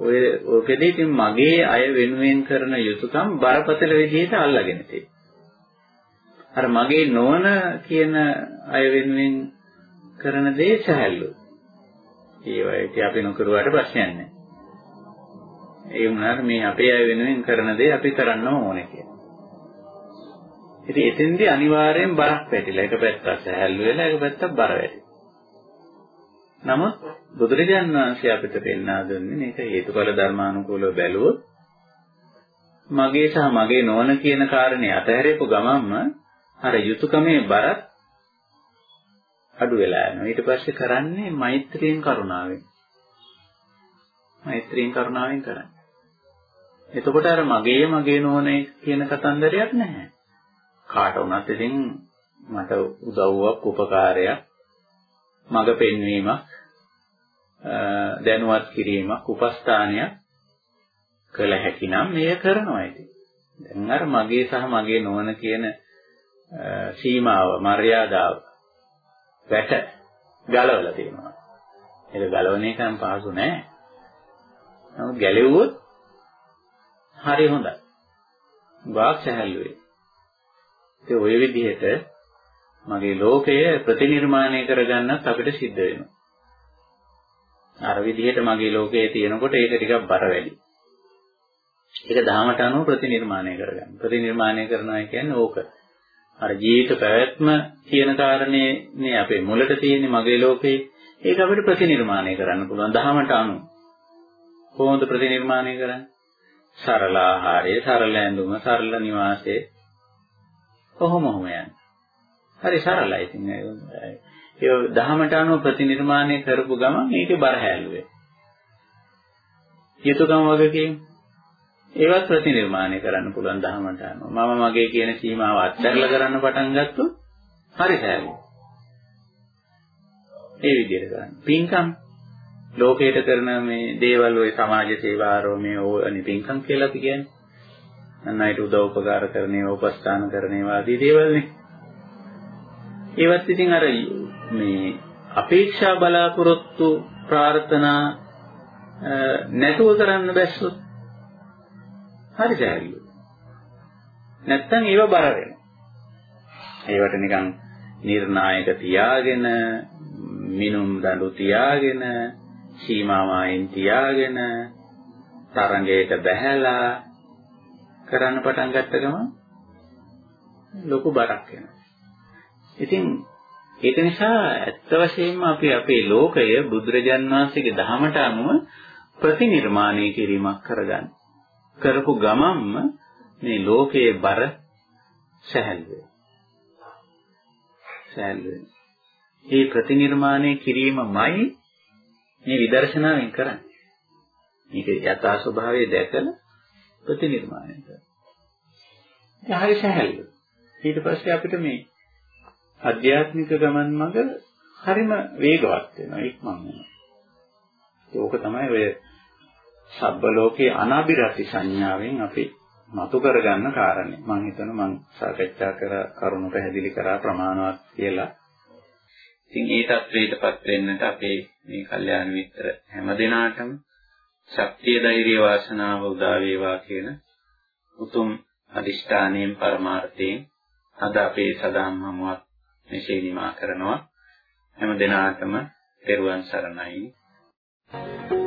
Speaker 1: ඔය ඔකෙදී ඉතින් මගේ අය වෙනුවෙන් කරන යුතුයකම් බරපතල විදිහට අල්ලගෙන තියෙනවා. අර මගේ නෝන කියන අය වෙනුවෙන් කරන දේ සහැල්ලු. ඒවා ඉතින් අපි නොකරුවාට ප්‍රශ්නයක් නැහැ. ඒ වුණාට මේ අපේ අය වෙනුවෙන් කරන දේ අපි කරන්න ඕනේ කියලා. ඉතින් එතෙන්දී අනිවාර්යෙන් බරක් වැටිලා එක පැත්තක් සහැල්ලු වෙලා එක පැත්තක් බර වැටි. නමුත් බුදුරජාණන් වහන්සේ අපිට පෙන්වා දුන්නේ මේක හේතුඵල ධර්මානුකූලව බැලුවොත් මගේ සහ මගේ නොවන කියන කාරණේ අතහැරෙපු ගමන්ම අර යුතුයකමේ බරත් අඩු වෙලා යනවා. ඊට පස්සේ කරන්නේ මෛත්‍රියෙන් කරුණාවෙන්. මෛත්‍රියෙන් කරුණාවෙන් කරන්නේ. එතකොට අර මගේ මගේ නොවනේ කියන කතන්දරයක් නැහැ. කාට වුණත් ඉතින් මට උදව්වක් උපකාරයක් මඟ පෙන්වීමක් දැනුවත් කිරීමක් උපස්ථානයක් කළ හැකි නම් මෙය කරනවා ඉතින්. දැන් අර මගේ සහ මගේ නොවන කියන සීමාව මර්යාදාව වැට ගලවලා තියෙනවා. ඒක ගලවන එකම පහසු නෑ. නමුත් ගැලෙව්වොත් හරි හොඳයි. වාක් සැහැල්ලුවේ. ඒ ඔය විදිහට මගේ ලෝකය ප්‍රතිනිර්මාණය කරගන්නත් අපිට සිද්ධ වෙනවා. අර විදිහට මගේ ලෝකයේ තියෙනකොට ඒක ටිකක් බර වැඩි. ඒක දහමට අනුව ප්‍රතිනිර්මාණය කරගන්න. ප්‍රතිනිර්මාණය කරනවා කියන්නේ ඕක. අර ජීවිත පැවැත්ම කියන කාරණේ නේ අපේ මුලට තියෙන්නේ මගේ ලෝකේ. ඒක අපිට ප්‍රතිනිර්මාණය කරන්න පුළුවන් දහමට අනුව. කොහොමද ප්‍රතිනිර්මාණය කරන්නේ? සරල ආහාරය, සරල ඇඳුම, සරල නිවාසය. කොහොමම යන්නේ. හරි සරලයි. ඉතින් ඒ දහමට අනුව ප්‍රතිනිර්මාණය කරපු ගමන් මේකේ බර හැල්ලුවේ. යුතුයකම වගකීම් ඒවත් ප්‍රතිනිර්මාණය කරන්න පුළුවන් දහමට අනුව. මම මගේ කියන සීමාව අත්හැරලා කරන්න පටන් ගත්තොත් හරි සෑහලුයි. ඒ විදිහට කරන්න. පින්කම් ලෝකයට කරන මේ දේවල් ඔය සමාජ සේවාරෝමේ ඕනි පින්කම් කියලා අපි කියන්නේ. අන්න අයට උදව් උපකාර කරන ඒවා උපස්ථාන කරන ඒවා ආදී දේවල් නේ. ඒවත් ඉතින් අර මේ අපේක්ෂා බලාපොරොත්තු ප්‍රාර්ථනා නැතුව කරන්න බැස්සොත් හරි සෑහලු. නැත්තම් ඒව බර වෙනවා. ඒවට නිකන් නිර්ණායක තියාගෙන මිනුම් දඬු තියාගෙන සීමාවයින් තියාගෙන තරංගයට බැහැලා කරන්න පටන් ගත්ත ගමන් ලොකු බරක් වෙනවා. ඉතින් ඒක නිසා ඇත්ත වශයෙන්ම අපි අපේ ලෝකය බුදුරජාන් වහන්සේගේ දහමට අනුව ප්‍රතිනිර්මාණය කිරීමක් කරගන්න. කරපු ගමන්ම මේ ලෝකයේ බර සැහැල් වෙනවා. සැහැල් වෙනවා. මේ ප්‍රතිනිර්මාණය කිරීමමයි මේ විදර්ශනාවෙන් කරන්නේ. මේක යථා ස්වභාවය දැකලා ප්‍රතිනිර්මාණය කරනවා. ඒ හරි සැහැල්ලු. ඊට පස්සේ අපිට මේ අධ්‍යාත්මික ගමන් මඟ හරිම වේගවත් වෙනවා ඉක්මන් වෙනවා. ඒක තමයි ඔය සබ්බ ලෝකේ අනාබිරති සංඥාවෙන් අපි මතු කරගන්න කාරණේ. මම හිතනවා මම සාකච්ඡා කර කරුණු පැහැදිලි කරා ප්‍රමාණවත් කියලා. ඉතින් ඒ தത്വයටපත් වෙන්නට අපේ මේ කල්යාණ මිත්‍ර හැම දිනාටම ශක්තිය ධෛර්ය වාසනාව උදා වේවා කියන උතුම් අදිෂ්ඨානයෙන් පරමාර්ථයෙන් අද අපේ සදාම් හමුවක් මෙසේ නිමා කරනවා. හැම දිනාටම තෙරුවන් සරණයි. Thank you.